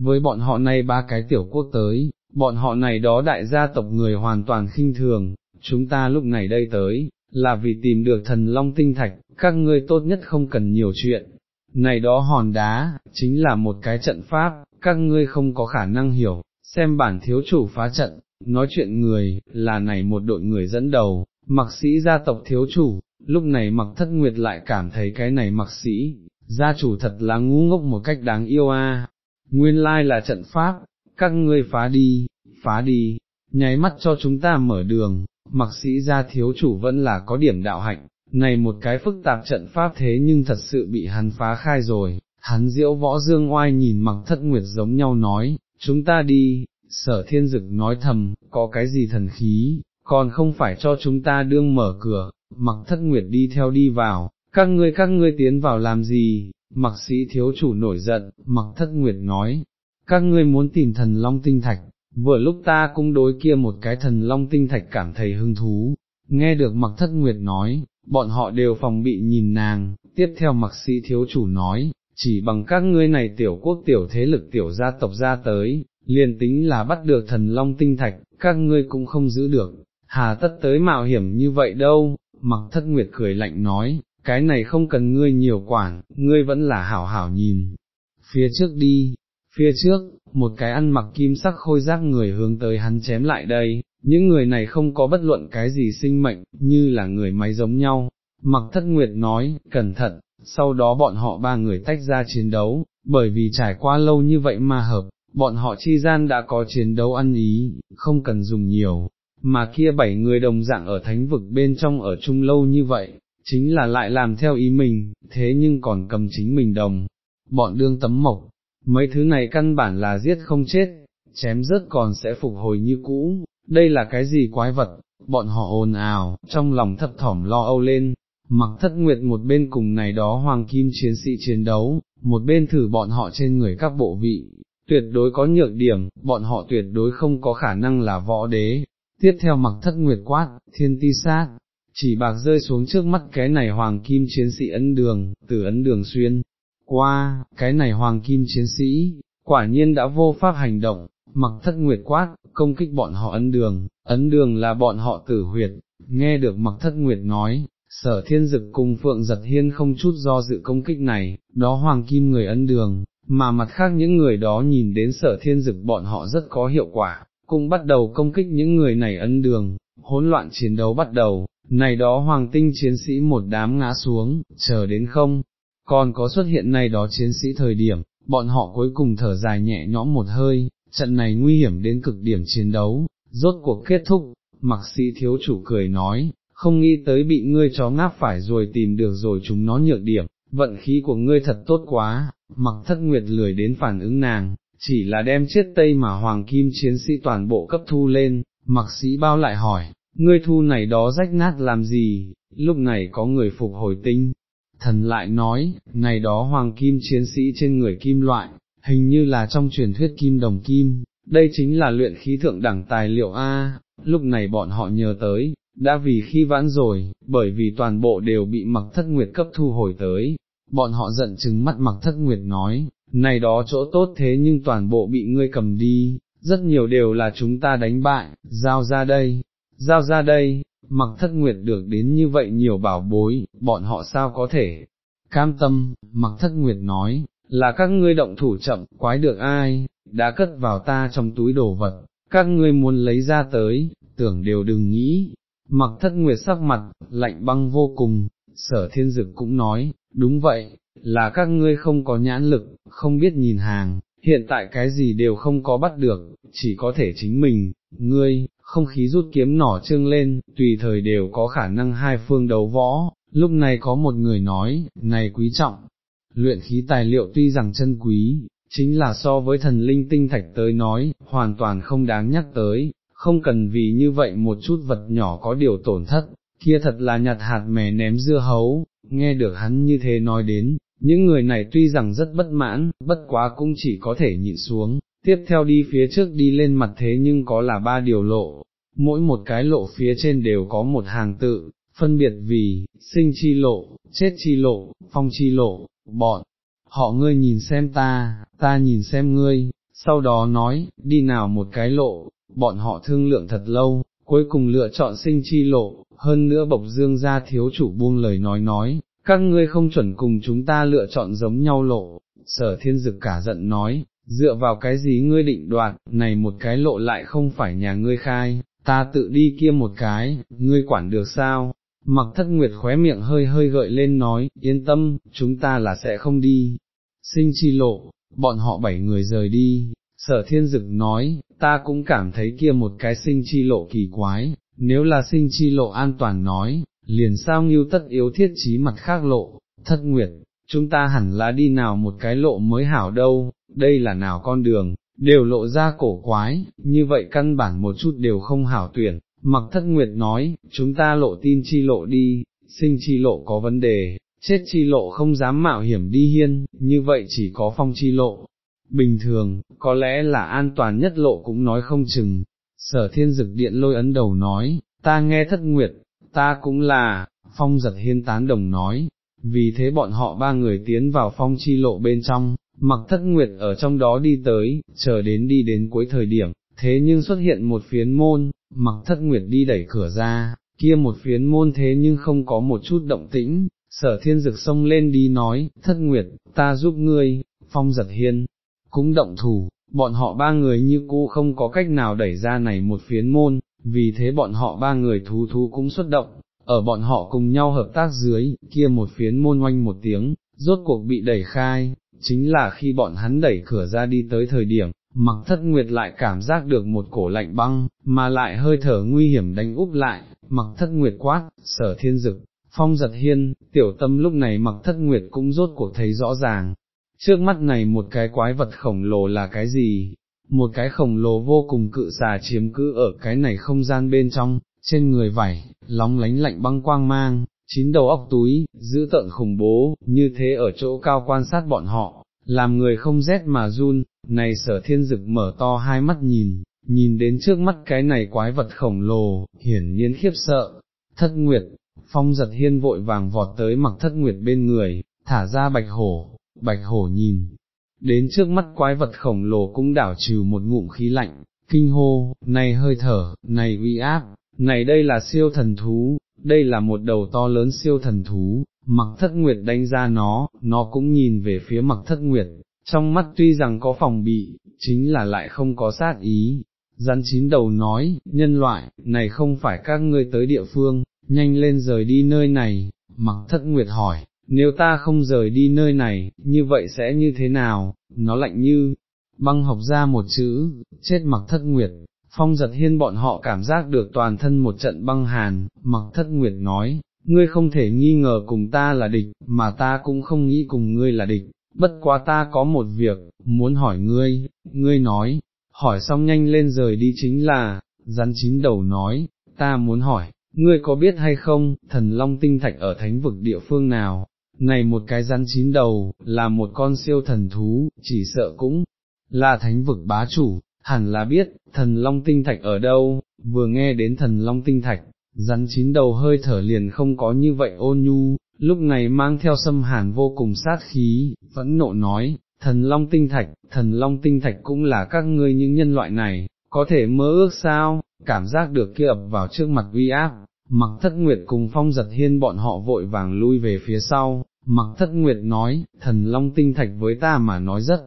Với bọn họ này ba cái tiểu quốc tới, bọn họ này đó đại gia tộc người hoàn toàn khinh thường, chúng ta lúc này đây tới, là vì tìm được thần long tinh thạch, các ngươi tốt nhất không cần nhiều chuyện. Này đó hòn đá, chính là một cái trận pháp, các ngươi không có khả năng hiểu, xem bản thiếu chủ phá trận, nói chuyện người, là này một đội người dẫn đầu, mặc sĩ gia tộc thiếu chủ, lúc này mặc thất nguyệt lại cảm thấy cái này mặc sĩ, gia chủ thật là ngu ngốc một cách đáng yêu a. Nguyên lai là trận pháp, các ngươi phá đi, phá đi, nháy mắt cho chúng ta mở đường, mặc sĩ gia thiếu chủ vẫn là có điểm đạo hạnh, này một cái phức tạp trận pháp thế nhưng thật sự bị hắn phá khai rồi, hắn diễu võ dương oai nhìn mặc thất nguyệt giống nhau nói, chúng ta đi, sở thiên dực nói thầm, có cái gì thần khí, còn không phải cho chúng ta đương mở cửa, mặc thất nguyệt đi theo đi vào, các ngươi các ngươi tiến vào làm gì, mặc sĩ thiếu chủ nổi giận, mặc thất nguyệt nói, các ngươi muốn tìm thần long tinh thạch, vừa lúc ta cũng đối kia một cái thần long tinh thạch cảm thấy hứng thú, nghe được mặc thất nguyệt nói, bọn họ đều phòng bị nhìn nàng, tiếp theo mặc sĩ thiếu chủ nói, chỉ bằng các ngươi này tiểu quốc tiểu thế lực tiểu gia tộc ra tới, liền tính là bắt được thần long tinh thạch, các ngươi cũng không giữ được, hà tất tới mạo hiểm như vậy đâu, mặc thất nguyệt cười lạnh nói, cái này không cần ngươi nhiều quản, ngươi vẫn là hảo hảo nhìn, phía trước đi, phía trước, một cái ăn mặc kim sắc khôi giác người hướng tới hắn chém lại đây, những người này không có bất luận cái gì sinh mệnh, như là người máy giống nhau, mặc thất nguyệt nói, cẩn thận, sau đó bọn họ ba người tách ra chiến đấu, bởi vì trải qua lâu như vậy mà hợp, bọn họ chi gian đã có chiến đấu ăn ý, không cần dùng nhiều, mà kia bảy người đồng dạng ở thánh vực bên trong ở chung lâu như vậy, chính là lại làm theo ý mình, thế nhưng còn cầm chính mình đồng, bọn đương tấm mộc, mấy thứ này căn bản là giết không chết, chém rớt còn sẽ phục hồi như cũ, đây là cái gì quái vật, bọn họ ồn ào, trong lòng thấp thỏm lo âu lên, mặc thất nguyệt một bên cùng này đó hoàng kim chiến sĩ chiến đấu, một bên thử bọn họ trên người các bộ vị, tuyệt đối có nhược điểm, bọn họ tuyệt đối không có khả năng là võ đế. Tiếp theo mặc thất nguyệt quát, thiên ti sát, chỉ bạc rơi xuống trước mắt cái này hoàng kim chiến sĩ ấn đường, từ ấn đường xuyên, qua, cái này hoàng kim chiến sĩ, quả nhiên đã vô pháp hành động, mặc thất nguyệt quát, công kích bọn họ ấn đường, ấn đường là bọn họ tử huyệt, nghe được mặc thất nguyệt nói, sở thiên dực cùng phượng giật hiên không chút do dự công kích này, đó hoàng kim người ấn đường, mà mặt khác những người đó nhìn đến sở thiên dực bọn họ rất có hiệu quả, cũng bắt đầu công kích những người này ấn đường, hỗn loạn chiến đấu bắt đầu, này đó hoàng tinh chiến sĩ một đám ngã xuống, chờ đến không, còn có xuất hiện này đó chiến sĩ thời điểm, bọn họ cuối cùng thở dài nhẹ nhõm một hơi, trận này nguy hiểm đến cực điểm chiến đấu, rốt cuộc kết thúc, mặc sĩ thiếu chủ cười nói, không nghĩ tới bị ngươi chó ngáp phải rồi tìm được rồi chúng nó nhược điểm, vận khí của ngươi thật tốt quá, mặc thất nguyệt lười đến phản ứng nàng, chỉ là đem chết tây mà hoàng kim chiến sĩ toàn bộ cấp thu lên, mặc sĩ bao lại hỏi, ngươi thu này đó rách nát làm gì, lúc này có người phục hồi tinh. Thần lại nói, này đó hoàng kim chiến sĩ trên người kim loại, hình như là trong truyền thuyết kim đồng kim, đây chính là luyện khí thượng đẳng tài liệu A, lúc này bọn họ nhớ tới, đã vì khi vãn rồi, bởi vì toàn bộ đều bị mặc thất nguyệt cấp thu hồi tới, bọn họ giận chừng mắt mặc thất nguyệt nói, này đó chỗ tốt thế nhưng toàn bộ bị ngươi cầm đi, rất nhiều đều là chúng ta đánh bại, giao ra đây, giao ra đây, mặc thất nguyệt được đến như vậy nhiều bảo bối, bọn họ sao có thể, cam tâm, mặc thất nguyệt nói, là các ngươi động thủ chậm, quái được ai, đã cất vào ta trong túi đồ vật, các ngươi muốn lấy ra tới, tưởng đều đừng nghĩ, mặc thất nguyệt sắc mặt, lạnh băng vô cùng, sở thiên dực cũng nói, đúng vậy, là các ngươi không có nhãn lực, không biết nhìn hàng, hiện tại cái gì đều không có bắt được, chỉ có thể chính mình, ngươi, không khí rút kiếm nỏ trương lên, tùy thời đều có khả năng hai phương đấu võ, lúc này có một người nói, này quý trọng, luyện khí tài liệu tuy rằng chân quý, chính là so với thần linh tinh thạch tới nói, hoàn toàn không đáng nhắc tới, không cần vì như vậy một chút vật nhỏ có điều tổn thất, kia thật là nhặt hạt mè ném dưa hấu, nghe được hắn như thế nói đến, những người này tuy rằng rất bất mãn, bất quá cũng chỉ có thể nhịn xuống, tiếp theo đi phía trước đi lên mặt thế nhưng có là ba điều lộ, mỗi một cái lộ phía trên đều có một hàng tự, phân biệt vì, sinh chi lộ, chết chi lộ, phong chi lộ, bọn, họ ngươi nhìn xem ta, ta nhìn xem ngươi, sau đó nói, đi nào một cái lộ, bọn họ thương lượng thật lâu, cuối cùng lựa chọn sinh chi lộ, hơn nữa bộc dương ra thiếu chủ buông lời nói nói, các ngươi không chuẩn cùng chúng ta lựa chọn giống nhau lộ, sở thiên dực cả giận nói, dựa vào cái gì ngươi định đoạt, này một cái lộ lại không phải nhà ngươi khai, ta tự đi kia một cái, ngươi quản được sao? Mặc thất nguyệt khóe miệng hơi hơi gợi lên nói, yên tâm, chúng ta là sẽ không đi. Sinh chi lộ, bọn họ bảy người rời đi, sở thiên dực nói, ta cũng cảm thấy kia một cái sinh chi lộ kỳ quái, nếu là sinh chi lộ an toàn nói, liền sao nghiêu tất yếu thiết trí mặt khác lộ, thất nguyệt, chúng ta hẳn là đi nào một cái lộ mới hảo đâu, đây là nào con đường, đều lộ ra cổ quái, như vậy căn bản một chút đều không hảo tuyển, mặc thất nguyệt nói, chúng ta lộ tin chi lộ đi, sinh chi lộ có vấn đề, chết chi lộ không dám mạo hiểm đi hiên, như vậy chỉ có phong chi lộ. Bình thường, có lẽ là an toàn nhất lộ cũng nói không chừng, sở thiên dực điện lôi ấn đầu nói, ta nghe thất nguyệt, ta cũng là, phong giật hiên tán đồng nói, vì thế bọn họ ba người tiến vào phong chi lộ bên trong, mặc thất nguyệt ở trong đó đi tới, chờ đến đi đến cuối thời điểm, thế nhưng xuất hiện một phiến môn, mặc thất nguyệt đi đẩy cửa ra, kia một phiến môn thế nhưng không có một chút động tĩnh, sở thiên dực xông lên đi nói, thất nguyệt, ta giúp ngươi, phong giật hiên, cũng động thủ, bọn họ ba người như cũ không có cách nào đẩy ra này một phiến môn, vì thế bọn họ ba người thú thú cũng xuất động, ở bọn họ cùng nhau hợp tác dưới, kia một phiến môn oanh một tiếng, rốt cuộc bị đẩy khai, chính là khi bọn hắn đẩy cửa ra đi tới thời điểm, mặc thất nguyệt lại cảm giác được một cổ lạnh băng, mà lại hơi thở nguy hiểm đánh úp lại, mặc thất nguyệt quát, sở thiên dực, phong giật hiên, tiểu tâm lúc này mặc thất nguyệt cũng rốt cuộc thấy rõ ràng, trước mắt này một cái quái vật khổng lồ là cái gì, một cái khổng lồ vô cùng cự xà chiếm cứ ở cái này không gian bên trong, trên người vảy, lóng lánh lạnh băng quang mang, chín đầu óc túi, giữ tợn khủng bố, như thế ở chỗ cao quan sát bọn họ, làm người không rét mà run, này sở thiên dực mở to hai mắt nhìn, nhìn đến trước mắt cái này quái vật khổng lồ, hiển nhiên khiếp sợ, thất nguyệt, phong giật hiên vội vàng vọt tới mặc thất nguyệt bên người, thả ra bạch hổ, bạch hổ nhìn, đến trước mắt quái vật khổng lồ cũng đảo trừ một ngụm khí lạnh, kinh hô, này hơi thở, này uy áp, này đây là siêu thần thú, đây là một đầu to lớn siêu thần thú, mặc thất nguyệt đánh ra nó, nó cũng nhìn về phía mặc thất nguyệt, trong mắt tuy rằng có phòng bị, chính là lại không có sát ý. Rắn chín đầu nói, nhân loại, này không phải các ngươi tới địa phương, nhanh lên rời đi nơi này, mặc thất nguyệt hỏi, nếu ta không rời đi nơi này, như vậy sẽ như thế nào, nó lạnh như, băng học ra một chữ, chết mặc thất nguyệt, phong giật hiên bọn họ cảm giác được toàn thân một trận băng hàn, mặc thất nguyệt nói, ngươi không thể nghi ngờ cùng ta là địch, mà ta cũng không nghĩ cùng ngươi là địch, bất quá ta có một việc, muốn hỏi ngươi, ngươi nói, hỏi xong nhanh lên rời đi chính là, rắn chín đầu nói, ta muốn hỏi, ngươi có biết hay không, thần long tinh thạch ở thánh vực địa phương nào, này một cái rắn chín đầu, là một con siêu thần thú, chỉ sợ cũng là thánh vực bá chủ, hẳn là biết, thần long tinh thạch ở đâu, vừa nghe đến thần long tinh thạch, rắn chín đầu hơi thở liền không có như vậy ôn nhu, lúc này mang theo xâm hàn vô cùng sát khí, vẫn nộ nói, thần long tinh thạch, thần long tinh thạch cũng là các ngươi những nhân loại này, có thể mơ ước sao, cảm giác được kia ập vào trước mặt uy áp, mặc thất nguyệt cùng phong giật hiên bọn họ vội vàng lui về phía sau, mặc thất nguyệt nói, thần long tinh thạch với ta mà nói rất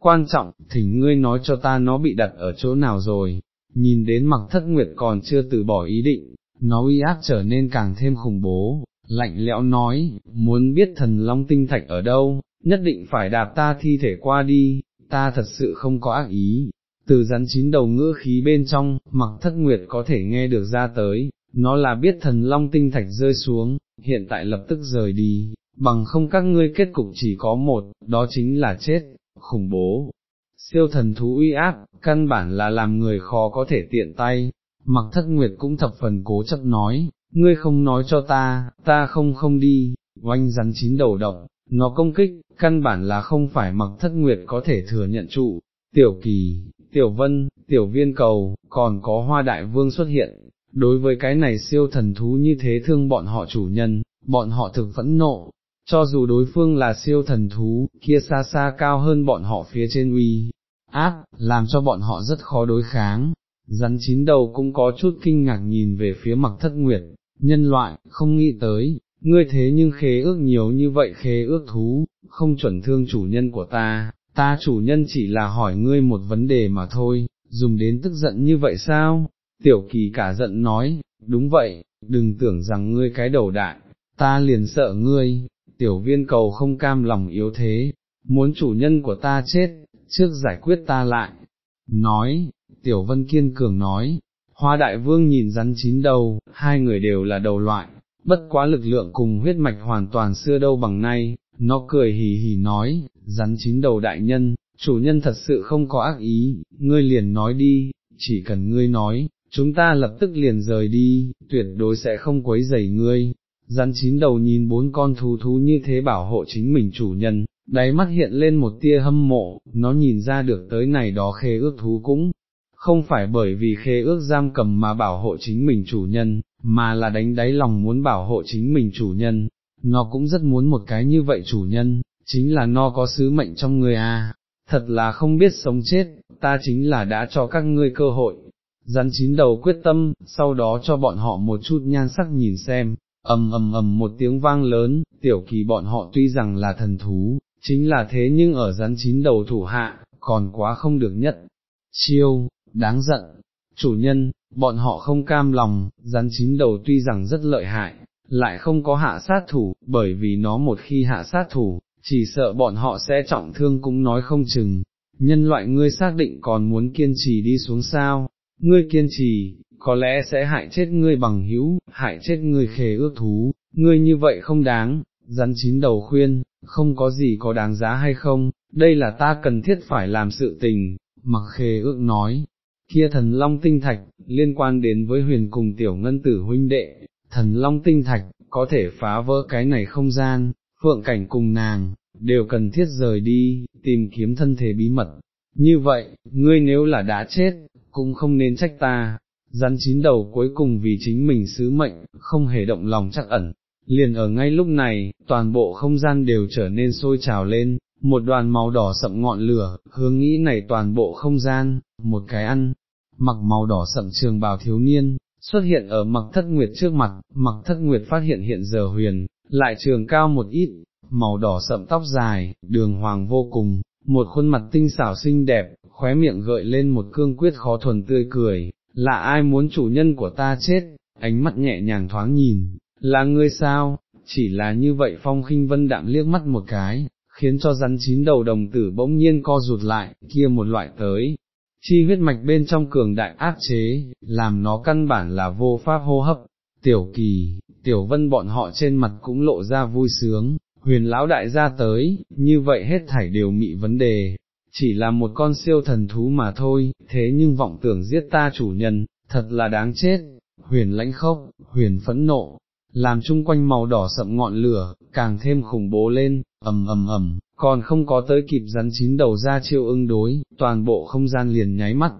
quan trọng, thỉnh ngươi nói cho ta nó bị đặt ở chỗ nào rồi, nhìn đến mặc thất nguyệt còn chưa từ bỏ ý định, nó uy áp trở nên càng thêm khủng bố, lạnh lẽo nói, muốn biết thần long tinh thạch ở đâu, nhất định phải đạp ta thi thể qua đi, ta thật sự không có ác ý. Từ rắn chín đầu ngữ khí bên trong, mặc thất nguyệt có thể nghe được ra tới, nó là biết thần long tinh thạch rơi xuống, hiện tại lập tức rời đi, bằng không các ngươi kết cục chỉ có một, đó chính là chết, khủng bố. Siêu thần thú uy áp, căn bản là làm người khó có thể tiện tay, mặc thất nguyệt cũng thập phần cố chấp nói, ngươi không nói cho ta, ta không không đi, oanh rắn chín đầu động, nó công kích, căn bản là không phải mặc thất nguyệt có thể thừa nhận trụ, tiểu kỳ, tiểu vân, tiểu viên cầu, còn có hoa đại vương xuất hiện, đối với cái này siêu thần thú như thế thương bọn họ chủ nhân, bọn họ thực phẫn nộ, cho dù đối phương là siêu thần thú, kia xa xa cao hơn bọn họ phía trên uy, áp, làm cho bọn họ rất khó đối kháng. Rắn chín đầu cũng có chút kinh ngạc nhìn về phía mặc thất nguyệt, nhân loại, không nghĩ tới, ngươi thế nhưng khế ước nhiều như vậy khế ước thú, không chuẩn thương chủ nhân của ta, ta chủ nhân chỉ là hỏi ngươi một vấn đề mà thôi, dùng đến tức giận như vậy sao? Tiểu kỳ cả giận nói, đúng vậy, đừng tưởng rằng ngươi cái đầu đại, ta liền sợ ngươi, tiểu viên cầu không cam lòng yếu thế, muốn chủ nhân của ta chết, trước giải quyết ta lại. Nói, tiểu vân kiên cường nói, hoa đại vương nhìn rắn chín đầu, hai người đều là đầu loại, bất quá lực lượng cùng huyết mạch hoàn toàn xưa đâu bằng nay, nó cười hì hì nói, rắn chín đầu đại nhân, chủ nhân thật sự không có ác ý, ngươi liền nói đi, chỉ cần ngươi nói, chúng ta lập tức liền rời đi, tuyệt đối sẽ không quấy rầy ngươi. Rắn chín đầu nhìn bốn con thú thú như thế bảo hộ chính mình chủ nhân, đáy mắt hiện lên một tia hâm mộ, nó nhìn ra được tới này đó khê ước thú cũng, không phải bởi vì khê ước giam cầm mà bảo hộ chính mình chủ nhân, mà là đánh đáy lòng muốn bảo hộ chính mình chủ nhân, nó cũng rất muốn một cái như vậy chủ nhân, chính là nó có sứ mệnh trong người à, thật là không biết sống chết, ta chính là đã cho các ngươi cơ hội. Rắn chín đầu quyết tâm, sau đó cho bọn họ một chút nhan sắc nhìn xem, ầm ầm ầm một tiếng vang lớn, tiểu kỳ bọn họ tuy rằng là thần thú, chính là thế nhưng ở rắn chín đầu thủ hạ, còn quá không được nhất. Chiêu, đáng giận, chủ nhân, bọn họ không cam lòng, rắn chín đầu tuy rằng rất lợi hại, lại không có hạ sát thủ, bởi vì nó một khi hạ sát thủ, chỉ sợ bọn họ sẽ trọng thương cũng nói không chừng. Nhân loại ngươi xác định còn muốn kiên trì đi xuống sao, ngươi kiên trì, có lẽ sẽ hại chết ngươi bằng hữu, hại chết ngươi khề ước thú, ngươi như vậy không đáng, rắn chín đầu khuyên, không có gì có đáng giá hay không, đây là ta cần thiết phải làm sự tình, mặc khề ước nói, kia thần long tinh thạch, liên quan đến với huyền cùng tiểu ngân tử huynh đệ, thần long tinh thạch, có thể phá vỡ cái này không gian, phượng cảnh cùng nàng, đều cần thiết rời đi, tìm kiếm thân thể bí mật. Như vậy, ngươi nếu là đã chết, cũng không nên trách ta, rắn chín đầu cuối cùng vì chính mình sứ mệnh, không hề động lòng chắc ẩn. Liền ở ngay lúc này, toàn bộ không gian đều trở nên sôi trào lên, một đoàn màu đỏ sậm ngọn lửa, hướng nghĩ này toàn bộ không gian, một cái ăn, mặc màu đỏ sậm trường bào thiếu niên, xuất hiện ở mặc thất nguyệt trước mặt, mặc thất nguyệt phát hiện hiện giờ huyền, lại trường cao một ít, màu đỏ sậm tóc dài, đường hoàng vô cùng, một khuôn mặt tinh xảo xinh đẹp, khóe miệng gợi lên một cương quyết khó thuần tươi cười, là ai muốn chủ nhân của ta chết, ánh mắt nhẹ nhàng thoáng nhìn, là ngươi sao, chỉ là như vậy phong khinh vân đạm liếc mắt một cái, khiến cho rắn chín đầu đồng tử bỗng nhiên co rụt lại, kia một loại tới, chi huyết mạch bên trong cường đại áp chế, làm nó căn bản là vô pháp hô hấp, tiểu kỳ, tiểu vân bọn họ trên mặt cũng lộ ra vui sướng, huyền lão đại gia tới, như vậy hết thảy đều mị vấn đề, chỉ là một con siêu thần thú mà thôi, thế nhưng vọng tưởng giết ta chủ nhân, thật là đáng chết, huyền lãnh khốc, huyền phẫn nộ, làm chung quanh màu đỏ sậm ngọn lửa, càng thêm khủng bố lên, ầm ầm ầm, còn không có tới kịp rắn chín đầu ra chiêu ưng đối, toàn bộ không gian liền nháy mắt,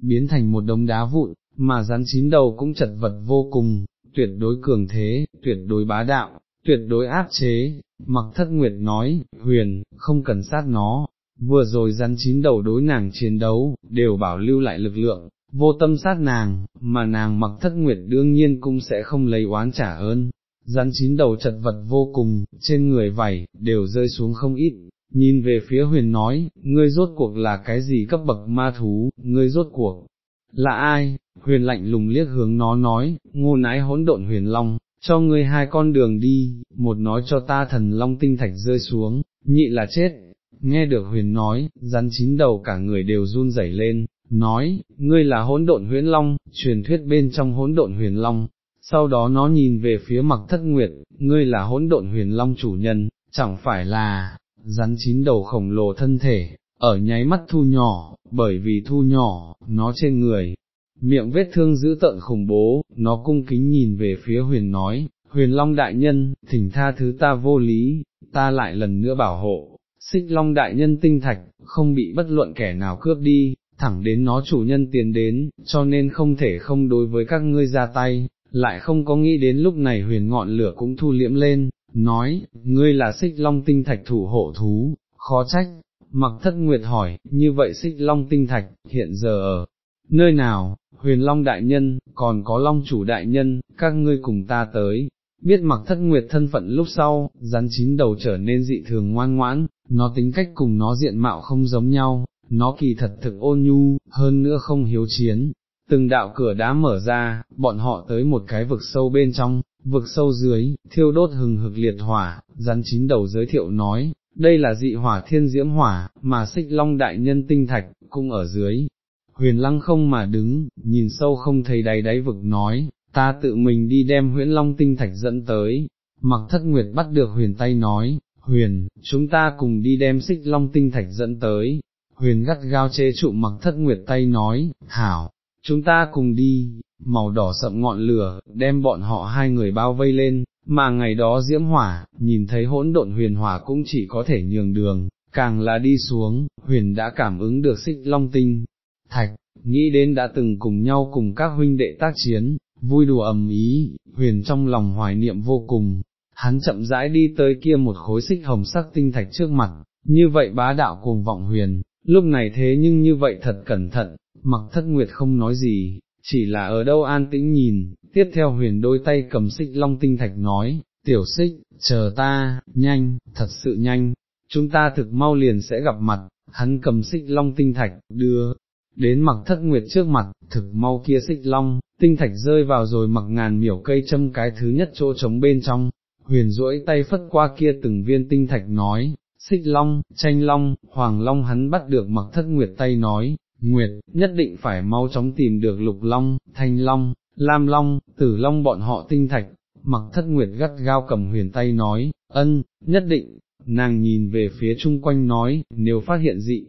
biến thành một đống đá vụn, mà rắn chín đầu cũng chật vật vô cùng, tuyệt đối cường thế, tuyệt đối bá đạo, tuyệt đối áp chế, mặc thất nguyệt nói, huyền, không cần sát nó, vừa rồi rắn chín đầu đối nàng chiến đấu, đều bảo lưu lại lực lượng, vô tâm sát nàng, mà nàng mặc thất nguyệt đương nhiên cũng sẽ không lấy oán trả ơn, rắn chín đầu chật vật vô cùng, trên người vảy, đều rơi xuống không ít, nhìn về phía huyền nói, ngươi rốt cuộc là cái gì cấp bậc ma thú, ngươi rốt cuộc, là ai, huyền lạnh lùng liếc hướng nó nói, ngô nái hỗn độn huyền long, cho ngươi hai con đường đi, một nói cho ta thần long tinh thạch rơi xuống, nhị là chết, nghe được huyền nói, rắn chín đầu cả người đều run rẩy lên, nói, ngươi là hỗn độn huyền long, truyền thuyết bên trong hỗn độn huyền long, sau đó nó nhìn về phía mặc thất nguyệt, ngươi là hỗn độn huyền long chủ nhân, chẳng phải là, rắn chín đầu khổng lồ thân thể, ở nháy mắt thu nhỏ, bởi vì thu nhỏ, nó trên người, miệng vết thương dữ tợn khủng bố, nó cung kính nhìn về phía huyền nói, huyền long đại nhân, thỉnh tha thứ ta vô lý, ta lại lần nữa bảo hộ, xích long đại nhân tinh thạch, không bị bất luận kẻ nào cướp đi, thẳng đến nó chủ nhân tiến đến, cho nên không thể không đối với các ngươi ra tay, lại không có nghĩ đến lúc này huyền ngọn lửa cũng thu liễm lên, nói, ngươi là xích long tinh thạch thủ hộ thú, khó trách, mặc thất nguyệt hỏi, như vậy xích long tinh thạch, hiện giờ ở nơi nào, huyền long đại nhân, còn có long chủ đại nhân, các ngươi cùng ta tới. Biết mặc thất nguyệt thân phận lúc sau, rắn chín đầu trở nên dị thường ngoan ngoãn, nó tính cách cùng nó diện mạo không giống nhau, nó kỳ thật thực ôn nhu, hơn nữa không hiếu chiến. Từng đạo cửa đá mở ra, bọn họ tới một cái vực sâu bên trong, vực sâu dưới, thiêu đốt hừng hực liệt hỏa, rắn chín đầu giới thiệu nói, đây là dị hỏa thiên diễm hỏa, mà xích long đại nhân tinh thạch, cũng ở dưới. Huyền lăng không mà đứng, nhìn sâu không thấy đáy đáy vực nói, ta tự mình đi đem huyễn long tinh thạch dẫn tới, mặc thất nguyệt bắt được huyền tay nói, huyền, chúng ta cùng đi đem xích long tinh thạch dẫn tới, huyền gắt gao chế trụ mặc thất nguyệt tay nói, hảo, chúng ta cùng đi, màu đỏ sậm ngọn lửa, đem bọn họ hai người bao vây lên, mà ngày đó diễm hỏa, nhìn thấy hỗn độn huyền hỏa cũng chỉ có thể nhường đường, càng là đi xuống, huyền đã cảm ứng được xích long tinh, thạch, nghĩ đến đã từng cùng nhau cùng các huynh đệ tác chiến, vui đùa ầm ý, huyền trong lòng hoài niệm vô cùng, hắn chậm rãi đi tới kia một khối xích hồng sắc tinh thạch trước mặt, như vậy bá đạo cuồng vọng huyền, lúc này thế nhưng như vậy thật cẩn thận, mặc thất nguyệt không nói gì, chỉ là ở đâu an tĩnh nhìn, tiếp theo huyền đôi tay cầm xích long tinh thạch nói, tiểu xích, chờ ta, nhanh, thật sự nhanh, chúng ta thực mau liền sẽ gặp mặt, hắn cầm xích long tinh thạch, đưa, đến mặc thất nguyệt trước mặt, thực mau kia xích long, tinh thạch rơi vào rồi mặc ngàn miểu cây châm cái thứ nhất chỗ trống bên trong, huyền duỗi tay phất qua kia từng viên tinh thạch nói, xích long, tranh long, hoàng long hắn bắt được mặc thất nguyệt tay nói, nguyệt, nhất định phải mau chóng tìm được lục long, thanh long, lam long, tử long bọn họ tinh thạch, mặc thất nguyệt gắt gao cầm huyền tay nói, ân, nhất định, nàng nhìn về phía chung quanh nói, nếu phát hiện dị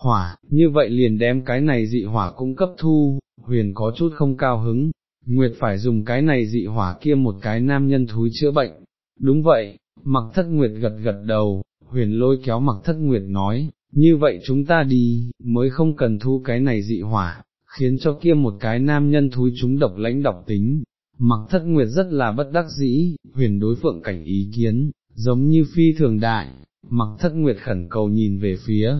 hỏa, như vậy liền đem cái này dị hỏa cung cấp thu, huyền có chút không cao hứng, Nguyệt phải dùng cái này dị hỏa kia một cái nam nhân thúi chữa bệnh, đúng vậy, mặc thất Nguyệt gật gật đầu, huyền lôi kéo mặc thất Nguyệt nói, như vậy chúng ta đi, mới không cần thu cái này dị hỏa, khiến cho kia một cái nam nhân thúi chúng độc lãnh độc tính. Mặc thất nguyệt rất là bất đắc dĩ, huyền đối phượng cảnh ý kiến, giống như phi thường đại, mặc thất nguyệt khẩn cầu nhìn về phía,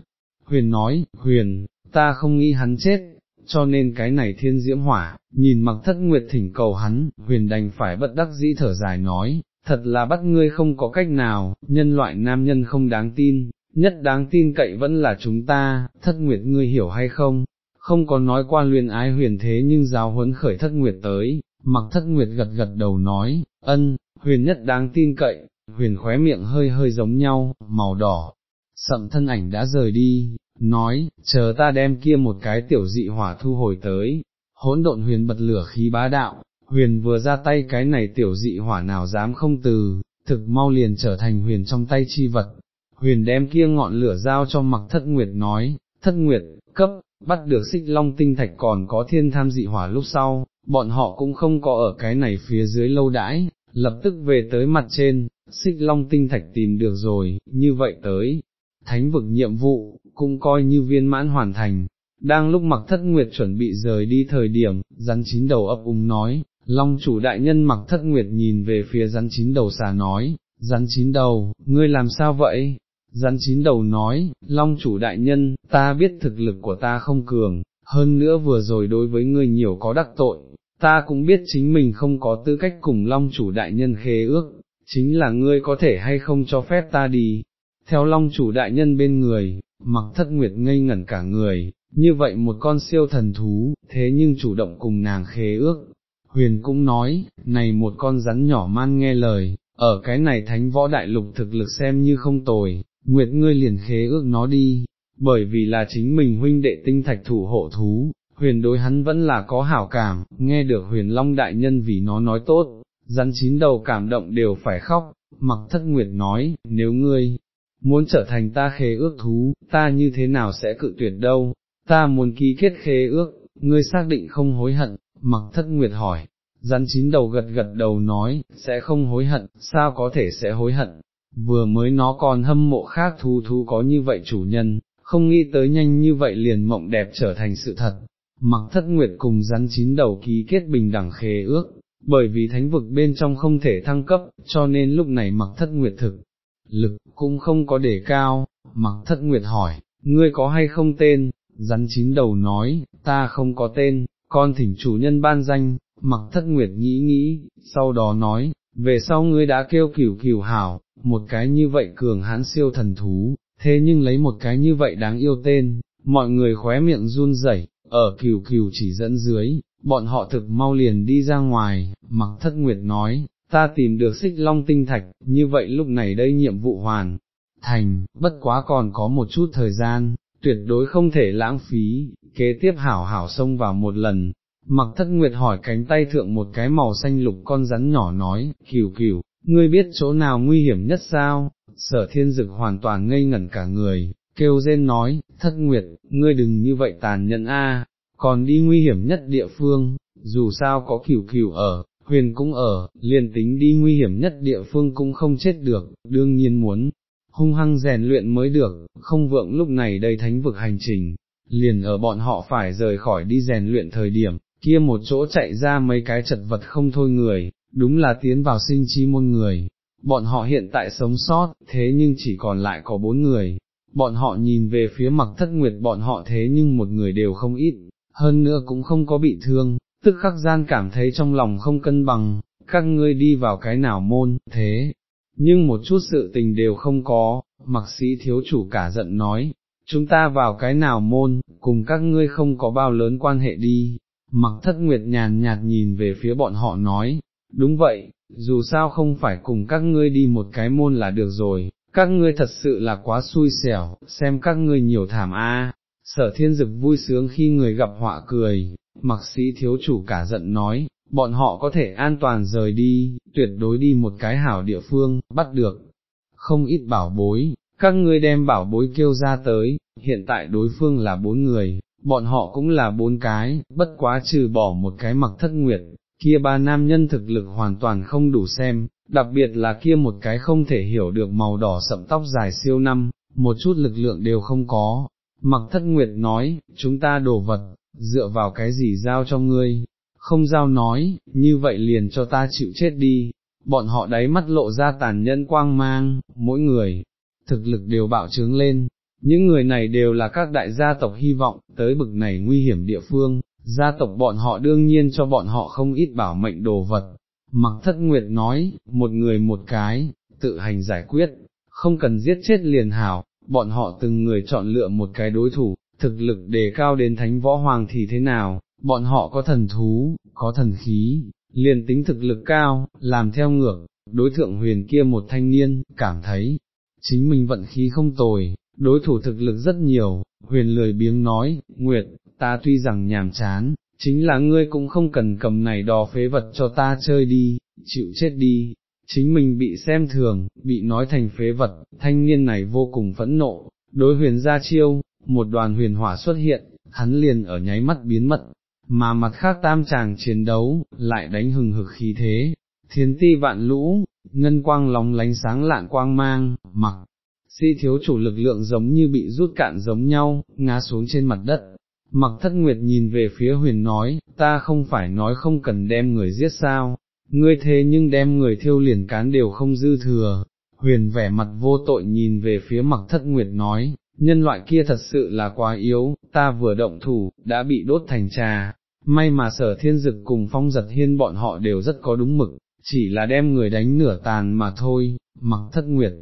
huyền nói, huyền, ta không nghĩ hắn chết, cho nên cái này thiên diễm hỏa, nhìn mặc thất nguyệt thỉnh cầu hắn, huyền đành phải bất đắc dĩ thở dài nói, thật là bắt ngươi không có cách nào, nhân loại nam nhân không đáng tin, nhất đáng tin cậy vẫn là chúng ta, thất nguyệt ngươi hiểu hay không, không có nói qua luyện ái huyền thế nhưng giáo huấn khởi thất nguyệt tới, mặc thất nguyệt gật gật đầu nói, ân, huyền nhất đáng tin cậy, huyền khóe miệng hơi hơi giống nhau, màu đỏ, sậm thân ảnh đã rời đi, nói, chờ ta đem kia một cái tiểu dị hỏa thu hồi tới, hỗn độn huyền bật lửa khí bá đạo, huyền vừa ra tay cái này tiểu dị hỏa nào dám không từ, thực mau liền trở thành huyền trong tay chi vật, huyền đem kia ngọn lửa giao cho mặc thất nguyệt nói, thất nguyệt, cấp, bắt được xích long tinh thạch còn có thiên tham dị hỏa lúc sau, bọn họ cũng không có ở cái này phía dưới lâu đãi, lập tức về tới mặt trên, xích long tinh thạch tìm được rồi, như vậy tới, thánh vực nhiệm vụ, cũng coi như viên mãn hoàn thành. Đang lúc mặc thất nguyệt chuẩn bị rời đi thời điểm, rắn chín đầu ấp úng nói, long chủ đại nhân mặc thất nguyệt nhìn về phía rắn chín đầu xà nói, rắn chín đầu, ngươi làm sao vậy, Rắn chín đầu nói, Long chủ đại nhân, ta biết thực lực của ta không cường, hơn nữa vừa rồi đối với ngươi nhiều có đắc tội, ta cũng biết chính mình không có tư cách cùng Long chủ đại nhân khế ước, chính là ngươi có thể hay không cho phép ta đi. Theo Long chủ đại nhân bên người, mặc thất nguyệt ngây ngẩn cả người, như vậy một con siêu thần thú, thế nhưng chủ động cùng nàng khế ước. Huyền cũng nói, này một con rắn nhỏ man nghe lời, ở cái này thánh võ đại lục thực lực xem như không tồi, Nguyệt ngươi liền khế ước nó đi, bởi vì là chính mình huynh đệ tinh thạch thủ hộ thú, huyền đối hắn vẫn là có hảo cảm, nghe được huyền long đại nhân vì nó nói tốt, rắn chín đầu cảm động đều phải khóc, mặc thất nguyệt nói, nếu ngươi muốn trở thành ta khế ước thú, ta như thế nào sẽ cự tuyệt đâu, ta muốn ký kết khế ước, ngươi xác định không hối hận, mặc thất nguyệt hỏi, rắn chín đầu gật gật đầu nói, sẽ không hối hận, sao có thể sẽ hối hận, vừa mới nó còn hâm mộ khác thú thú có như vậy chủ nhân, không nghĩ tới nhanh như vậy liền mộng đẹp trở thành sự thật, mặc thất nguyệt cùng rắn chín đầu ký kết bình đẳng khế ước, bởi vì thánh vực bên trong không thể thăng cấp, cho nên lúc này mặc thất nguyệt thực, lực cũng không có đề cao, mặc thất nguyệt hỏi, ngươi có hay không tên, rắn chín đầu nói, ta không có tên, con thỉnh chủ nhân ban danh, mặc thất nguyệt nghĩ nghĩ, sau đó nói, về sau ngươi đã kêu cửu cửu hảo, một cái như vậy cường hãn siêu thần thú, thế nhưng lấy một cái như vậy đáng yêu tên, mọi người khóe miệng run rẩy, ở cửu cửu chỉ dẫn dưới, bọn họ thực mau liền đi ra ngoài, mặc thất nguyệt nói, ta tìm được xích long tinh thạch, như vậy lúc này đây nhiệm vụ hoàn, thành, bất quá còn có một chút thời gian, tuyệt đối không thể lãng phí, kế tiếp hảo hảo xông vào một lần. Mặc thất nguyệt hỏi cánh tay thượng một cái màu xanh lục con rắn nhỏ nói, kiều kiều ngươi biết chỗ nào nguy hiểm nhất sao, sở thiên dực hoàn toàn ngây ngẩn cả người, kêu rên nói, thất nguyệt, ngươi đừng như vậy tàn nhẫn a, còn đi nguy hiểm nhất địa phương, dù sao có kiều kiều ở, huyền cũng ở, liền tính đi nguy hiểm nhất địa phương cũng không chết được, đương nhiên muốn hung hăng rèn luyện mới được, không vượng lúc này đây thánh vực hành trình, liền ở bọn họ phải rời khỏi đi rèn luyện thời điểm, kia một chỗ chạy ra mấy cái chật vật không thôi người, đúng là tiến vào sinh chi môn người, bọn họ hiện tại sống sót, thế nhưng chỉ còn lại có bốn người, bọn họ nhìn về phía mặt thất nguyệt bọn họ thế nhưng một người đều không ít, hơn nữa cũng không có bị thương, tức khắc gian cảm thấy trong lòng không cân bằng, các ngươi đi vào cái nào môn, thế, nhưng một chút sự tình đều không có, mặc sĩ thiếu chủ cả giận nói, chúng ta vào cái nào môn, cùng các ngươi không có bao lớn quan hệ đi, mặc thất nguyệt nhàn nhạt nhìn về phía bọn họ nói, đúng vậy, dù sao không phải cùng các ngươi đi một cái môn là được rồi, các ngươi thật sự là quá xui xẻo, xem các ngươi nhiều thảm a. Sở thiên dực vui sướng khi người gặp họa cười, mặc sĩ thiếu chủ cả giận nói, bọn họ có thể an toàn rời đi, tuyệt đối đi một cái hảo địa phương, bắt được, không ít bảo bối, các ngươi đem bảo bối kêu ra tới, hiện tại đối phương là bốn người, bọn họ cũng là bốn cái, bất quá trừ bỏ một cái mặc thất nguyệt, kia ba nam nhân thực lực hoàn toàn không đủ xem, đặc biệt là kia một cái không thể hiểu được màu đỏ sậm tóc dài siêu năm, một chút lực lượng đều không có. Mặc thất nguyệt nói, chúng ta đổ vật, dựa vào cái gì giao cho ngươi, không giao nói, như vậy liền cho ta chịu chết đi, bọn họ đáy mắt lộ ra tàn nhẫn quang mang, mỗi người, thực lực đều bạo trướng lên, những người này đều là các đại gia tộc hy vọng, tới bực này nguy hiểm địa phương, gia tộc bọn họ đương nhiên cho bọn họ không ít bảo mệnh đồ vật. Mặc thất nguyệt nói, một người một cái, tự hành giải quyết, không cần giết chết liền hảo, bọn họ từng người chọn lựa một cái đối thủ, thực lực đề cao đến thánh võ hoàng thì thế nào, bọn họ có thần thú, có thần khí, liền tính thực lực cao, làm theo ngược, đối thượng huyền kia một thanh niên, cảm thấy, chính mình vận khí không tồi, đối thủ thực lực rất nhiều, huyền lười biếng nói, Nguyệt, ta tuy rằng nhàm chán, chính là ngươi cũng không cần cầm này đò phế vật cho ta chơi đi, chịu chết đi, chính mình bị xem thường, bị nói thành phế vật, thanh niên này vô cùng phẫn nộ, đối huyền ra chiêu, một đoàn huyền hỏa xuất hiện, hắn liền ở nháy mắt biến mất, mà mặt khác tam chàng chiến đấu, lại đánh hừng hực khí thế, thiên ti vạn lũ, ngân quang lóng lánh sáng lạn quang mang, mặc, si thiếu chủ lực lượng giống như bị rút cạn giống nhau, ngã xuống trên mặt đất. Mặc thất nguyệt nhìn về phía huyền nói, ta không phải nói không cần đem người giết sao, ngươi thế nhưng đem người thiêu liền cán đều không dư thừa, huyền vẻ mặt vô tội nhìn về phía mặc thất nguyệt nói, nhân loại kia thật sự là quá yếu, ta vừa động thủ, đã bị đốt thành trà, may mà sở thiên dực cùng phong giật hiên bọn họ đều rất có đúng mực, chỉ là đem người đánh nửa tàn mà thôi, mặc thất nguyệt,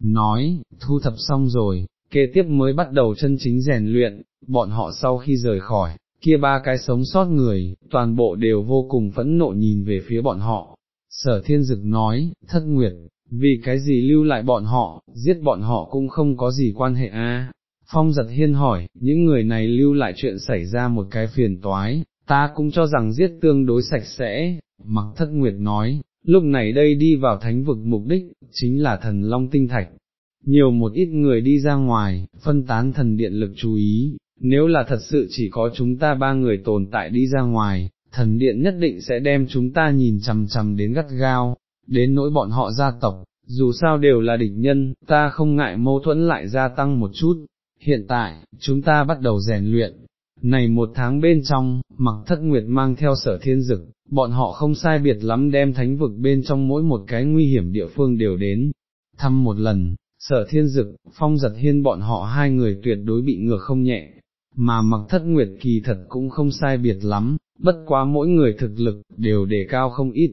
nói, thu thập xong rồi, kế tiếp mới bắt đầu chân chính rèn luyện, bọn họ sau khi rời khỏi, kia ba cái sống sót người, toàn bộ đều vô cùng phẫn nộ nhìn về phía bọn họ. Sở thiên dực nói, thất nguyệt, vì cái gì lưu lại bọn họ, giết bọn họ cũng không có gì quan hệ a. Phong giật hiên hỏi, những người này lưu lại chuyện xảy ra một cái phiền toái, ta cũng cho rằng giết tương đối sạch sẽ, mặc thất nguyệt nói, lúc này đây đi vào thánh vực mục đích, chính là thần long tinh thạch. Nhiều một ít người đi ra ngoài, phân tán thần điện lực chú ý, nếu là thật sự chỉ có chúng ta ba người tồn tại đi ra ngoài, thần điện nhất định sẽ đem chúng ta nhìn chằm chằm đến gắt gao, đến nỗi bọn họ gia tộc, dù sao đều là địch nhân, ta không ngại mâu thuẫn lại gia tăng một chút. Hiện tại, chúng ta bắt đầu rèn luyện. Này một tháng bên trong, mặc thất nguyệt mang theo sở thiên dực, bọn họ không sai biệt lắm đem thánh vực bên trong mỗi một cái nguy hiểm địa phương đều đến, thăm một lần, sở thiên dực, phong giật hiên bọn họ hai người tuyệt đối bị ngược không nhẹ, mà mặc thất nguyệt kỳ thật cũng không sai biệt lắm, bất quá mỗi người thực lực, đều đề cao không ít.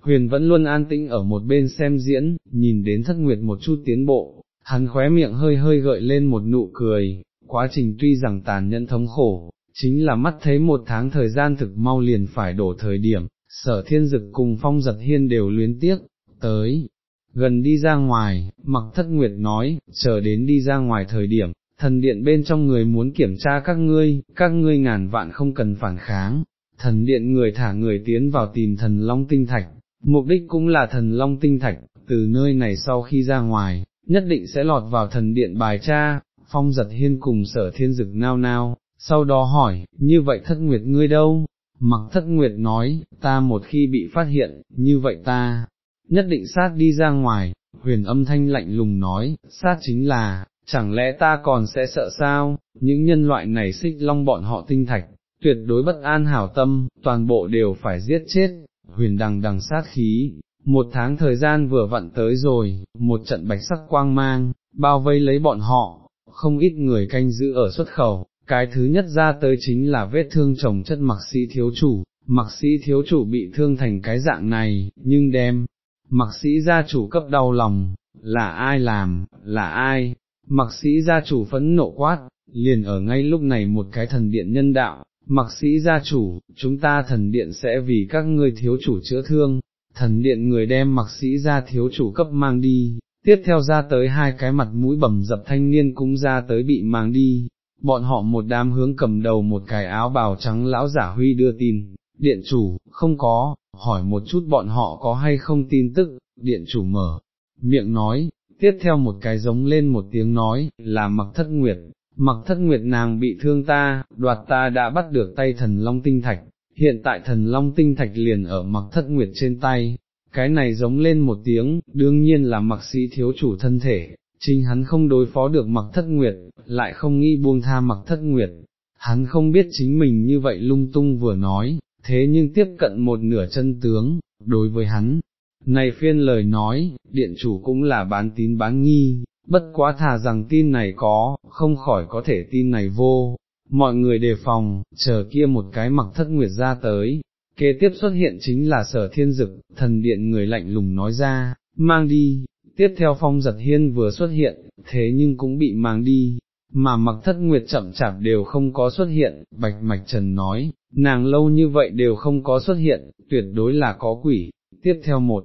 Huyền vẫn luôn an tĩnh ở một bên xem diễn, nhìn đến thất nguyệt một chút tiến bộ, hắn khóe miệng hơi hơi gợi lên một nụ cười, quá trình tuy rằng tàn nhẫn thống khổ, chính là mắt thấy một tháng thời gian thực mau liền phải đổ thời điểm, sở thiên dực cùng phong giật hiên đều luyến tiếc, tới, gần đi ra ngoài, mặc thất nguyệt nói, chờ đến đi ra ngoài thời điểm, thần điện bên trong người muốn kiểm tra các ngươi, các ngươi ngàn vạn không cần phản kháng, thần điện người thả người tiến vào tìm thần long tinh thạch, mục đích cũng là thần long tinh thạch, từ nơi này sau khi ra ngoài, nhất định sẽ lọt vào thần điện bài tra, phong giật hiên cùng sở thiên dực nao nao, sau đó hỏi, như vậy thất nguyệt ngươi đâu? Mặc thất nguyệt nói, ta một khi bị phát hiện, như vậy ta, nhất định sát đi ra ngoài, huyền âm thanh lạnh lùng nói, sát chính là, chẳng lẽ ta còn sẽ sợ sao, những nhân loại này xích long bọn họ tinh thạch, tuyệt đối bất an hảo tâm, toàn bộ đều phải giết chết, huyền đằng đằng sát khí, một tháng thời gian vừa vặn tới rồi, một trận bạch sắc quang mang, bao vây lấy bọn họ, không ít người canh giữ ở xuất khẩu, cái thứ nhất ra tới chính là vết thương chồng chất mặc sĩ thiếu chủ, mặc sĩ thiếu chủ bị thương thành cái dạng này, nhưng đem, mặc sĩ gia chủ cấp đau lòng, là ai làm, là ai, mặc sĩ gia chủ phẫn nộ quát, liền ở ngay lúc này một cái thần điện nhân đạo, mặc sĩ gia chủ, chúng ta thần điện sẽ vì các ngươi thiếu chủ chữa thương, thần điện người đem mặc sĩ gia thiếu chủ cấp mang đi, tiếp theo ra tới hai cái mặt mũi bầm dập thanh niên cũng ra tới bị mang đi, bọn họ một đám hướng cầm đầu một cái áo bào trắng lão giả huy đưa tin, điện chủ, không có, hỏi một chút bọn họ có hay không tin tức, điện chủ mở, miệng nói, tiếp theo một cái giống lên một tiếng nói, là mặc thất nguyệt, mặc thất nguyệt nàng bị thương ta, đoạt ta đã bắt được tay thần long tinh thạch, hiện tại thần long tinh thạch liền ở mặc thất nguyệt trên tay, cái này giống lên một tiếng, đương nhiên là mặc sĩ thiếu chủ thân thể, chính hắn không đối phó được mặc thất nguyệt, lại không nghĩ buông tha mặc thất nguyệt, hắn không biết chính mình như vậy lung tung vừa nói, thế nhưng tiếp cận một nửa chân tướng, đối với hắn, này phiên lời nói, điện chủ cũng là bán tín bán nghi, bất quá thà rằng tin này có, không khỏi có thể tin này vô, mọi người đề phòng, chờ kia một cái mặc thất nguyệt ra tới, kế tiếp xuất hiện chính là sở thiên dực, thần điện người lạnh lùng nói ra, mang đi, tiếp theo phong giật hiên vừa xuất hiện, thế nhưng cũng bị mang đi, mà mặc thất nguyệt chậm chạp đều không có xuất hiện, bạch mạch trần nói, nàng lâu như vậy đều không có xuất hiện, tuyệt đối là có quỷ, tiếp theo một,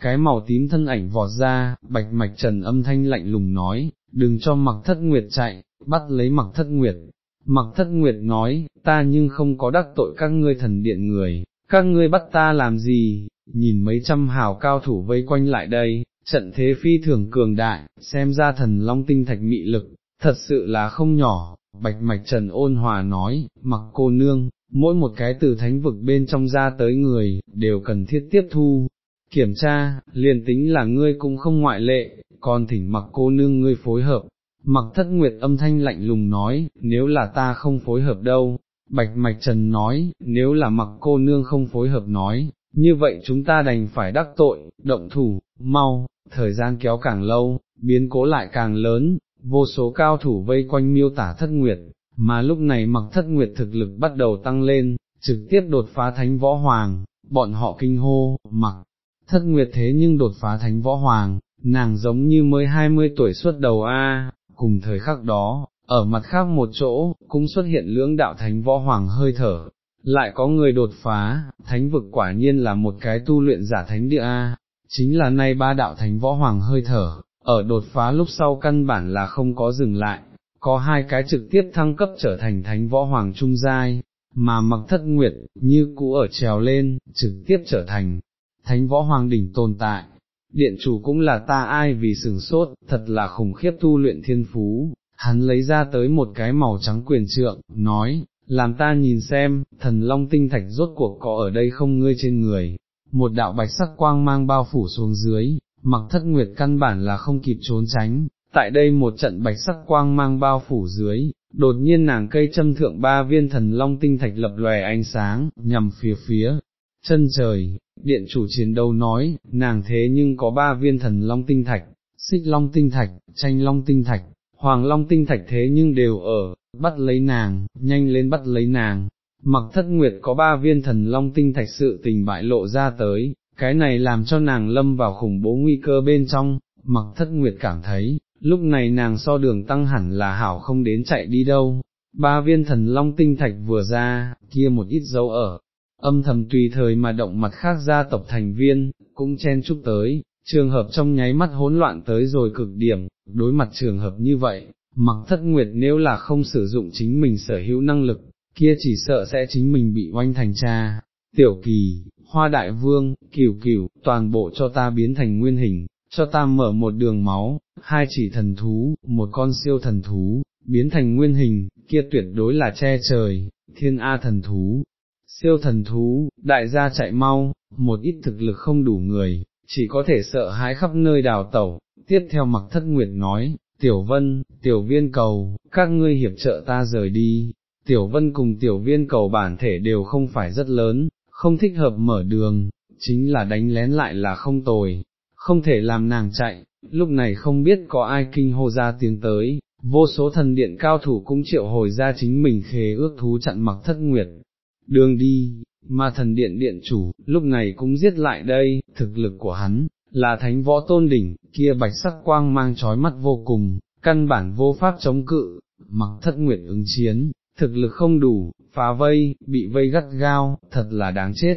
cái màu tím thân ảnh vọt ra, bạch mạch trần âm thanh lạnh lùng nói, đừng cho mặc thất nguyệt chạy, bắt lấy mặc thất nguyệt. Mặc thất nguyệt nói, ta nhưng không có đắc tội các ngươi thần điện người, các ngươi bắt ta làm gì, nhìn mấy trăm hào cao thủ vây quanh lại đây, trận thế phi thường cường đại, xem ra thần long tinh thạch mị lực, thật sự là không nhỏ, bạch mạch trần ôn hòa nói, mặc cô nương, mỗi một cái từ thánh vực bên trong ra tới người, đều cần thiết tiếp thu, kiểm tra, liền tính là ngươi cũng không ngoại lệ, còn thỉnh mặc cô nương ngươi phối hợp. Mặc thất nguyệt âm thanh lạnh lùng nói, nếu là ta không phối hợp đâu, bạch mạch trần nói, nếu là mặc cô nương không phối hợp nói, như vậy chúng ta đành phải đắc tội, động thủ, mau, thời gian kéo càng lâu, biến cố lại càng lớn, vô số cao thủ vây quanh miêu tả thất nguyệt, mà lúc này mặc thất nguyệt thực lực bắt đầu tăng lên, trực tiếp đột phá thánh võ hoàng, bọn họ kinh hô, mặc thất nguyệt thế nhưng đột phá thánh võ hoàng, nàng giống như mới 20 tuổi xuất đầu A, cùng thời khắc đó, ở mặt khác một chỗ, cũng xuất hiện lưỡng đạo thánh võ hoàng hơi thở, lại có người đột phá, thánh vực quả nhiên là một cái tu luyện giả thánh địa A, chính là nay ba đạo thánh võ hoàng hơi thở, ở đột phá lúc sau căn bản là không có dừng lại, có hai cái trực tiếp thăng cấp trở thành thánh võ hoàng trung giai, mà mặc thất nguyệt, như cũ ở trèo lên, trực tiếp trở thành thánh võ hoàng đỉnh tồn tại. Điện chủ cũng là ta ai vì sừng sốt, thật là khủng khiếp tu luyện thiên phú, hắn lấy ra tới một cái màu trắng quyền trượng, nói, làm ta nhìn xem, thần long tinh thạch rốt cuộc có ở đây không ngươi trên người, một đạo bạch sắc quang mang bao phủ xuống dưới, mặc thất nguyệt căn bản là không kịp trốn tránh, tại đây một trận bạch sắc quang mang bao phủ dưới, đột nhiên nàng cây châm thượng ba viên thần long tinh thạch lập lòe ánh sáng, nhằm phía phía, chân trời, điện chủ chiến đấu nói, nàng thế nhưng có ba viên thần long tinh thạch, xích long tinh thạch, tranh long tinh thạch, hoàng long tinh thạch thế nhưng đều ở, bắt lấy nàng, nhanh lên bắt lấy nàng. Mặc thất nguyệt có ba viên thần long tinh thạch sự tình bại lộ ra tới, cái này làm cho nàng lâm vào khủng bố nguy cơ bên trong, mặc thất nguyệt cảm thấy, lúc này nàng so đường tăng hẳn là hảo không đến chạy đi đâu, ba viên thần long tinh thạch vừa ra, kia một ít dấu ở, âm thầm tùy thời mà động mặt khác gia tộc thành viên, cũng chen chúc tới, trường hợp trong nháy mắt hỗn loạn tới rồi cực điểm, đối mặt trường hợp như vậy, mặc thất nguyệt nếu là không sử dụng chính mình sở hữu năng lực, kia chỉ sợ sẽ chính mình bị oanh thành cha, tiểu kỳ, hoa đại vương, cửu cửu, toàn bộ cho ta biến thành nguyên hình, cho ta mở một đường máu, hai chỉ thần thú, một con siêu thần thú, biến thành nguyên hình, kia tuyệt đối là che trời, thiên A thần thú, siêu thần thú, đại gia chạy mau, một ít thực lực không đủ người, chỉ có thể sợ hãi khắp nơi đào tẩu, tiếp theo mặc thất nguyệt nói, tiểu vân, tiểu viên cầu, các ngươi hiệp trợ ta rời đi, tiểu vân cùng tiểu viên cầu bản thể đều không phải rất lớn, không thích hợp mở đường, chính là đánh lén lại là không tồi, không thể làm nàng chạy, lúc này không biết có ai kinh hô ra tiếng tới, vô số thần điện cao thủ cũng triệu hồi ra chính mình khế ước thú chặn mặc thất nguyệt. Đường đi, mà thần điện điện chủ, lúc này cũng giết lại đây, thực lực của hắn, là thánh võ tôn đỉnh, kia bạch sắc quang mang trói mắt vô cùng, căn bản vô pháp chống cự, mặc thất nguyệt ứng chiến, thực lực không đủ, phá vây, bị vây gắt gao, thật là đáng chết.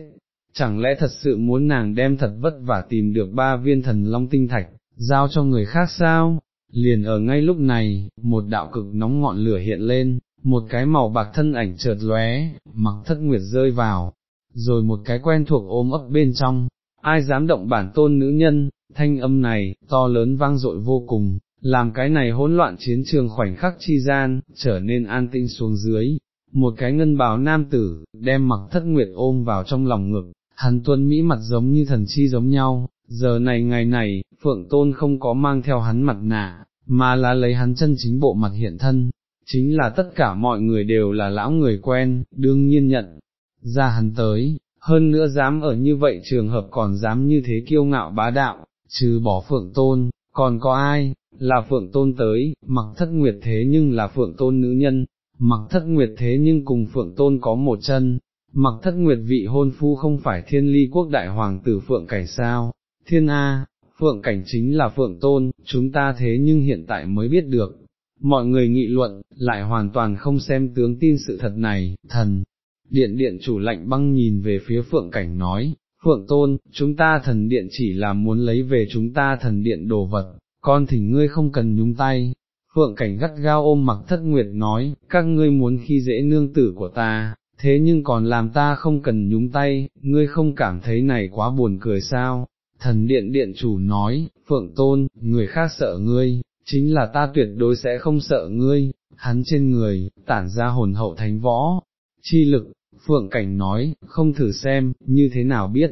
Chẳng lẽ thật sự muốn nàng đem thật vất vả tìm được ba viên thần long tinh thạch, giao cho người khác sao? Liền ở ngay lúc này, một đạo cực nóng ngọn lửa hiện lên, một cái màu bạc thân ảnh chợt lóe, mặc thất nguyệt rơi vào, rồi một cái quen thuộc ôm ấp bên trong, ai dám động bản tôn nữ nhân, thanh âm này, to lớn vang dội vô cùng, làm cái này hỗn loạn chiến trường khoảnh khắc chi gian, trở nên an tinh xuống dưới, một cái ngân bào nam tử, đem mặc thất nguyệt ôm vào trong lòng ngực, hắn tuân mỹ mặt giống như thần chi giống nhau, giờ này ngày này, phượng tôn không có mang theo hắn mặt nạ, mà là lấy hắn chân chính bộ mặt hiện thân, chính là tất cả mọi người đều là lão người quen, đương nhiên nhận, ra hắn tới, hơn nữa dám ở như vậy trường hợp còn dám như thế kiêu ngạo bá đạo, trừ bỏ phượng tôn, còn có ai, là phượng tôn tới, mặc thất nguyệt thế nhưng là phượng tôn nữ nhân, mặc thất nguyệt thế nhưng cùng phượng tôn có một chân, mặc thất nguyệt vị hôn phu không phải thiên ly quốc đại hoàng tử phượng cảnh sao, thiên A, phượng cảnh chính là phượng tôn, chúng ta thế nhưng hiện tại mới biết được. Mọi người nghị luận, lại hoàn toàn không xem tướng tin sự thật này, thần, điện điện chủ lạnh băng nhìn về phía phượng cảnh nói, phượng tôn, chúng ta thần điện chỉ là muốn lấy về chúng ta thần điện đồ vật, con thỉnh ngươi không cần nhúng tay. Phượng cảnh gắt gao ôm mặc thất nguyệt nói, các ngươi muốn khi dễ nương tử của ta, thế nhưng còn làm ta không cần nhúng tay, ngươi không cảm thấy này quá buồn cười sao? Thần điện điện chủ nói, Phượng tôn, người khác sợ ngươi, chính là ta tuyệt đối sẽ không sợ ngươi, hắn trên người, tản ra hồn hậu thánh võ, chi lực, Phượng Cảnh nói, không thử xem, như thế nào biết.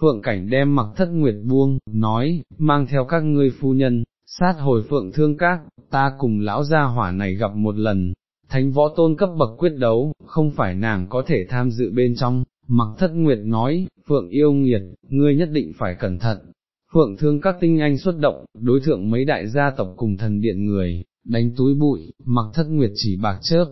Phượng Cảnh đem mặc thất nguyệt buông, nói, mang theo các ngươi phu nhân, sát hồi Phượng Thương Các, ta cùng lão gia hỏa này gặp một lần, thánh võ tôn cấp bậc quyết đấu, không phải nàng có thể tham dự bên trong, mặc thất nguyệt nói, Phượng yêu nghiệt, ngươi nhất định phải cẩn thận. Phượng thương các tinh anh xuất động, đối thượng mấy đại gia tộc cùng thần điện người, đánh túi bụi, mặc thất nguyệt chỉ bạc chớp,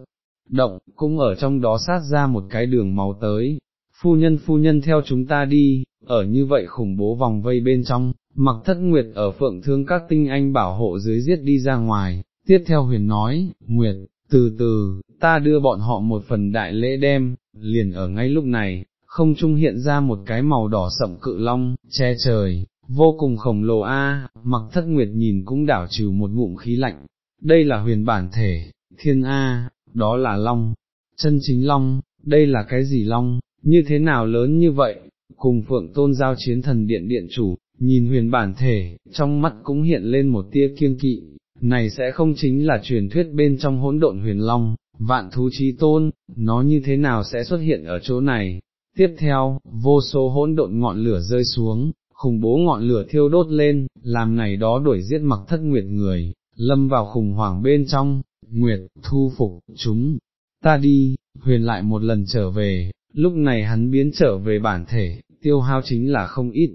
động, cũng ở trong đó sát ra một cái đường máu tới, phu nhân phu nhân theo chúng ta đi, ở như vậy khủng bố vòng vây bên trong, mặc thất nguyệt ở phượng thương các tinh anh bảo hộ dưới giết đi ra ngoài, tiếp theo huyền nói, Nguyệt, từ từ, ta đưa bọn họ một phần đại lễ đem, liền ở ngay lúc này, không trung hiện ra một cái màu đỏ sậm cự long, che trời, vô cùng khổng lồ a, mặc thất nguyệt nhìn cũng đảo trừ một ngụm khí lạnh, đây là huyền bản thể, thiên A, đó là long, chân chính long, đây là cái gì long, như thế nào lớn như vậy, cùng phượng tôn giao chiến thần điện điện chủ, nhìn huyền bản thể, trong mắt cũng hiện lên một tia kiêng kỵ, này sẽ không chính là truyền thuyết bên trong hỗn độn huyền long, vạn thú trí tôn, nó như thế nào sẽ xuất hiện ở chỗ này. Tiếp theo, vô số hỗn độn ngọn lửa rơi xuống, khủng bố ngọn lửa thiêu đốt lên, làm này đó đuổi giết mặc thất nguyệt người, lâm vào khủng hoảng bên trong, nguyệt, thu phục, chúng, ta đi, huyền lại một lần trở về, lúc này hắn biến trở về bản thể, tiêu hao chính là không ít,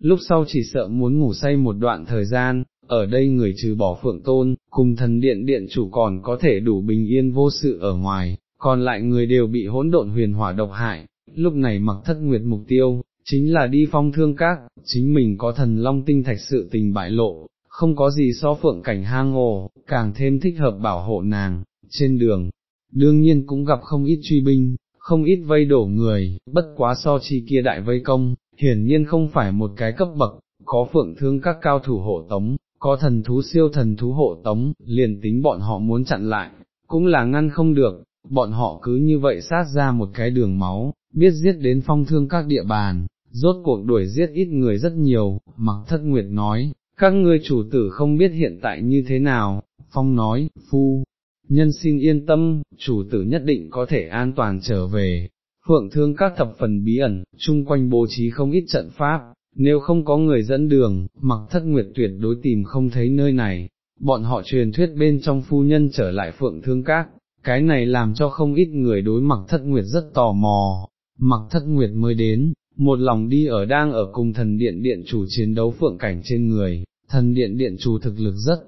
lúc sau chỉ sợ muốn ngủ say một đoạn thời gian, ở đây người trừ bỏ phượng tôn, cùng thần điện điện chủ còn có thể đủ bình yên vô sự ở ngoài, còn lại người đều bị hỗn độn huyền hỏa độc hại, lúc này mặc thất nguyệt mục tiêu, chính là đi phong thương các, chính mình có thần long tinh thạch sự tình bại lộ, không có gì so phượng cảnh hang ồ, càng thêm thích hợp bảo hộ nàng, trên đường, đương nhiên cũng gặp không ít truy binh, không ít vây đổ người, bất quá so chi kia đại vây công, hiển nhiên không phải một cái cấp bậc, có phượng thương các cao thủ hộ tống, có thần thú siêu thần thú hộ tống, liền tính bọn họ muốn chặn lại, cũng là ngăn không được, bọn họ cứ như vậy sát ra một cái đường máu, biết giết đến phong thương các địa bàn, rốt cuộc đuổi giết ít người rất nhiều, mặc thất nguyệt nói, các ngươi chủ tử không biết hiện tại như thế nào, phong nói, phu, nhân xin yên tâm, chủ tử nhất định có thể an toàn trở về. Phượng thương các thập phần bí ẩn, chung quanh bố trí không ít trận pháp, nếu không có người dẫn đường, mặc thất nguyệt tuyệt đối tìm không thấy nơi này, bọn họ truyền thuyết bên trong phu nhân trở lại phượng thương các, cái này làm cho không ít người đối mặc thất nguyệt rất tò mò, mặc thất nguyệt mới đến, một lòng đi ở đang ở cùng thần điện điện chủ chiến đấu phượng cảnh trên người, thần điện điện chủ thực lực rất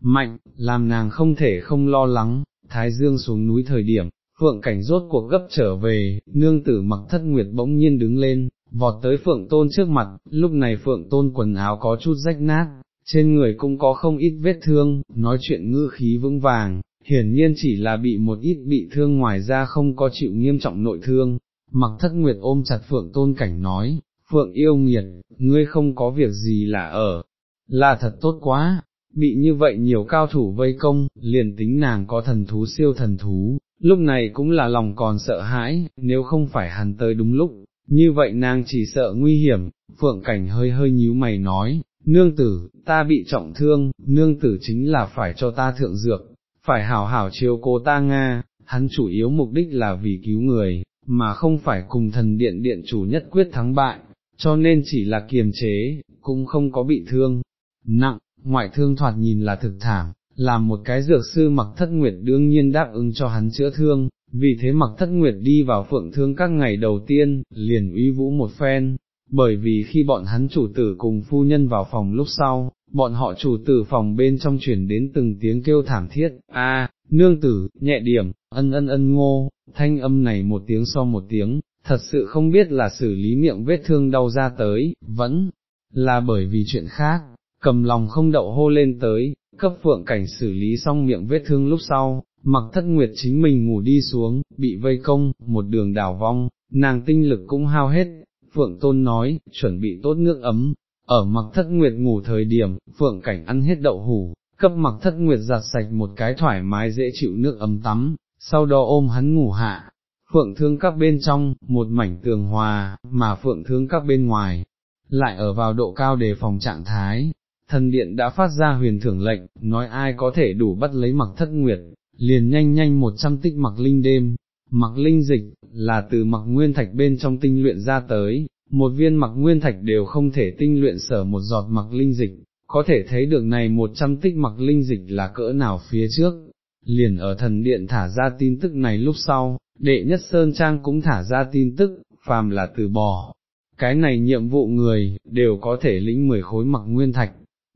mạnh, làm nàng không thể không lo lắng, thái dương xuống núi thời điểm, phượng cảnh rốt cuộc gấp trở về, nương tử mặc thất nguyệt bỗng nhiên đứng lên, vọt tới phượng tôn trước mặt, lúc này phượng tôn quần áo có chút rách nát, trên người cũng có không ít vết thương, nói chuyện ngữ khí vững vàng, hiển nhiên chỉ là bị một ít bị thương ngoài ra không có chịu nghiêm trọng nội thương, mặc thất nguyệt ôm chặt phượng tôn cảnh nói, phượng yêu nghiệt, ngươi không có việc gì là ở, là thật tốt quá, bị như vậy nhiều cao thủ vây công, liền tính nàng có thần thú siêu thần thú, lúc này cũng là lòng còn sợ hãi, nếu không phải hắn tới đúng lúc, như vậy nàng chỉ sợ nguy hiểm, phượng cảnh hơi hơi nhíu mày nói, nương tử, ta bị trọng thương, nương tử chính là phải cho ta thượng dược, phải hảo hảo chiếu cô ta Nga, hắn chủ yếu mục đích là vì cứu người, mà không phải cùng thần điện điện chủ nhất quyết thắng bại, cho nên chỉ là kiềm chế, cũng không có bị thương, nặng, ngoại thương thoạt nhìn là thực thảm, làm một cái dược sư mặc thất nguyệt đương nhiên đáp ứng cho hắn chữa thương, vì thế mặc thất nguyệt đi vào phượng thương các ngày đầu tiên, liền uy vũ một phen, bởi vì khi bọn hắn chủ tử cùng phu nhân vào phòng lúc sau, bọn họ chủ tử phòng bên trong chuyển đến từng tiếng kêu thảm thiết, a nương tử, nhẹ điểm, ân ân ân ngô, thanh âm này một tiếng so một tiếng, thật sự không biết là xử lý miệng vết thương đau ra tới, vẫn là bởi vì chuyện khác, cầm lòng không đậu hô lên tới, cấp phượng cảnh xử lý xong miệng vết thương lúc sau, mặc thất nguyệt chính mình ngủ đi xuống, bị vây công, một đường đảo vong, nàng tinh lực cũng hao hết, phượng tôn nói, chuẩn bị tốt nước ấm, ở mặc thất nguyệt ngủ thời điểm, phượng cảnh ăn hết đậu hủ, cấp mặc thất nguyệt giặt sạch một cái thoải mái dễ chịu nước ấm tắm, sau đó ôm hắn ngủ hạ. Phượng thương các bên trong, một mảnh tường hòa, mà phượng thương các bên ngoài, lại ở vào độ cao đề phòng trạng thái, thần điện đã phát ra huyền thưởng lệnh, nói ai có thể đủ bắt lấy mặc thất nguyệt, liền nhanh nhanh một trăm tích mặc linh đêm, mặc linh dịch, là từ mặc nguyên thạch bên trong tinh luyện ra tới, một viên mặc nguyên thạch đều không thể tinh luyện sở một giọt mặc linh dịch, có thể thấy được này một trăm tích mặc linh dịch là cỡ nào phía trước, liền ở thần điện thả ra tin tức này lúc sau, đệ nhất Sơn Trang cũng thả ra tin tức, phàm là từ bỏ. Cái này nhiệm vụ người, đều có thể lĩnh 10 khối mặc nguyên thạch,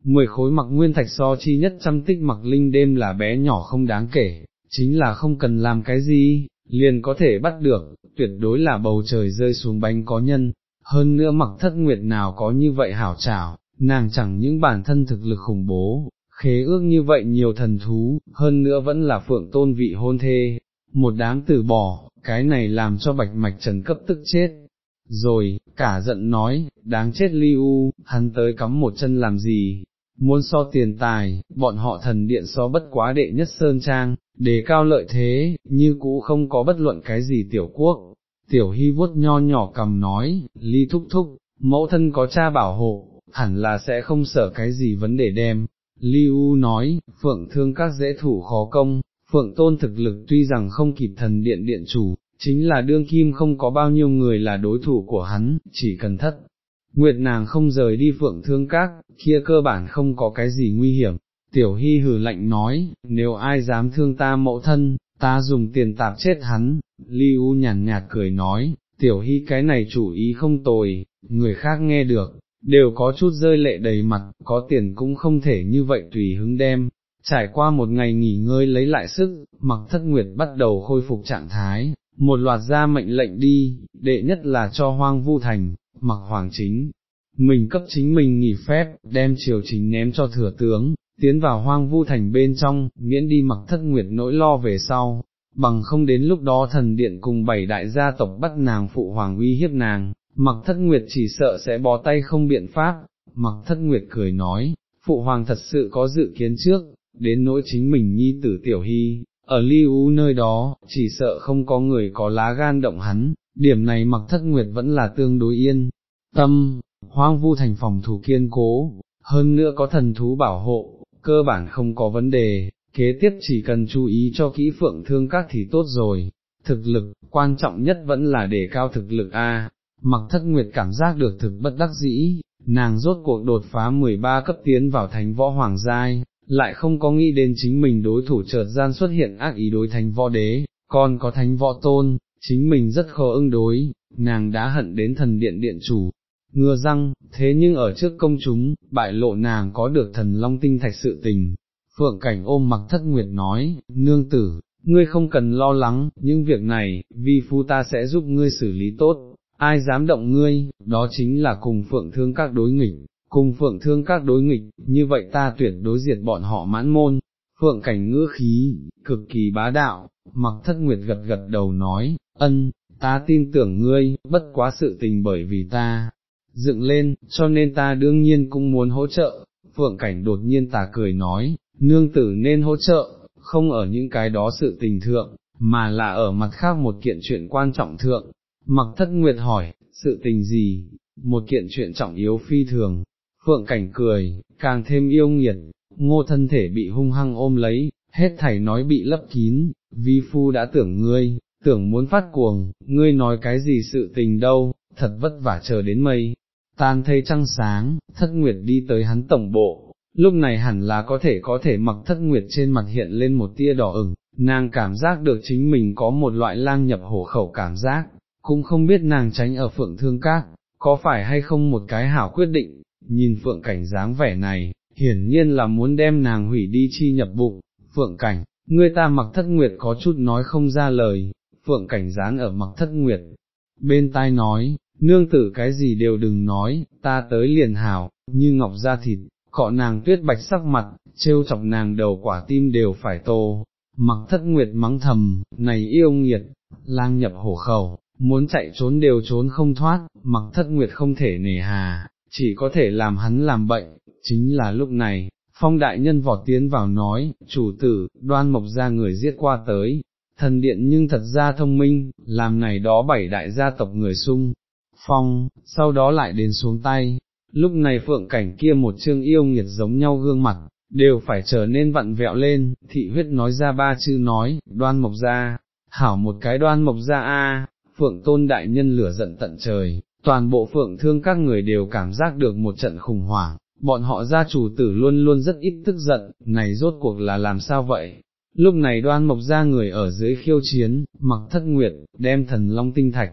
mười khối mặc nguyên thạch so chi nhất trăm tích mặc linh đêm là bé nhỏ không đáng kể, chính là không cần làm cái gì, liền có thể bắt được, tuyệt đối là bầu trời rơi xuống bánh có nhân, hơn nữa mặc thất nguyệt nào có như vậy hảo trảo, nàng chẳng những bản thân thực lực khủng bố, khế ước như vậy nhiều thần thú, hơn nữa vẫn là phượng tôn vị hôn thê, một đám từ bỏ, cái này làm cho bạch mạch trần cấp tức chết. Rồi, cả giận nói, đáng chết ly u, hắn tới cắm một chân làm gì, muốn so tiền tài, bọn họ thần điện so bất quá đệ nhất sơn trang, đề cao lợi thế, như cũ không có bất luận cái gì tiểu quốc. Tiểu hy vuốt nho nhỏ cầm nói, ly thúc thúc, mẫu thân có cha bảo hộ, hẳn là sẽ không sợ cái gì vấn đề đem. Ly U nói, phượng thương các dễ thủ khó công, phượng tôn thực lực tuy rằng không kịp thần điện điện chủ, chính là đương kim không có bao nhiêu người là đối thủ của hắn, chỉ cần thất. Nguyệt nàng không rời đi phượng thương các, kia cơ bản không có cái gì nguy hiểm. Tiểu Hy hử lạnh nói, nếu ai dám thương ta mẫu thân, ta dùng tiền tạp chết hắn, Ly U nhàn nhạt cười nói, Tiểu Hy cái này chủ ý không tồi, người khác nghe được, đều có chút rơi lệ đầy mặt, có tiền cũng không thể như vậy tùy hứng đem. Trải qua một ngày nghỉ ngơi lấy lại sức, mặc thất nguyệt bắt đầu khôi phục trạng thái, một loạt ra mệnh lệnh đi, đệ nhất là cho hoang vu thành, mặc hoàng chính, mình cấp chính mình nghỉ phép, đem triều chính ném cho thừa tướng, tiến vào hoang vu thành bên trong, miễn đi mặc thất nguyệt nỗi lo về sau, bằng không đến lúc đó thần điện cùng bảy đại gia tộc bắt nàng phụ hoàng uy hiếp nàng, mặc thất nguyệt chỉ sợ sẽ bó tay không biện pháp, mặc thất nguyệt cười nói, phụ hoàng thật sự có dự kiến trước, đến nỗi chính mình nhi tử tiểu hy, ở ly u nơi đó, chỉ sợ không có người có lá gan động hắn, điểm này mặc thất nguyệt vẫn là tương đối yên, tâm, hoang vu thành phòng thủ kiên cố, hơn nữa có thần thú bảo hộ, cơ bản không có vấn đề, kế tiếp chỉ cần chú ý cho kỹ phượng thương các thì tốt rồi, thực lực, quan trọng nhất vẫn là để cao thực lực A, mặc thất nguyệt cảm giác được thực bất đắc dĩ, nàng rốt cuộc đột phá 13 cấp tiến vào thánh võ hoàng giai, lại không có nghĩ đến chính mình đối thủ chợt gian xuất hiện ác ý đối thánh võ đế, còn có thánh võ tôn, chính mình rất khó ưng đối, nàng đã hận đến thần điện điện chủ, ngừa răng, thế nhưng ở trước công chúng, bại lộ nàng có được thần long tinh thạch sự tình. Phượng cảnh ôm mặc thất nguyệt nói, nương tử, ngươi không cần lo lắng, những việc này, vi phu ta sẽ giúp ngươi xử lý tốt, ai dám động ngươi, đó chính là cùng phượng thương các đối nghịch, cùng phượng thương các đối nghịch, như vậy ta tuyệt đối diệt bọn họ mãn môn. Phượng cảnh ngữ khí, cực kỳ bá đạo, mặc thất nguyệt gật gật đầu nói, ân, ta tin tưởng ngươi, bất quá sự tình bởi vì ta, dựng lên, cho nên ta đương nhiên cũng muốn hỗ trợ, phượng cảnh đột nhiên tà cười nói, nương tử nên hỗ trợ, không ở những cái đó sự tình thượng, mà là ở mặt khác một kiện chuyện quan trọng thượng. Mặc thất nguyệt hỏi, sự tình gì, một kiện chuyện trọng yếu phi thường, phượng cảnh cười, càng thêm yêu nghiệt, ngô thân thể bị hung hăng ôm lấy, hết thảy nói bị lấp kín, vi phu đã tưởng ngươi, tưởng muốn phát cuồng, ngươi nói cái gì sự tình đâu, thật vất vả chờ đến mây, tan thây trăng sáng, thất nguyệt đi tới hắn tổng bộ, lúc này hẳn là có thể có thể mặc thất nguyệt trên mặt hiện lên một tia đỏ ửng, nàng cảm giác được chính mình có một loại lang nhập hổ khẩu cảm giác, cũng không biết nàng tránh ở phượng thương các, có phải hay không một cái hảo quyết định, nhìn phượng cảnh dáng vẻ này, hiển nhiên là muốn đem nàng hủy đi chi nhập bụng, phượng cảnh, người ta mặc thất nguyệt có chút nói không ra lời, phượng cảnh dáng ở mặc thất nguyệt, bên tai nói, nương tử cái gì đều đừng nói, ta tới liền hảo, như ngọc da thịt, cọ nàng tuyết bạch sắc mặt, trêu chọc nàng đầu quả tim đều phải tô, mặc thất nguyệt mắng thầm, này yêu nghiệt, lang nhập hổ khẩu, muốn chạy trốn đều trốn không thoát, mặc thất nguyệt không thể nề hà, chỉ có thể làm hắn làm bệnh, chính là lúc này. Phong đại nhân vọt tiến vào nói, chủ tử, đoan mộc ra người giết qua tới, thần điện nhưng thật ra thông minh, làm này đó bảy đại gia tộc người sung, phong, sau đó lại đến xuống tay, lúc này phượng cảnh kia một chương yêu nghiệt giống nhau gương mặt, đều phải trở nên vặn vẹo lên, thị huyết nói ra ba chữ nói, đoan mộc ra, hảo một cái đoan mộc ra a, phượng tôn đại nhân lửa giận tận trời, toàn bộ phượng thương các người đều cảm giác được một trận khủng hoảng, bọn họ gia chủ tử luôn luôn rất ít tức giận, này rốt cuộc là làm sao vậy? Lúc này đoan mộc ra người ở dưới khiêu chiến, mặc thất nguyệt, đem thần long tinh thạch,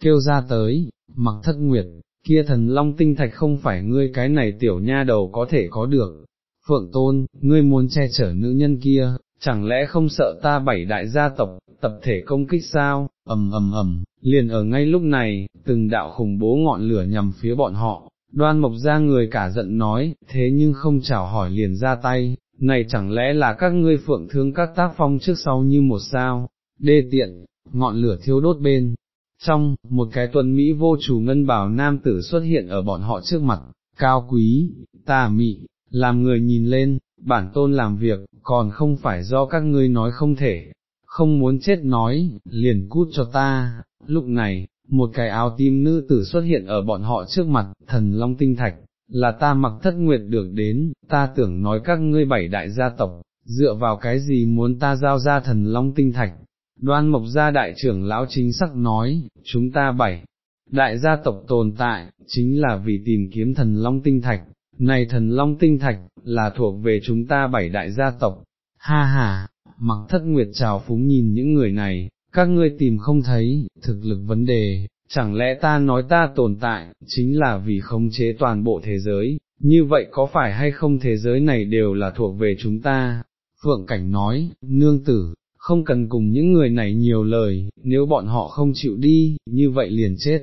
kêu ra tới, mặc thất nguyệt, kia thần long tinh thạch không phải ngươi cái này tiểu nha đầu có thể có được. Phượng Tôn, ngươi muốn che chở nữ nhân kia, chẳng lẽ không sợ ta bảy đại gia tộc, tập thể công kích sao, ầm ầm ầm, liền ở ngay lúc này, từng đạo khủng bố ngọn lửa nhằm phía bọn họ, đoan mộc ra người cả giận nói, thế nhưng không chào hỏi liền ra tay, này chẳng lẽ là các ngươi phượng thương các tác phong trước sau như một sao, đê tiện, ngọn lửa thiêu đốt bên, trong, một cái tuần Mỹ vô chủ ngân bảo nam tử xuất hiện ở bọn họ trước mặt, cao quý, tà mị, làm người nhìn lên, bản tôn làm việc, còn không phải do các ngươi nói không thể, không muốn chết nói, liền cút cho ta, lúc này, một cái áo tim nữ tử xuất hiện ở bọn họ trước mặt, thần long tinh thạch, là ta mặc thất nguyệt được đến, ta tưởng nói các ngươi bảy đại gia tộc, dựa vào cái gì muốn ta giao ra thần long tinh thạch. Đoan mộc gia đại trưởng lão chính sắc nói, chúng ta bảy, đại gia tộc tồn tại, chính là vì tìm kiếm thần long tinh thạch, này thần long tinh thạch, là thuộc về chúng ta bảy đại gia tộc, ha ha, mặc thất nguyệt trào phúng nhìn những người này, các ngươi tìm không thấy, thực lực vấn đề, chẳng lẽ ta nói ta tồn tại, chính là vì khống chế toàn bộ thế giới, như vậy có phải hay không thế giới này đều là thuộc về chúng ta? Phượng Cảnh nói, nương tử, không cần cùng những người này nhiều lời, nếu bọn họ không chịu đi, như vậy liền chết.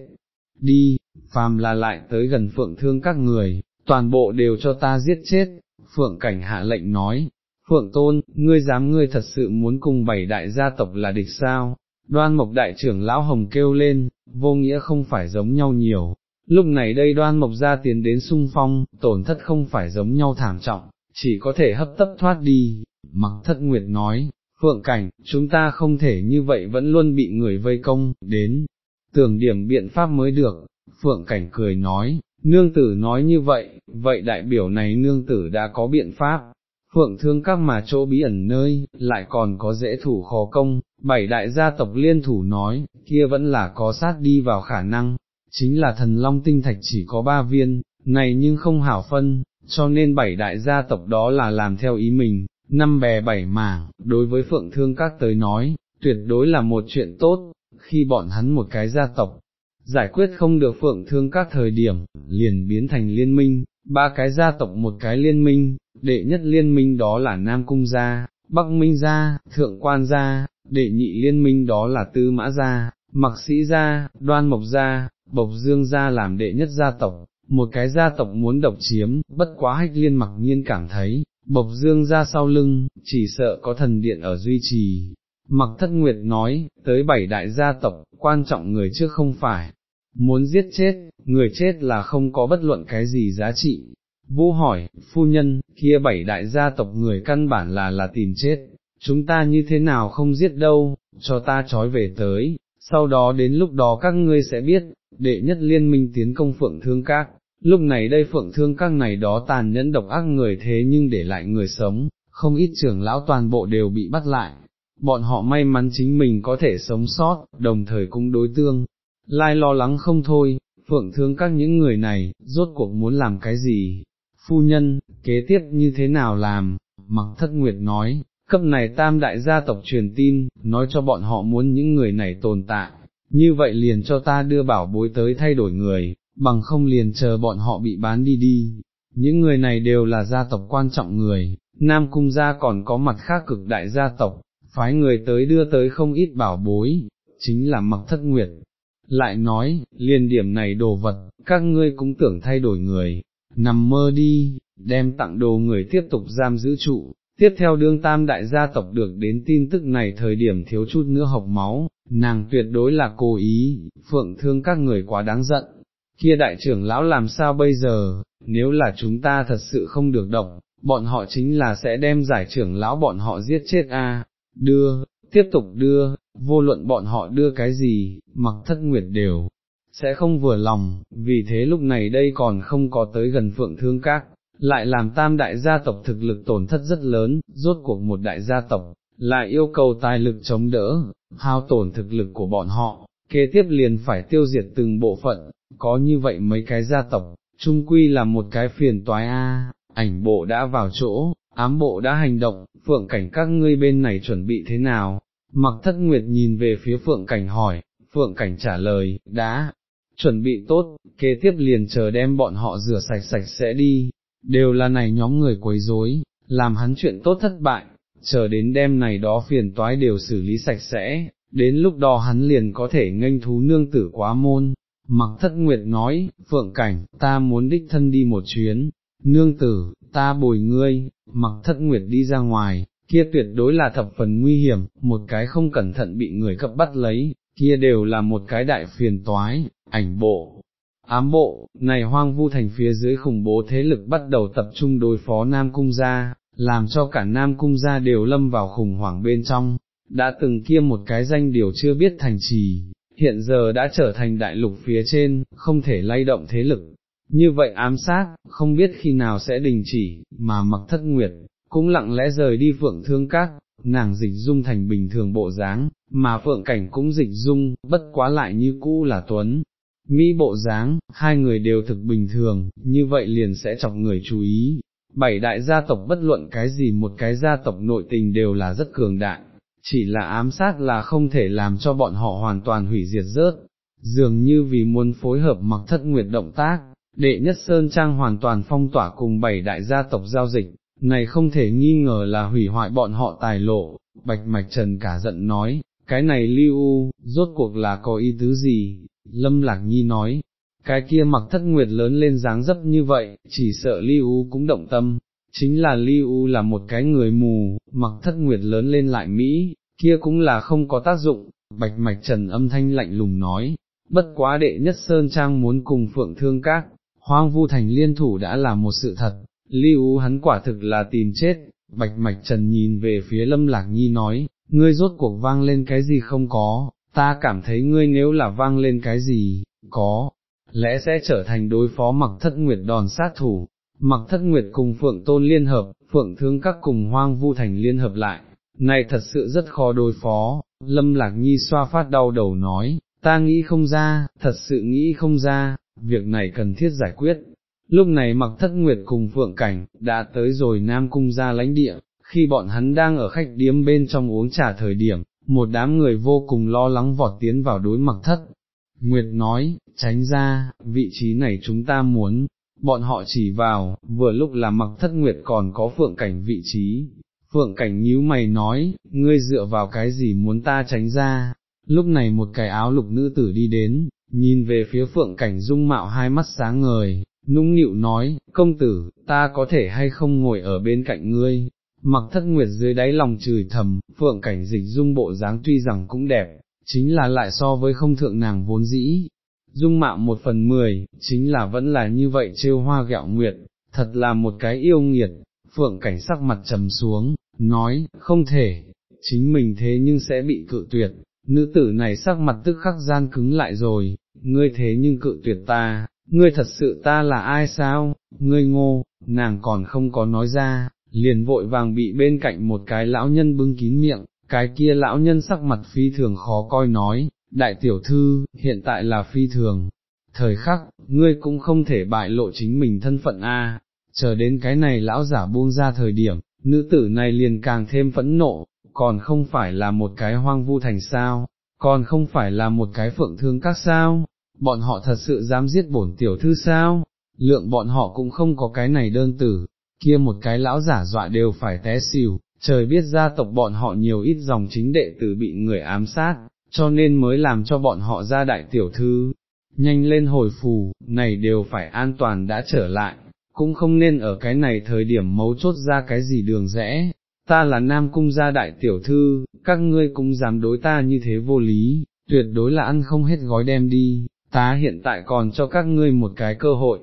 Đi, phàm là lại tới gần Phượng thương các người, toàn bộ đều cho ta giết chết. Phượng Cảnh hạ lệnh nói, Phượng Tôn, ngươi dám ngươi thật sự muốn cùng bảy đại gia tộc là địch sao? Đoan Mộc đại trưởng lão hồng kêu lên, vô nghĩa không phải giống nhau nhiều, lúc này đây đoan mộc gia tiến đến sung phong, tổn thất không phải giống nhau thảm trọng, chỉ có thể hấp tấp thoát đi, mặc thất nguyệt nói, phượng cảnh, chúng ta không thể như vậy vẫn luôn bị người vây công, đến, tưởng điểm biện pháp mới được, phượng cảnh cười nói, nương tử nói như vậy, vậy đại biểu này nương tử đã có biện pháp. Phượng thương các mà chỗ bí ẩn nơi, lại còn có dễ thủ khó công, bảy đại gia tộc liên thủ nói, kia vẫn là có sát đi vào khả năng, chính là thần long tinh thạch chỉ có ba viên, này nhưng không hảo phân, cho nên bảy đại gia tộc đó là làm theo ý mình, năm bè bảy mảng, đối với phượng thương các tới nói, tuyệt đối là một chuyện tốt, khi bọn hắn một cái gia tộc, giải quyết không được phượng thương các thời điểm, liền biến thành liên minh, ba cái gia tộc một cái liên minh, đệ nhất liên minh đó là Nam Cung gia, Bắc Minh gia, Thượng Quan gia, đệ nhị liên minh đó là Tư Mã gia, Mặc Sĩ gia, Đoan Mộc gia, Bộc Dương gia làm đệ nhất gia tộc, một cái gia tộc muốn độc chiếm, bất quá hách liên mặc nhiên cảm thấy, Bộc Dương gia sau lưng, chỉ sợ có thần điện ở duy trì. Mặc thất nguyệt nói, tới bảy đại gia tộc, quan trọng người trước không phải, muốn giết chết, người chết là không có bất luận cái gì giá trị. Vũ hỏi, phu nhân, kia bảy đại gia tộc người căn bản là là tìm chết, chúng ta như thế nào không giết đâu, cho ta trói về tới, sau đó đến lúc đó các ngươi sẽ biết, đệ nhất liên minh tiến công phượng thương các, lúc này đây phượng thương các này đó tàn nhẫn độc ác người thế nhưng để lại người sống, không ít trưởng lão toàn bộ đều bị bắt lại, bọn họ may mắn chính mình có thể sống sót, đồng thời cũng đối tương, lai lo lắng không thôi, phượng thương các những người này, rốt cuộc muốn làm cái gì, phu nhân, kế tiếp như thế nào làm, mặc thất nguyệt nói, cấp này tam đại gia tộc truyền tin, nói cho bọn họ muốn những người này tồn tại, như vậy liền cho ta đưa bảo bối tới thay đổi người, bằng không liền chờ bọn họ bị bán đi đi. Những người này đều là gia tộc quan trọng người, Nam Cung gia còn có mặt khác cực đại gia tộc, phái người tới đưa tới không ít bảo bối, chính là mặc thất nguyệt. Lại nói, liền điểm này đồ vật, các ngươi cũng tưởng thay đổi người, nằm mơ đi, đem tặng đồ người tiếp tục giam giữ trụ, Tiếp theo đương tam đại gia tộc được đến tin tức này thời điểm thiếu chút nữa học máu, nàng tuyệt đối là cố ý, phượng thương các người quá đáng giận, kia đại trưởng lão làm sao bây giờ, nếu là chúng ta thật sự không được động, bọn họ chính là sẽ đem giải trưởng lão bọn họ giết chết a đưa, tiếp tục đưa, vô luận bọn họ đưa cái gì, mặc thất nguyệt đều, sẽ không vừa lòng, vì thế lúc này đây còn không có tới gần phượng thương các, lại làm tam đại gia tộc thực lực tổn thất rất lớn, rốt cuộc một đại gia tộc, lại yêu cầu tài lực chống đỡ, hao tổn thực lực của bọn họ, kế tiếp liền phải tiêu diệt từng bộ phận, có như vậy mấy cái gia tộc, trung quy là một cái phiền toái a. ảnh bộ đã vào chỗ, ám bộ đã hành động, phượng cảnh các ngươi bên này chuẩn bị thế nào, mặc thất nguyệt nhìn về phía phượng cảnh hỏi, phượng cảnh trả lời, đã, chuẩn bị tốt, kế tiếp liền chờ đem bọn họ rửa sạch sạch sẽ đi, đều là này nhóm người quấy rối, làm hắn chuyện tốt thất bại, chờ đến đêm này đó phiền toái đều xử lý sạch sẽ, đến lúc đó hắn liền có thể nghênh thú nương tử quá môn. Mặc thất nguyệt nói, phượng cảnh, ta muốn đích thân đi một chuyến, nương tử, ta bồi ngươi, mặc thất nguyệt đi ra ngoài, kia tuyệt đối là thập phần nguy hiểm, một cái không cẩn thận bị người cập bắt lấy, kia đều là một cái đại phiền toái, ảnh bộ, Ám bộ, này hoang vu thành phía dưới khủng bố thế lực bắt đầu tập trung đối phó Nam Cung gia, làm cho cả Nam Cung gia đều lâm vào khủng hoảng bên trong, đã từng kia một cái danh điều chưa biết thành trì, hiện giờ đã trở thành đại lục phía trên, không thể lay động thế lực. Như vậy ám sát, không biết khi nào sẽ đình chỉ, mà mặc thất nguyệt, cũng lặng lẽ rời đi phượng thương các, nàng dịch dung thành bình thường bộ dáng, mà phượng cảnh cũng dịch dung, bất quá lại như cũ là tuấn. Mỹ bộ dáng, hai người đều thực bình thường, như vậy liền sẽ chọc người chú ý. Bảy đại gia tộc bất luận cái gì một cái gia tộc nội tình đều là rất cường đại, chỉ là ám sát là không thể làm cho bọn họ hoàn toàn hủy diệt rớt, dường như vì muốn phối hợp mặc thất nguyệt động tác, đệ nhất Sơn Trang hoàn toàn phong tỏa cùng bảy đại gia tộc giao dịch, này không thể nghi ngờ là hủy hoại bọn họ tài lộ, bạch mạch trần cả giận nói, cái này lưu rốt cuộc là có ý tứ gì, lâm lạc nhi nói, cái kia mặc thất nguyệt lớn lên dáng dấp như vậy, chỉ sợ lưu cũng động tâm, chính là lưu là một cái người mù, mặc thất nguyệt lớn lên lại Mỹ, kia cũng là không có tác dụng, bạch mạch trần âm thanh lạnh lùng nói, bất quá đệ nhất Sơn Trang muốn cùng phượng thương các, hoang vu thành liên thủ đã là một sự thật, lưu hắn quả thực là tìm chết, bạch mạch trần nhìn về phía lâm lạc nhi nói, ngươi rốt cuộc vang lên cái gì không có, ta cảm thấy ngươi nếu là vang lên cái gì, có, lẽ sẽ trở thành đối phó mặc thất nguyệt đòn sát thủ, mặc thất nguyệt cùng phượng tôn liên hợp, phượng thương các cùng hoang vu thành liên hợp lại, này thật sự rất khó đối phó, lâm lạc nhi xoa phát đau đầu nói, ta nghĩ không ra, thật sự nghĩ không ra, việc này cần thiết giải quyết. Lúc này mặc thất nguyệt cùng phượng cảnh, đã tới rồi Nam Cung ra lãnh địa, khi bọn hắn đang ở khách điếm bên trong uống trà thời điểm, một đám người vô cùng lo lắng vọt tiến vào đối mặc thất. Nguyệt nói, tránh ra, vị trí này chúng ta muốn, bọn họ chỉ vào, vừa lúc là mặc thất nguyệt còn có phượng cảnh vị trí. Phượng cảnh nhíu mày nói, ngươi dựa vào cái gì muốn ta tránh ra, lúc này một cái áo lục nữ tử đi đến, nhìn về phía phượng cảnh dung mạo hai mắt sáng ngời, nũng nịu nói, công tử, ta có thể hay không ngồi ở bên cạnh ngươi, mặc thất nguyệt dưới đáy lòng chửi thầm, phượng cảnh dịch dung bộ dáng tuy rằng cũng đẹp, chính là lại so với không thượng nàng vốn dĩ, dung mạo một phần mười, chính là vẫn là như vậy trêu hoa gạo nguyệt, thật là một cái yêu nghiệt, phượng cảnh sắc mặt trầm xuống, nói, không thể, chính mình thế nhưng sẽ bị cự tuyệt, nữ tử này sắc mặt tức khắc gian cứng lại rồi, ngươi thế nhưng cự tuyệt ta, ngươi thật sự ta là ai sao, ngươi ngô, nàng còn không có nói ra, liền vội vàng bị bên cạnh một cái lão nhân bưng kín miệng, cái kia lão nhân sắc mặt phi thường khó coi nói, đại tiểu thư, hiện tại là phi thường, thời khắc, ngươi cũng không thể bại lộ chính mình thân phận a. chờ đến cái này lão giả buông ra thời điểm, nữ tử này liền càng thêm phẫn nộ, còn không phải là một cái hoang vu thành sao, còn không phải là một cái phượng thương các sao, bọn họ thật sự dám giết bổn tiểu thư sao, lượng bọn họ cũng không có cái này đơn tử, kia một cái lão giả dọa đều phải té xỉu, trời biết gia tộc bọn họ nhiều ít dòng chính đệ tử bị người ám sát, cho nên mới làm cho bọn họ ra đại tiểu thư, nhanh lên hồi phù, này đều phải an toàn đã trở lại, cũng không nên ở cái này thời điểm mấu chốt ra cái gì đường rẽ, ta là nam cung gia đại tiểu thư, các ngươi cũng dám đối ta như thế vô lý, tuyệt đối là ăn không hết gói đem đi, ta hiện tại còn cho các ngươi một cái cơ hội.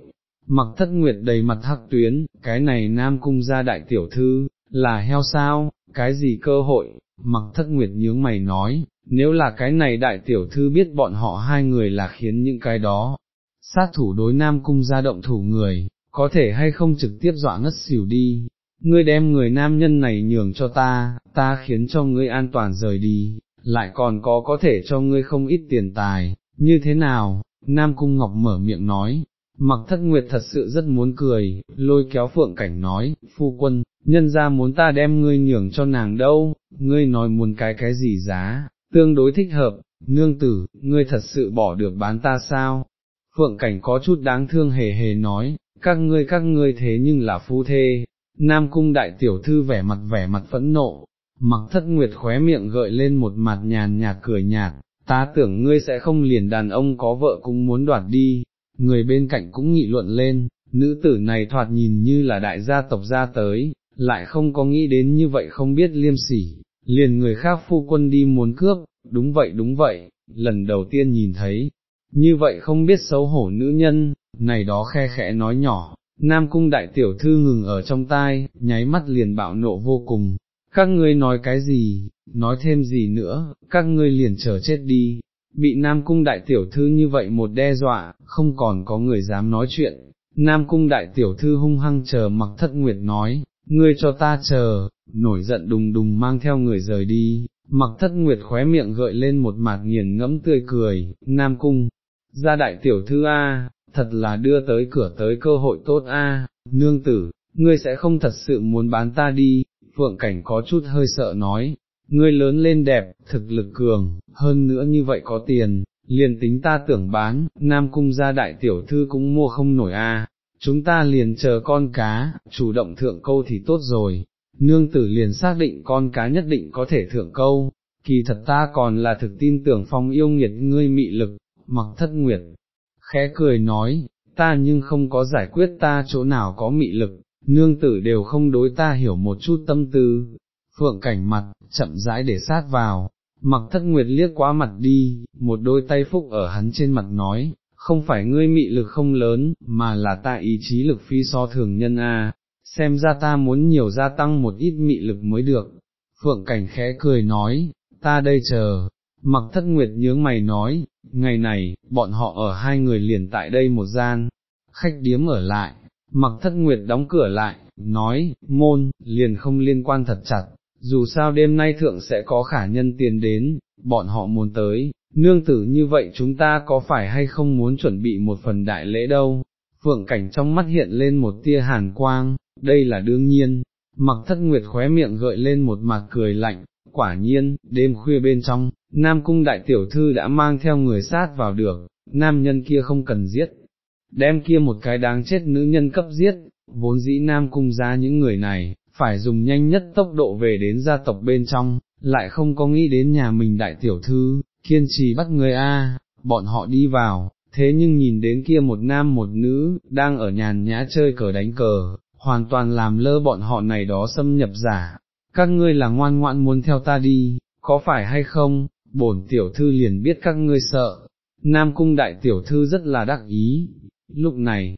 Mặc thất nguyệt đầy mặt hắc tuyến, cái này nam cung gia đại tiểu thư, là heo sao, cái gì cơ hội, mặc thất nguyệt nhướng mày nói, nếu là cái này đại tiểu thư biết bọn họ hai người là khiến những cái đó, sát thủ đối nam cung gia động thủ người, có thể hay không trực tiếp dọa ngất xỉu đi, ngươi đem người nam nhân này nhường cho ta, ta khiến cho ngươi an toàn rời đi, lại còn có có thể cho ngươi không ít tiền tài, như thế nào, nam cung ngọc mở miệng nói. Mặc thất nguyệt thật sự rất muốn cười, lôi kéo phượng cảnh nói, phu quân, nhân ra muốn ta đem ngươi nhường cho nàng đâu, ngươi nói muốn cái cái gì giá, tương đối thích hợp, nương tử, ngươi thật sự bỏ được bán ta sao? Phượng cảnh có chút đáng thương hề hề nói, các ngươi các ngươi thế nhưng là phu thê, Nam cung đại tiểu thư vẻ mặt vẻ mặt phẫn nộ, mặc thất nguyệt khóe miệng gợi lên một mặt nhàn nhạt cười nhạt, ta tưởng ngươi sẽ không liền đàn ông có vợ cũng muốn đoạt đi, người bên cạnh cũng nghị luận lên, nữ tử này thoạt nhìn như là đại gia tộc gia tới, lại không có nghĩ đến như vậy không biết liêm sỉ, liền người khác phu quân đi muốn cướp, đúng vậy đúng vậy, lần đầu tiên nhìn thấy, như vậy không biết xấu hổ nữ nhân, này đó khe khẽ nói nhỏ, Nam cung đại tiểu thư ngừng ở trong tai, nháy mắt liền bạo nộ vô cùng, các ngươi nói cái gì, nói thêm gì nữa, các ngươi liền chờ chết đi, bị Nam cung đại tiểu thư như vậy một đe dọa, không còn có người dám nói chuyện, Nam cung đại tiểu thư hung hăng chờ mặc thất nguyệt nói, ngươi cho ta chờ, nổi giận đùng đùng mang theo người rời đi, mặc thất nguyệt khóe miệng gợi lên một mạt nghiền ngẫm tươi cười, Nam cung, ra đại tiểu thư A, thật là đưa tới cửa tới cơ hội tốt A, nương tử, ngươi sẽ không thật sự muốn bán ta đi, phượng cảnh có chút hơi sợ nói, ngươi lớn lên đẹp, thực lực cường, hơn nữa như vậy có tiền, liền tính ta tưởng bán, Nam Cung gia đại tiểu thư cũng mua không nổi a. chúng ta liền chờ con cá, chủ động thượng câu thì tốt rồi, nương tử liền xác định con cá nhất định có thể thượng câu, kỳ thật ta còn là thực tin tưởng phong yêu nghiệt ngươi mị lực, mặc thất nguyệt, khẽ cười nói, ta nhưng không có giải quyết ta chỗ nào có mị lực, nương tử đều không đối ta hiểu một chút tâm tư, phượng cảnh mặt, chậm rãi để sát vào, mặc thất nguyệt liếc quá mặt đi, một đôi tay phúc ở hắn trên mặt nói, không phải ngươi mị lực không lớn, mà là ta ý chí lực phi so thường nhân a. xem ra ta muốn nhiều gia tăng một ít mị lực mới được. Phượng cảnh khẽ cười nói, ta đây chờ, mặc thất nguyệt nhướng mày nói, ngày này, bọn họ ở hai người liền tại đây một gian, khách điếm ở lại, mặc thất nguyệt đóng cửa lại, nói, môn, liền không liên quan thật chặt, dù sao đêm nay thượng sẽ có khả nhân tiền đến, bọn họ muốn tới, nương tử như vậy chúng ta có phải hay không muốn chuẩn bị một phần đại lễ đâu, phượng cảnh trong mắt hiện lên một tia hàn quang, đây là đương nhiên, mặc thất nguyệt khóe miệng gợi lên một mặt cười lạnh, quả nhiên, đêm khuya bên trong, Nam Cung Đại Tiểu Thư đã mang theo người sát vào được, nam nhân kia không cần giết, đem kia một cái đáng chết nữ nhân cấp giết, vốn dĩ Nam Cung ra những người này, phải dùng nhanh nhất tốc độ về đến gia tộc bên trong, lại không có nghĩ đến nhà mình Đại Tiểu Thư, kiên trì bắt người A, bọn họ đi vào. Thế nhưng nhìn đến kia một nam một nữ, đang ở nhàn nhã chơi cờ đánh cờ, hoàn toàn làm lơ bọn họ này đó xâm nhập giả, các ngươi là ngoan ngoãn muốn theo ta đi, có phải hay không, bổn tiểu thư liền biết các ngươi sợ, Nam cung đại tiểu thư rất là đắc ý, lúc này,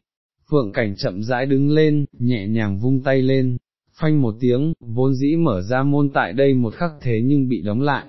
phượng cảnh chậm rãi đứng lên, nhẹ nhàng vung tay lên, phanh một tiếng, vốn dĩ mở ra môn tại đây một khắc thế nhưng bị đóng lại,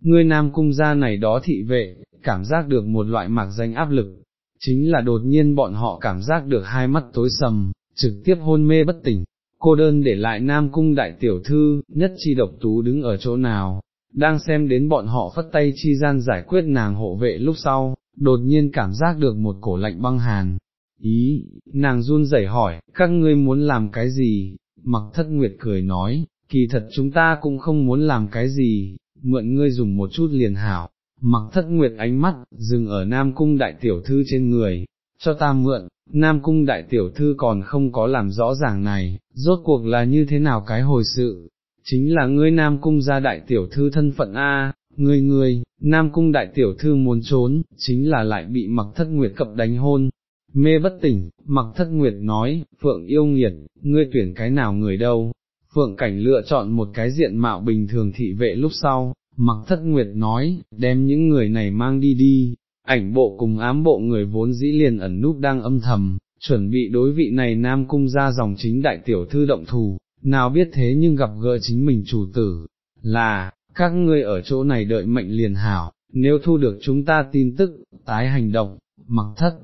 ngươi Nam cung gia này đó thị vệ, cảm giác được một loại mạc danh áp lực, chính là đột nhiên bọn họ cảm giác được hai mắt tối sầm, trực tiếp hôn mê bất tỉnh, cô đơn để lại Nam Cung Đại Tiểu Thư, nhất chi độc tú đứng ở chỗ nào, đang xem đến bọn họ phất tay chi gian giải quyết nàng hộ vệ lúc sau, đột nhiên cảm giác được một cổ lạnh băng hàn. Ý, nàng run rẩy hỏi, các ngươi muốn làm cái gì? Mặc thất nguyệt cười nói, kỳ thật chúng ta cũng không muốn làm cái gì, mượn ngươi dùng một chút liền hảo. Mặc thất nguyệt ánh mắt, dừng ở Nam Cung Đại Tiểu Thư trên người, cho ta mượn, Nam Cung Đại Tiểu Thư còn không có làm rõ ràng này, rốt cuộc là như thế nào cái hồi sự, chính là ngươi Nam Cung gia Đại Tiểu Thư thân phận A, ngươi ngươi, Nam Cung Đại Tiểu Thư muốn trốn, chính là lại bị mặc thất nguyệt cập đánh hôn. Mê bất tỉnh, mặc thất nguyệt nói, Phượng yêu nghiệt, ngươi tuyển cái nào người đâu, Phượng cảnh lựa chọn một cái diện mạo bình thường thị vệ lúc sau, mặc thất nguyệt nói, đem những người này mang đi đi, ảnh bộ cùng ám bộ người vốn dĩ liền ẩn núp đang âm thầm, chuẩn bị đối vị này nam cung ra dòng chính đại tiểu thư động thù, nào biết thế nhưng gặp gỡ chính mình chủ tử, là, các ngươi ở chỗ này đợi mệnh liền hảo, nếu thu được chúng ta tin tức, tái hành động, mặc thất.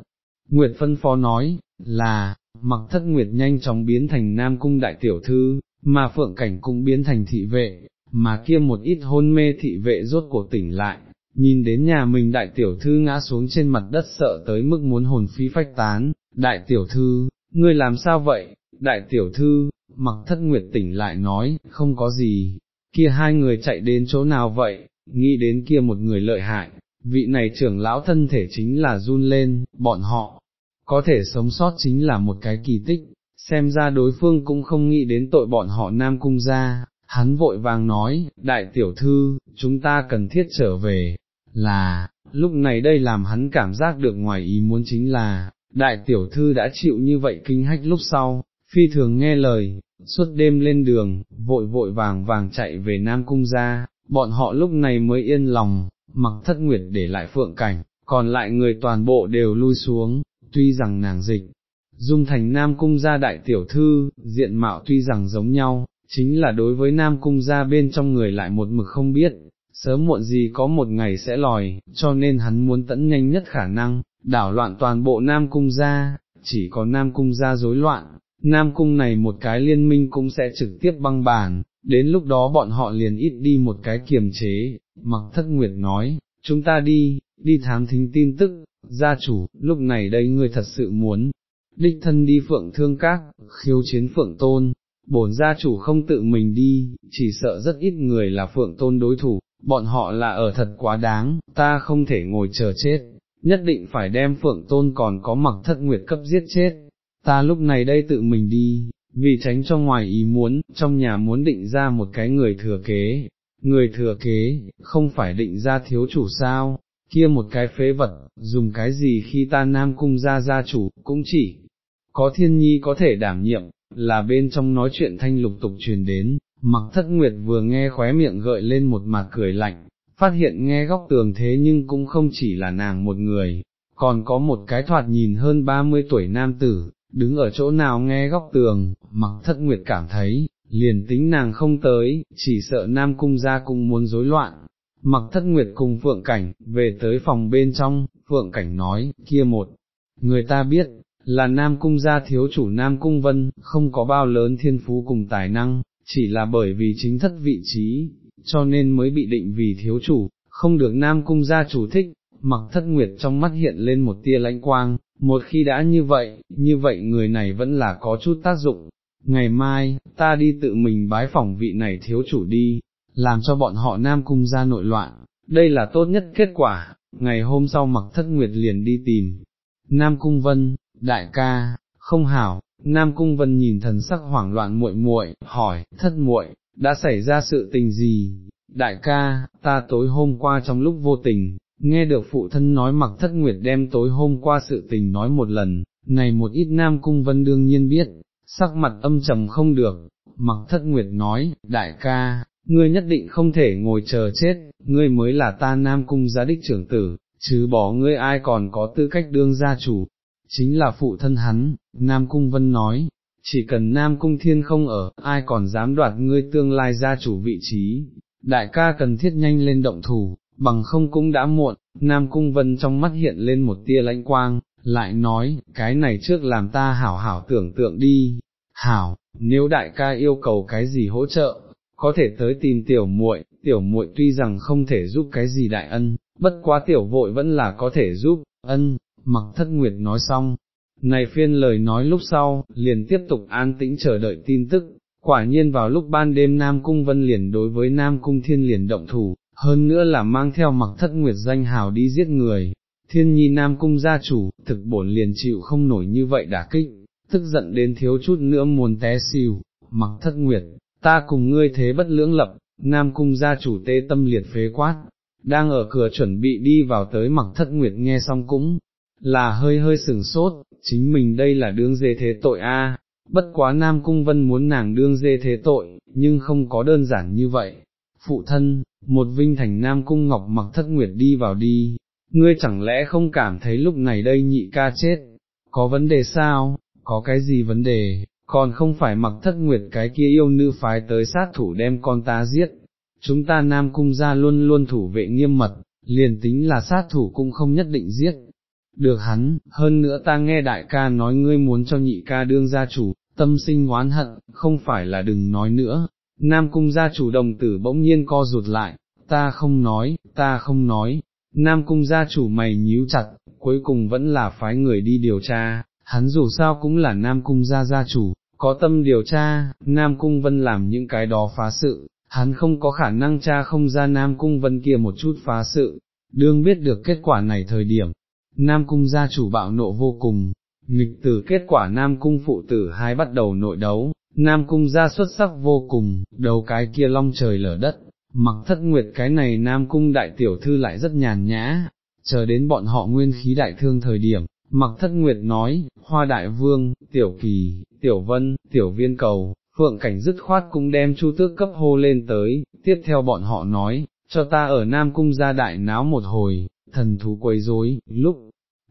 Nguyệt phân phó nói, là, mặc thất Nguyệt nhanh chóng biến thành nam cung đại tiểu thư, mà phượng cảnh cũng biến thành thị vệ, mà kia một ít hôn mê thị vệ rốt cuộc tỉnh lại, nhìn đến nhà mình đại tiểu thư ngã xuống trên mặt đất sợ tới mức muốn hồn phi phách tán, đại tiểu thư, ngươi làm sao vậy, đại tiểu thư, mặc thất nguyệt tỉnh lại nói, không có gì, kia hai người chạy đến chỗ nào vậy, nghĩ đến kia một người lợi hại, vị này trưởng lão thân thể chính là run lên, bọn họ, có thể sống sót chính là một cái kỳ tích, xem ra đối phương cũng không nghĩ đến tội bọn họ nam cung ra, hắn vội vàng nói, đại tiểu thư, chúng ta cần thiết trở về, là, lúc này đây làm hắn cảm giác được ngoài ý muốn chính là, đại tiểu thư đã chịu như vậy kinh hách lúc sau, phi thường nghe lời, suốt đêm lên đường, vội vội vàng vàng chạy về Nam Cung ra, bọn họ lúc này mới yên lòng, mặc thất nguyệt để lại phượng cảnh, còn lại người toàn bộ đều lui xuống, tuy rằng nàng dịch, dung thành Nam Cung gia đại tiểu thư, diện mạo tuy rằng giống nhau, chính là đối với Nam Cung gia bên trong người lại một mực không biết, sớm muộn gì có một ngày sẽ lòi, cho nên hắn muốn tận nhanh nhất khả năng, đảo loạn toàn bộ Nam Cung gia, chỉ có Nam Cung gia rối loạn, Nam Cung này một cái liên minh cũng sẽ trực tiếp băng bàn, đến lúc đó bọn họ liền ít đi một cái kiềm chế, mặc thất nguyệt nói, chúng ta đi, đi thám thính tin tức, gia chủ, lúc này đây ngươi thật sự muốn, đích thân đi phượng thương các, khiêu chiến phượng tôn, bổn gia chủ không tự mình đi, chỉ sợ rất ít người là phượng tôn đối thủ, bọn họ là ở thật quá đáng, ta không thể ngồi chờ chết, nhất định phải đem phượng tôn còn có mặc thất nguyệt cấp giết chết, ta lúc này đây tự mình đi, vì tránh cho ngoài ý muốn, trong nhà muốn định ra một cái người thừa kế, người thừa kế, không phải định ra thiếu chủ sao, kia một cái phế vật, dùng cái gì khi ta nam cung ra gia chủ, cũng chỉ có thiên nhi có thể đảm nhiệm, là bên trong nói chuyện thanh lục tục truyền đến, mặc thất nguyệt vừa nghe khóe miệng gợi lên một mặt cười lạnh, phát hiện nghe góc tường thế nhưng cũng không chỉ là nàng một người, còn có một cái thoạt nhìn hơn 30 tuổi nam tử, đứng ở chỗ nào nghe góc tường, mặc thất nguyệt cảm thấy, liền tính nàng không tới, chỉ sợ nam cung ra cũng muốn rối loạn. Mặc thất nguyệt cùng Phượng Cảnh, về tới phòng bên trong, Phượng Cảnh nói, kia một, người ta biết, là Nam Cung gia thiếu chủ Nam Cung Vân, không có bao lớn thiên phú cùng tài năng, chỉ là bởi vì chính thất vị trí, cho nên mới bị định vì thiếu chủ, không được Nam Cung gia chủ thích, mặc thất nguyệt trong mắt hiện lên một tia lãnh quang, một khi đã như vậy, như vậy người này vẫn là có chút tác dụng. Ngày mai, ta đi tự mình bái phỏng vị này thiếu chủ đi, làm cho bọn họ Nam Cung ra nội loạn, đây là tốt nhất kết quả. Ngày hôm sau mặc thất nguyệt liền đi tìm, Nam Cung Vân, đại ca, không hảo, Nam Cung Vân nhìn thần sắc hoảng loạn muội muội, hỏi, thất muội, đã xảy ra sự tình gì? Đại ca, ta tối hôm qua trong lúc vô tình, nghe được phụ thân nói mặc thất nguyệt đem tối hôm qua sự tình nói một lần, này một ít Nam Cung Vân đương nhiên biết, sắc mặt âm trầm không được, mặc thất nguyệt nói, đại ca, ngươi nhất định không thể ngồi chờ chết, ngươi mới là ta Nam Cung gia đích trưởng tử, chứ bỏ ngươi ai còn có tư cách đương gia chủ, chính là phụ thân hắn, Nam Cung Vân nói, chỉ cần Nam Cung Thiên không ở, ai còn dám đoạt ngươi tương lai gia chủ vị trí, đại ca cần thiết nhanh lên động thủ, bằng không cũng đã muộn, Nam Cung Vân trong mắt hiện lên một tia lãnh quang, lại nói, cái này trước làm ta hảo hảo tưởng tượng đi, hảo, nếu đại ca yêu cầu cái gì hỗ trợ, có thể tới tìm tiểu muội, tiểu muội tuy rằng không thể giúp cái gì đại ân, bất quá tiểu vội vẫn là có thể giúp, ân, mặc thất nguyệt nói xong, này phiên lời nói lúc sau, liền tiếp tục an tĩnh chờ đợi tin tức, quả nhiên vào lúc ban đêm Nam Cung Vân liền đối với Nam Cung Thiên liền động thủ, hơn nữa là mang theo mặc thất nguyệt danh hào đi giết người, thiên nhi Nam Cung gia chủ, thực bổn liền chịu không nổi như vậy đả kích, tức giận đến thiếu chút nữa muốn té xìu, mặc thất nguyệt, ta cùng ngươi thế bất lưỡng lập, Nam Cung gia chủ tê tâm liệt phế quát, đang ở cửa chuẩn bị đi vào tới mặc thất nguyệt nghe xong cũng, là hơi hơi sừng sốt, chính mình đây là đương dê thế tội a. bất quá Nam Cung Vân muốn nàng đương dê thế tội, nhưng không có đơn giản như vậy. Phụ thân, một vinh thành Nam Cung Ngọc mặc thất nguyệt đi vào đi, ngươi chẳng lẽ không cảm thấy lúc này đây nhị ca chết, có vấn đề sao, có cái gì vấn đề, còn không phải mặc thất nguyệt cái kia yêu nữ phái tới sát thủ đem con ta giết, chúng ta Nam Cung ra luôn luôn thủ vệ nghiêm mật, liền tính là sát thủ cũng không nhất định giết, được hắn, hơn nữa ta nghe đại ca nói ngươi muốn cho nhị ca đương gia chủ, tâm sinh oán hận, không phải là đừng nói nữa, Nam cung gia chủ đồng tử bỗng nhiên co rụt lại, ta không nói, ta không nói, Nam cung gia chủ mày nhíu chặt, cuối cùng vẫn là phái người đi điều tra, hắn dù sao cũng là Nam cung gia gia chủ, có tâm điều tra, Nam cung vân làm những cái đó phá sự, hắn không có khả năng tra không ra Nam cung vân kia một chút phá sự, đương biết được kết quả này thời điểm, Nam cung gia chủ bạo nộ vô cùng, nghịch từ kết quả Nam cung phụ tử hai bắt đầu nội đấu, Nam cung gia xuất sắc vô cùng, đầu cái kia long trời lở đất, mặc thất nguyệt cái này Nam cung đại tiểu thư lại rất nhàn nhã, chờ đến bọn họ nguyên khí đại thương thời điểm, mặc thất nguyệt nói, hoa đại vương, tiểu kỳ, tiểu vân, tiểu viên cầu, phượng cảnh dứt khoát cũng đem chu tước cấp hô lên tới, tiếp theo bọn họ nói, cho ta ở Nam cung gia đại náo một hồi, thần thú quấy rối, lúc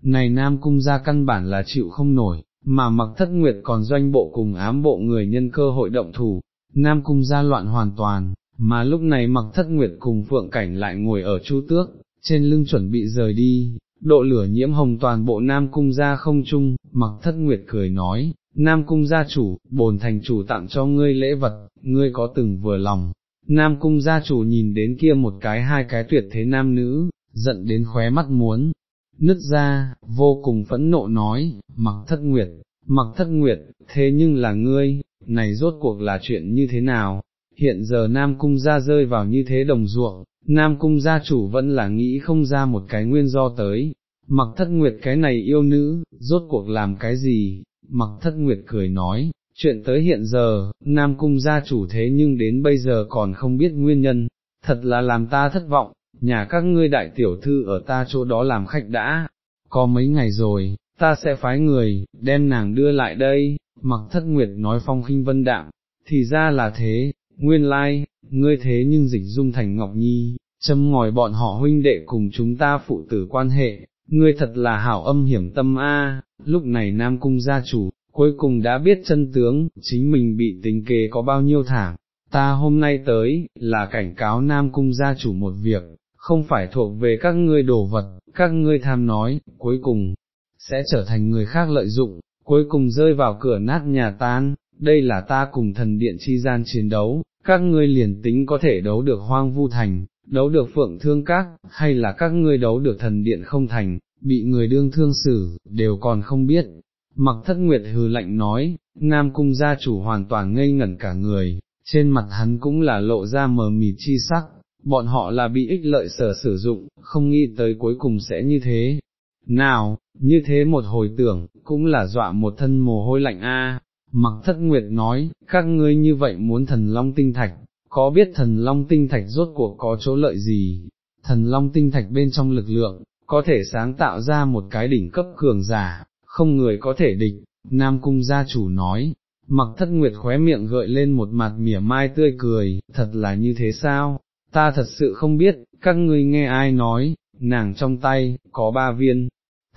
này Nam Cung ra căn bản là chịu không nổi, mà mặc thất nguyệt còn doanh bộ cùng ám bộ người nhân cơ hội động thủ, Nam Cung ra loạn hoàn toàn, mà lúc này mặc thất nguyệt cùng phượng cảnh lại ngồi ở chu tước, trên lưng chuẩn bị rời đi, độ lửa nhiễm hồng toàn bộ Nam Cung gia không chung, mặc thất nguyệt cười nói, Nam Cung gia chủ, bồn thành chủ tặng cho ngươi lễ vật, ngươi có từng vừa lòng. Nam Cung gia chủ nhìn đến kia một cái hai cái tuyệt thế nam nữ, giận đến khóe mắt muốn, nứt ra, vô cùng phẫn nộ nói, mặc thất nguyệt, mặc thất nguyệt, thế nhưng là ngươi, này rốt cuộc là chuyện như thế nào, hiện giờ Nam Cung gia rơi vào như thế đồng ruộng, Nam Cung gia chủ vẫn là nghĩ không ra một cái nguyên do tới, mặc thất nguyệt cái này yêu nữ, rốt cuộc làm cái gì, mặc thất nguyệt cười nói, chuyện tới hiện giờ, Nam Cung gia chủ thế nhưng đến bây giờ còn không biết nguyên nhân, thật là làm ta thất vọng, nhà các ngươi đại tiểu thư ở ta chỗ đó làm khách đã, có mấy ngày rồi, ta sẽ phái người, đem nàng đưa lại đây, mặc thất nguyệt nói phong khinh vân đạm, thì ra là thế, nguyên lai, like, ngươi thế nhưng dịch dung thành Ngọc Nhi, châm ngòi bọn họ huynh đệ cùng chúng ta phụ tử quan hệ, ngươi thật là hảo âm hiểm tâm a. lúc này Nam Cung gia chủ, cuối cùng đã biết chân tướng, chính mình bị tính kế có bao nhiêu thảm, ta hôm nay tới, là cảnh cáo Nam Cung gia chủ một việc, không phải thuộc về các ngươi đồ vật, các ngươi tham nói, cuối cùng, sẽ trở thành người khác lợi dụng, cuối cùng rơi vào cửa nát nhà tan, đây là ta cùng thần điện chi gian chiến đấu, các ngươi liền tính có thể đấu được hoang vu thành, đấu được phượng thương các, hay là các ngươi đấu được thần điện không thành, bị người đương thương xử, đều còn không biết. Mặc thất nguyệt hừ lạnh nói, Nam cung gia chủ hoàn toàn ngây ngẩn cả người, trên mặt hắn cũng là lộ ra mờ mịt chi sắc, bọn họ là bị ích lợi sở sử dụng, không nghĩ tới cuối cùng sẽ như thế. Nào, như thế một hồi tưởng, cũng là dọa một thân mồ hôi lạnh a. Mặc thất nguyệt nói, các ngươi như vậy muốn thần long tinh thạch, có biết thần long tinh thạch rốt cuộc có chỗ lợi gì, thần long tinh thạch bên trong lực lượng, có thể sáng tạo ra một cái đỉnh cấp cường giả, không người có thể địch, Nam Cung gia chủ nói, mặc thất nguyệt khóe miệng gợi lên một mặt mỉa mai tươi cười, thật là như thế sao, ta thật sự không biết, các ngươi nghe ai nói, nàng trong tay, có ba viên,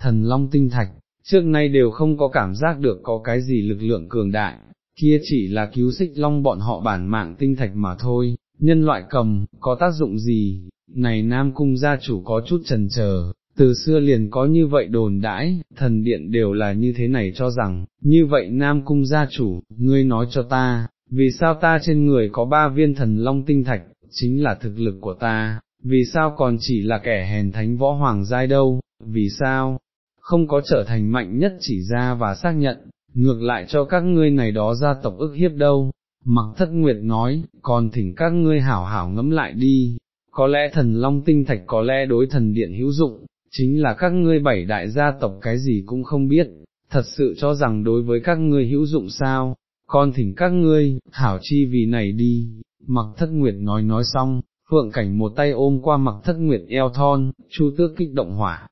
thần long tinh thạch, trước nay đều không có cảm giác được có cái gì lực lượng cường đại, kia chỉ là cứu xích long bọn họ bản mạng tinh thạch mà thôi, nhân loại cầm, có tác dụng gì, này Nam Cung gia chủ có chút trần chờ từ xưa liền có như vậy đồn đãi, thần điện đều là như thế này cho rằng, như vậy Nam Cung gia chủ, ngươi nói cho ta, vì sao ta trên người có ba viên thần long tinh thạch, chính là thực lực của ta, vì sao còn chỉ là kẻ hèn thánh võ hoàng giai đâu, vì sao, không có trở thành mạnh nhất chỉ ra và xác nhận, ngược lại cho các ngươi này đó gia tộc ức hiếp đâu. Mặc thất nguyệt nói, còn thỉnh các ngươi hảo hảo ngẫm lại đi, có lẽ thần long tinh thạch có lẽ đối thần điện hữu dụng, chính là các ngươi bảy đại gia tộc cái gì cũng không biết, thật sự cho rằng đối với các ngươi hữu dụng sao, con thỉnh các ngươi, hảo chi vì này đi, mặc thất nguyệt nói nói xong, phượng cảnh một tay ôm qua mặc thất nguyệt eo thon, chu tước kích động hỏa,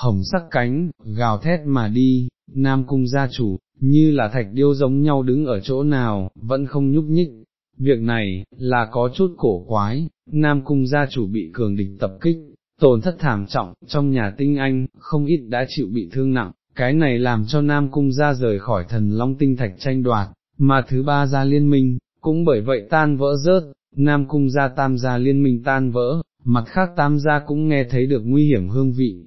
hồng sắc cánh, gào thét mà đi, nam cung gia chủ, như là thạch điêu giống nhau đứng ở chỗ nào, vẫn không nhúc nhích. Việc này, là có chút cổ quái, Nam Cung gia chủ bị cường địch tập kích, tổn thất thảm trọng, trong nhà tinh anh, không ít đã chịu bị thương nặng, cái này làm cho Nam Cung gia rời khỏi thần long tinh thạch tranh đoạt, mà thứ ba gia liên minh, cũng bởi vậy tan vỡ rớt, Nam Cung gia tam gia liên minh tan vỡ, mặt khác tam gia cũng nghe thấy được nguy hiểm hương vị.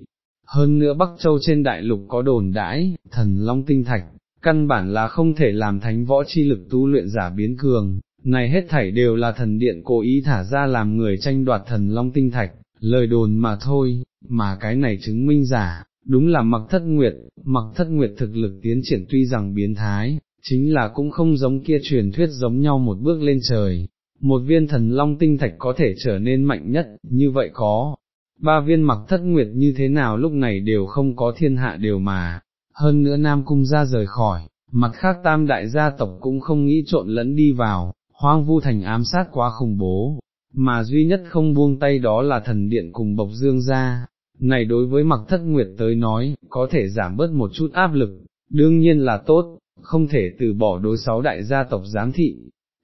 Hơn nữa Bắc Châu trên đại lục có đồn đãi, thần long tinh thạch, căn bản là không thể làm thánh võ chi lực tu luyện giả biến cường, này hết thảy đều là thần điện cố ý thả ra làm người tranh đoạt thần long tinh thạch, lời đồn mà thôi, mà cái này chứng minh giả, đúng là mặc thất nguyệt, mặc thất nguyệt thực lực tiến triển tuy rằng biến thái, chính là cũng không giống kia truyền thuyết giống nhau một bước lên trời, một viên thần long tinh thạch có thể trở nên mạnh nhất, như vậy có, ba viên mặc thất nguyệt như thế nào lúc này đều không có thiên hạ đều mà, hơn nữa Nam Cung ra rời khỏi, mặt khác tam đại gia tộc cũng không nghĩ trộn lẫn đi vào, hoang vu thành ám sát quá khủng bố, mà duy nhất không buông tay đó là thần điện cùng bộc dương gia. Này đối với mặc thất nguyệt tới nói, có thể giảm bớt một chút áp lực, đương nhiên là tốt, không thể từ bỏ đối sáu đại gia tộc giám thị,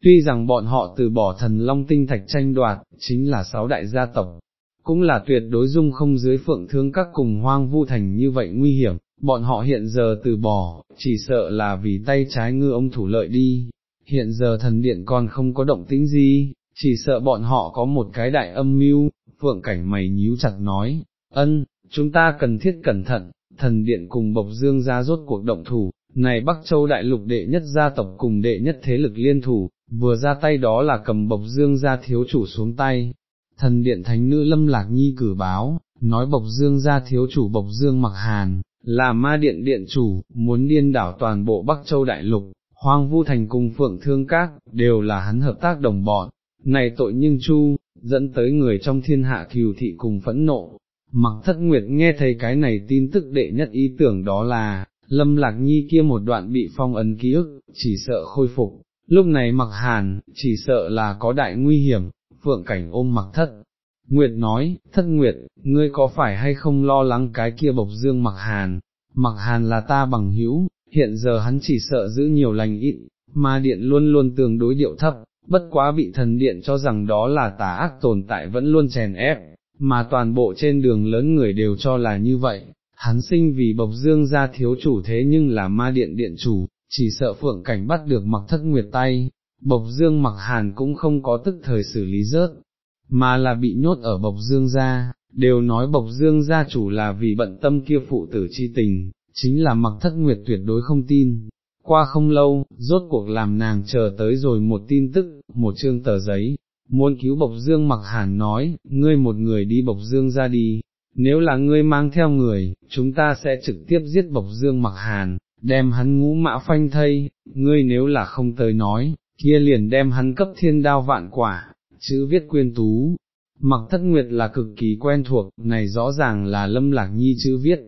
tuy rằng bọn họ từ bỏ thần long tinh thạch tranh đoạt, chính là sáu đại gia tộc, cũng là tuyệt đối dung không dưới phượng thương các cùng hoang vu thành như vậy nguy hiểm, bọn họ hiện giờ từ bỏ, chỉ sợ là vì tay trái ngư ông thủ lợi đi, hiện giờ thần điện còn không có động tĩnh gì, chỉ sợ bọn họ có một cái đại âm mưu, phượng cảnh mày nhíu chặt nói, ân, chúng ta cần thiết cẩn thận, thần điện cùng bộc dương ra rốt cuộc động thủ, này Bắc Châu đại lục đệ nhất gia tộc cùng đệ nhất thế lực liên thủ, vừa ra tay đó là cầm bộc dương ra thiếu chủ xuống tay. Thần điện thánh nữ lâm lạc nhi cử báo, nói bộc dương ra thiếu chủ bộc dương mặc hàn, là ma điện điện chủ, muốn điên đảo toàn bộ Bắc Châu đại lục, hoang vu thành cùng phượng thương các, đều là hắn hợp tác đồng bọn, này tội nhưng chu, dẫn tới người trong thiên hạ kiều thị cùng phẫn nộ. Mặc thất nguyệt nghe thấy cái này tin tức đệ nhất ý tưởng đó là, lâm lạc nhi kia một đoạn bị phong ấn ký ức, chỉ sợ khôi phục, lúc này mặc hàn, chỉ sợ là có đại nguy hiểm, phượng cảnh ôm mặc thất. Nguyệt nói, thất nguyệt, ngươi có phải hay không lo lắng cái kia bộc dương mặc hàn, mặc hàn là ta bằng hữu, hiện giờ hắn chỉ sợ giữ nhiều lành ít, mà điện luôn luôn tương đối điệu thấp, bất quá bị thần điện cho rằng đó là tà ác tồn tại vẫn luôn chèn ép, mà toàn bộ trên đường lớn người đều cho là như vậy, hắn sinh vì bộc dương ra thiếu chủ thế nhưng là ma điện điện chủ, chỉ sợ phượng cảnh bắt được mặc thất nguyệt tay, bộc dương mặc hàn cũng không có tức thời xử lý rớt, mà là bị nhốt ở bộc dương gia, đều nói bộc dương gia chủ là vì bận tâm kia phụ tử chi tình, chính là mặc thất nguyệt tuyệt đối không tin. Qua không lâu, rốt cuộc làm nàng chờ tới rồi một tin tức, một chương tờ giấy, muốn cứu Bộc Dương mặc hàn nói, ngươi một người đi Bộc Dương ra đi, nếu là ngươi mang theo người, chúng ta sẽ trực tiếp giết Bộc Dương mặc hàn, đem hắn ngũ mã phanh thây, ngươi nếu là không tới nói, kia liền đem hắn cấp thiên đao vạn quả, chữ viết quyên tú. Mặc thất nguyệt là cực kỳ quen thuộc, này rõ ràng là lâm lạc nhi chữ viết,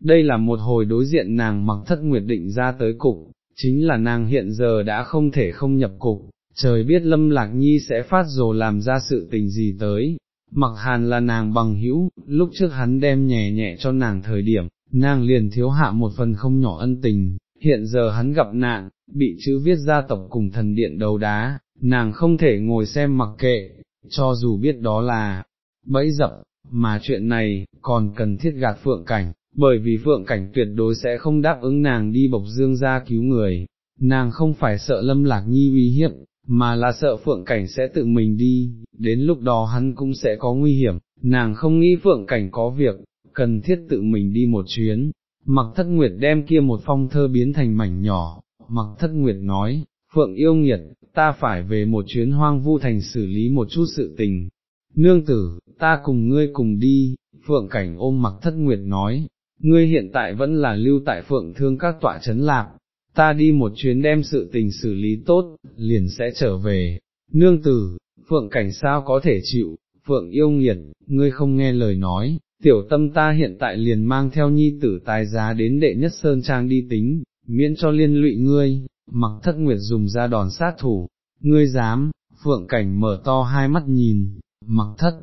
đây là một hồi đối diện nàng mặc thất nguyệt định ra tới cục, chính là nàng hiện giờ đã không thể không nhập cục, trời biết lâm lạc nhi sẽ phát rồ làm ra sự tình gì tới. Mặc hàn là nàng bằng hữu, lúc trước hắn đem nhẹ nhẹ cho nàng thời điểm, nàng liền thiếu hạ một phần không nhỏ ân tình, hiện giờ hắn gặp nạn, bị chữ viết gia tộc cùng thần điện đầu đá, nàng không thể ngồi xem mặc kệ, cho dù biết đó là bẫy dập, mà chuyện này, còn cần thiết gạt phượng cảnh, bởi vì phượng cảnh tuyệt đối sẽ không đáp ứng nàng đi bộc dương ra cứu người, nàng không phải sợ lâm lạc nhi uy hiếp, mà là sợ phượng cảnh sẽ tự mình đi, đến lúc đó hắn cũng sẽ có nguy hiểm, nàng không nghĩ phượng cảnh có việc, cần thiết tự mình đi một chuyến, mặc thất nguyệt đem kia một phong thơ biến thành mảnh nhỏ, mặc thất nguyệt nói, phượng yêu nghiệt, ta phải về một chuyến hoang vu thành xử lý một chút sự tình. Nương tử, ta cùng ngươi cùng đi, phượng cảnh ôm mặc thất nguyệt nói, ngươi hiện tại vẫn là lưu tại phượng thương các tọa chấn lạc, ta đi một chuyến đem sự tình xử lý tốt, liền sẽ trở về, nương tử, phượng cảnh sao có thể chịu, phượng yêu nghiệt, ngươi không nghe lời nói, tiểu tâm ta hiện tại liền mang theo nhi tử tài giá đến đệ nhất sơn trang đi tính, miễn cho liên lụy ngươi, mặc thất nguyệt dùng ra đòn sát thủ, ngươi dám, phượng cảnh mở to hai mắt nhìn, mặc thất,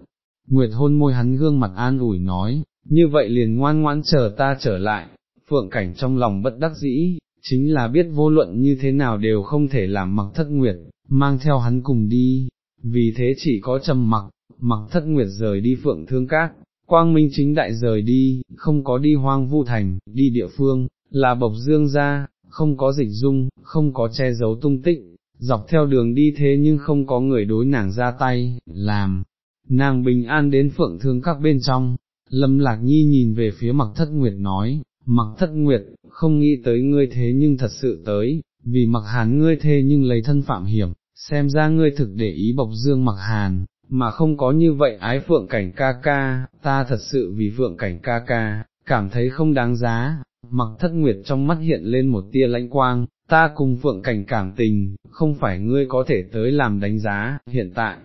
nguyệt hôn môi hắn gương mặt an ủi nói, như vậy liền ngoan ngoãn chờ ta trở lại, phượng cảnh trong lòng bất đắc dĩ, chính là biết vô luận như thế nào đều không thể làm mặc thất nguyệt, mang theo hắn cùng đi, vì thế chỉ có trầm mặc, mặc thất nguyệt rời đi phượng thương các, quang minh chính đại rời đi, không có đi hoang vu thành, đi địa phương, là bộc dương ra, không có dịch dung, không có che giấu tung tích, dọc theo đường đi thế nhưng không có người đối nàng ra tay, làm, nàng bình an đến phượng thương các bên trong, Lâm Lạc Nhi nhìn về phía mặc thất nguyệt nói, mặc thất nguyệt, không nghĩ tới ngươi thế nhưng thật sự tới, vì mặc hàn ngươi thê nhưng lấy thân phạm hiểm, xem ra ngươi thực để ý bộc dương mặc hàn, mà không có như vậy ái phượng cảnh ca ca, ta thật sự vì phượng cảnh ca ca, cảm thấy không đáng giá, mặc thất nguyệt trong mắt hiện lên một tia lãnh quang, ta cùng phượng cảnh cảm tình, không phải ngươi có thể tới làm đánh giá, hiện tại,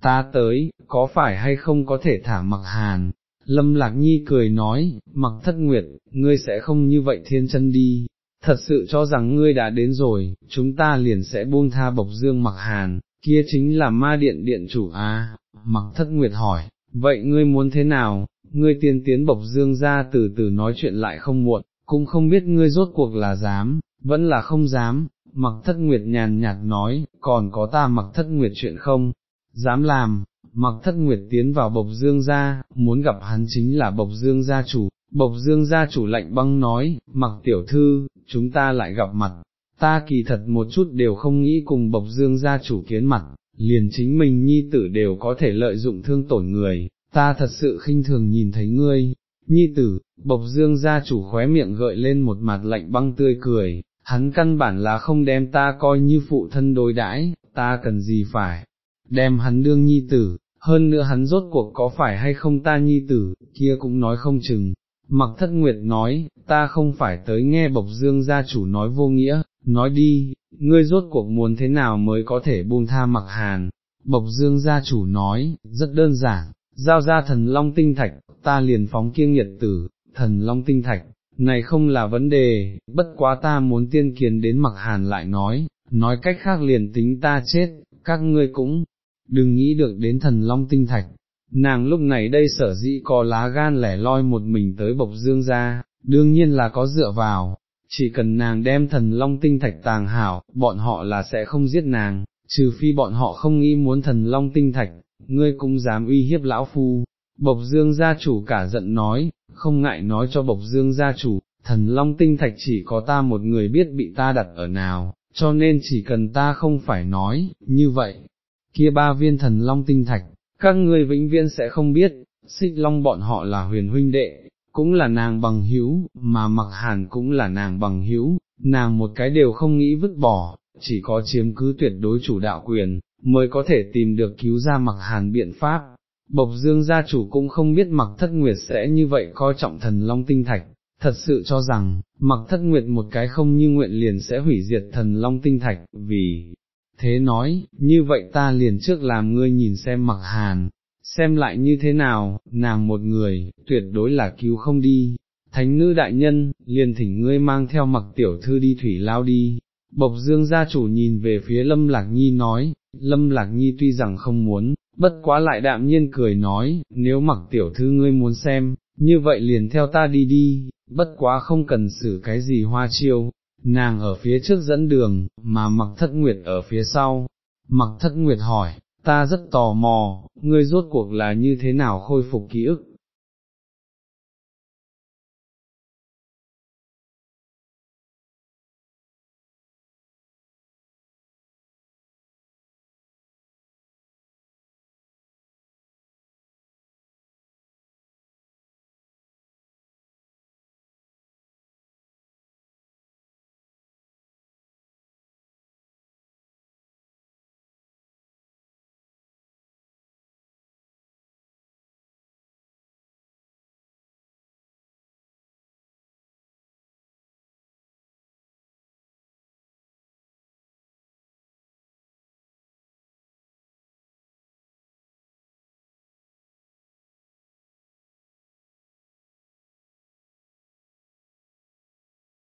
ta tới, có phải hay không có thể thả mặc hàn, Lâm Lạc Nhi cười nói, mặc thất nguyệt, ngươi sẽ không như vậy thiên chân đi, thật sự cho rằng ngươi đã đến rồi, chúng ta liền sẽ buông tha bộc dương mặc hàn, kia chính là ma điện điện chủ à, mặc thất nguyệt hỏi, vậy ngươi muốn thế nào, ngươi tiên tiến bộc dương ra từ từ nói chuyện lại không muộn, cũng không biết ngươi rốt cuộc là dám, vẫn là không dám, mặc thất nguyệt nhàn nhạt nói, còn có ta mặc thất nguyệt chuyện không, dám làm, mặc thất nguyệt tiến vào bộc dương gia, muốn gặp hắn chính là bộc dương gia chủ, Bộc dương gia chủ lạnh băng nói, mặc tiểu thư, chúng ta lại gặp mặt, ta kỳ thật một chút đều không nghĩ cùng bộc dương gia chủ kiến mặt, liền chính mình nhi tử đều có thể lợi dụng thương tổn người, ta thật sự khinh thường nhìn thấy ngươi, nhi tử, bộc dương gia chủ khóe miệng gợi lên một mặt lạnh băng tươi cười, hắn căn bản là không đem ta coi như phụ thân đối đãi, ta cần gì phải, đem hắn đương nhi tử, hơn nữa hắn rốt cuộc có phải hay không ta nhi tử, kia cũng nói không chừng. Mặc thất nguyệt nói, ta không phải tới nghe bộc dương gia chủ nói vô nghĩa, nói đi, ngươi rốt cuộc muốn thế nào mới có thể buông tha mặc hàn. Bộc dương gia chủ nói, rất đơn giản, giao ra thần long tinh thạch, ta liền phóng kiêng nhiệt tử, thần long tinh thạch, này không là vấn đề, bất quá ta muốn tiên kiến đến mặc hàn lại nói, nói cách khác liền tính ta chết, các ngươi cũng, đừng nghĩ được đến thần long tinh thạch. Nàng lúc này đây sở dĩ có lá gan lẻ loi một mình tới bộc dương ra, đương nhiên là có dựa vào, chỉ cần nàng đem thần long tinh thạch tàng hảo, bọn họ là sẽ không giết nàng, trừ phi bọn họ không nghĩ muốn thần long tinh thạch, ngươi cũng dám uy hiếp lão phu. Bộc dương gia chủ cả giận nói, không ngại nói cho bộc dương gia chủ, thần long tinh thạch chỉ có ta một người biết bị ta đặt ở nào, cho nên chỉ cần ta không phải nói, như vậy, kia ba viên thần long tinh thạch, các ngươi vĩnh viễn sẽ không biết, xích long bọn họ là huyền huynh đệ, cũng là nàng bằng hữu, mà mặc hàn cũng là nàng bằng hữu, nàng một cái đều không nghĩ vứt bỏ, chỉ có chiếm cứ tuyệt đối chủ đạo quyền, mới có thể tìm được cứu ra mặc hàn biện pháp. Bộc dương gia chủ cũng không biết mặc thất nguyệt sẽ như vậy coi trọng thần long tinh thạch, thật sự cho rằng, mặc thất nguyệt một cái không như nguyện liền sẽ hủy diệt thần long tinh thạch, vì, thế nói, như vậy ta liền trước làm ngươi nhìn xem mặc hàn, xem lại như thế nào, nàng một người, tuyệt đối là cứu không đi. Thánh nữ đại nhân, liền thỉnh ngươi mang theo mặc tiểu thư đi thủy lao đi. Bộc dương gia chủ nhìn về phía lâm lạc nhi nói, lâm lạc nhi tuy rằng không muốn, bất quá lại đạm nhiên cười nói, nếu mặc tiểu thư ngươi muốn xem, như vậy liền theo ta đi đi, bất quá không cần xử cái gì hoa chiêu, nàng ở phía trước dẫn đường, mà mặc thất nguyệt ở phía sau. Mặc thất nguyệt hỏi, ta rất tò mò, ngươi rốt cuộc là như thế nào khôi phục ký ức,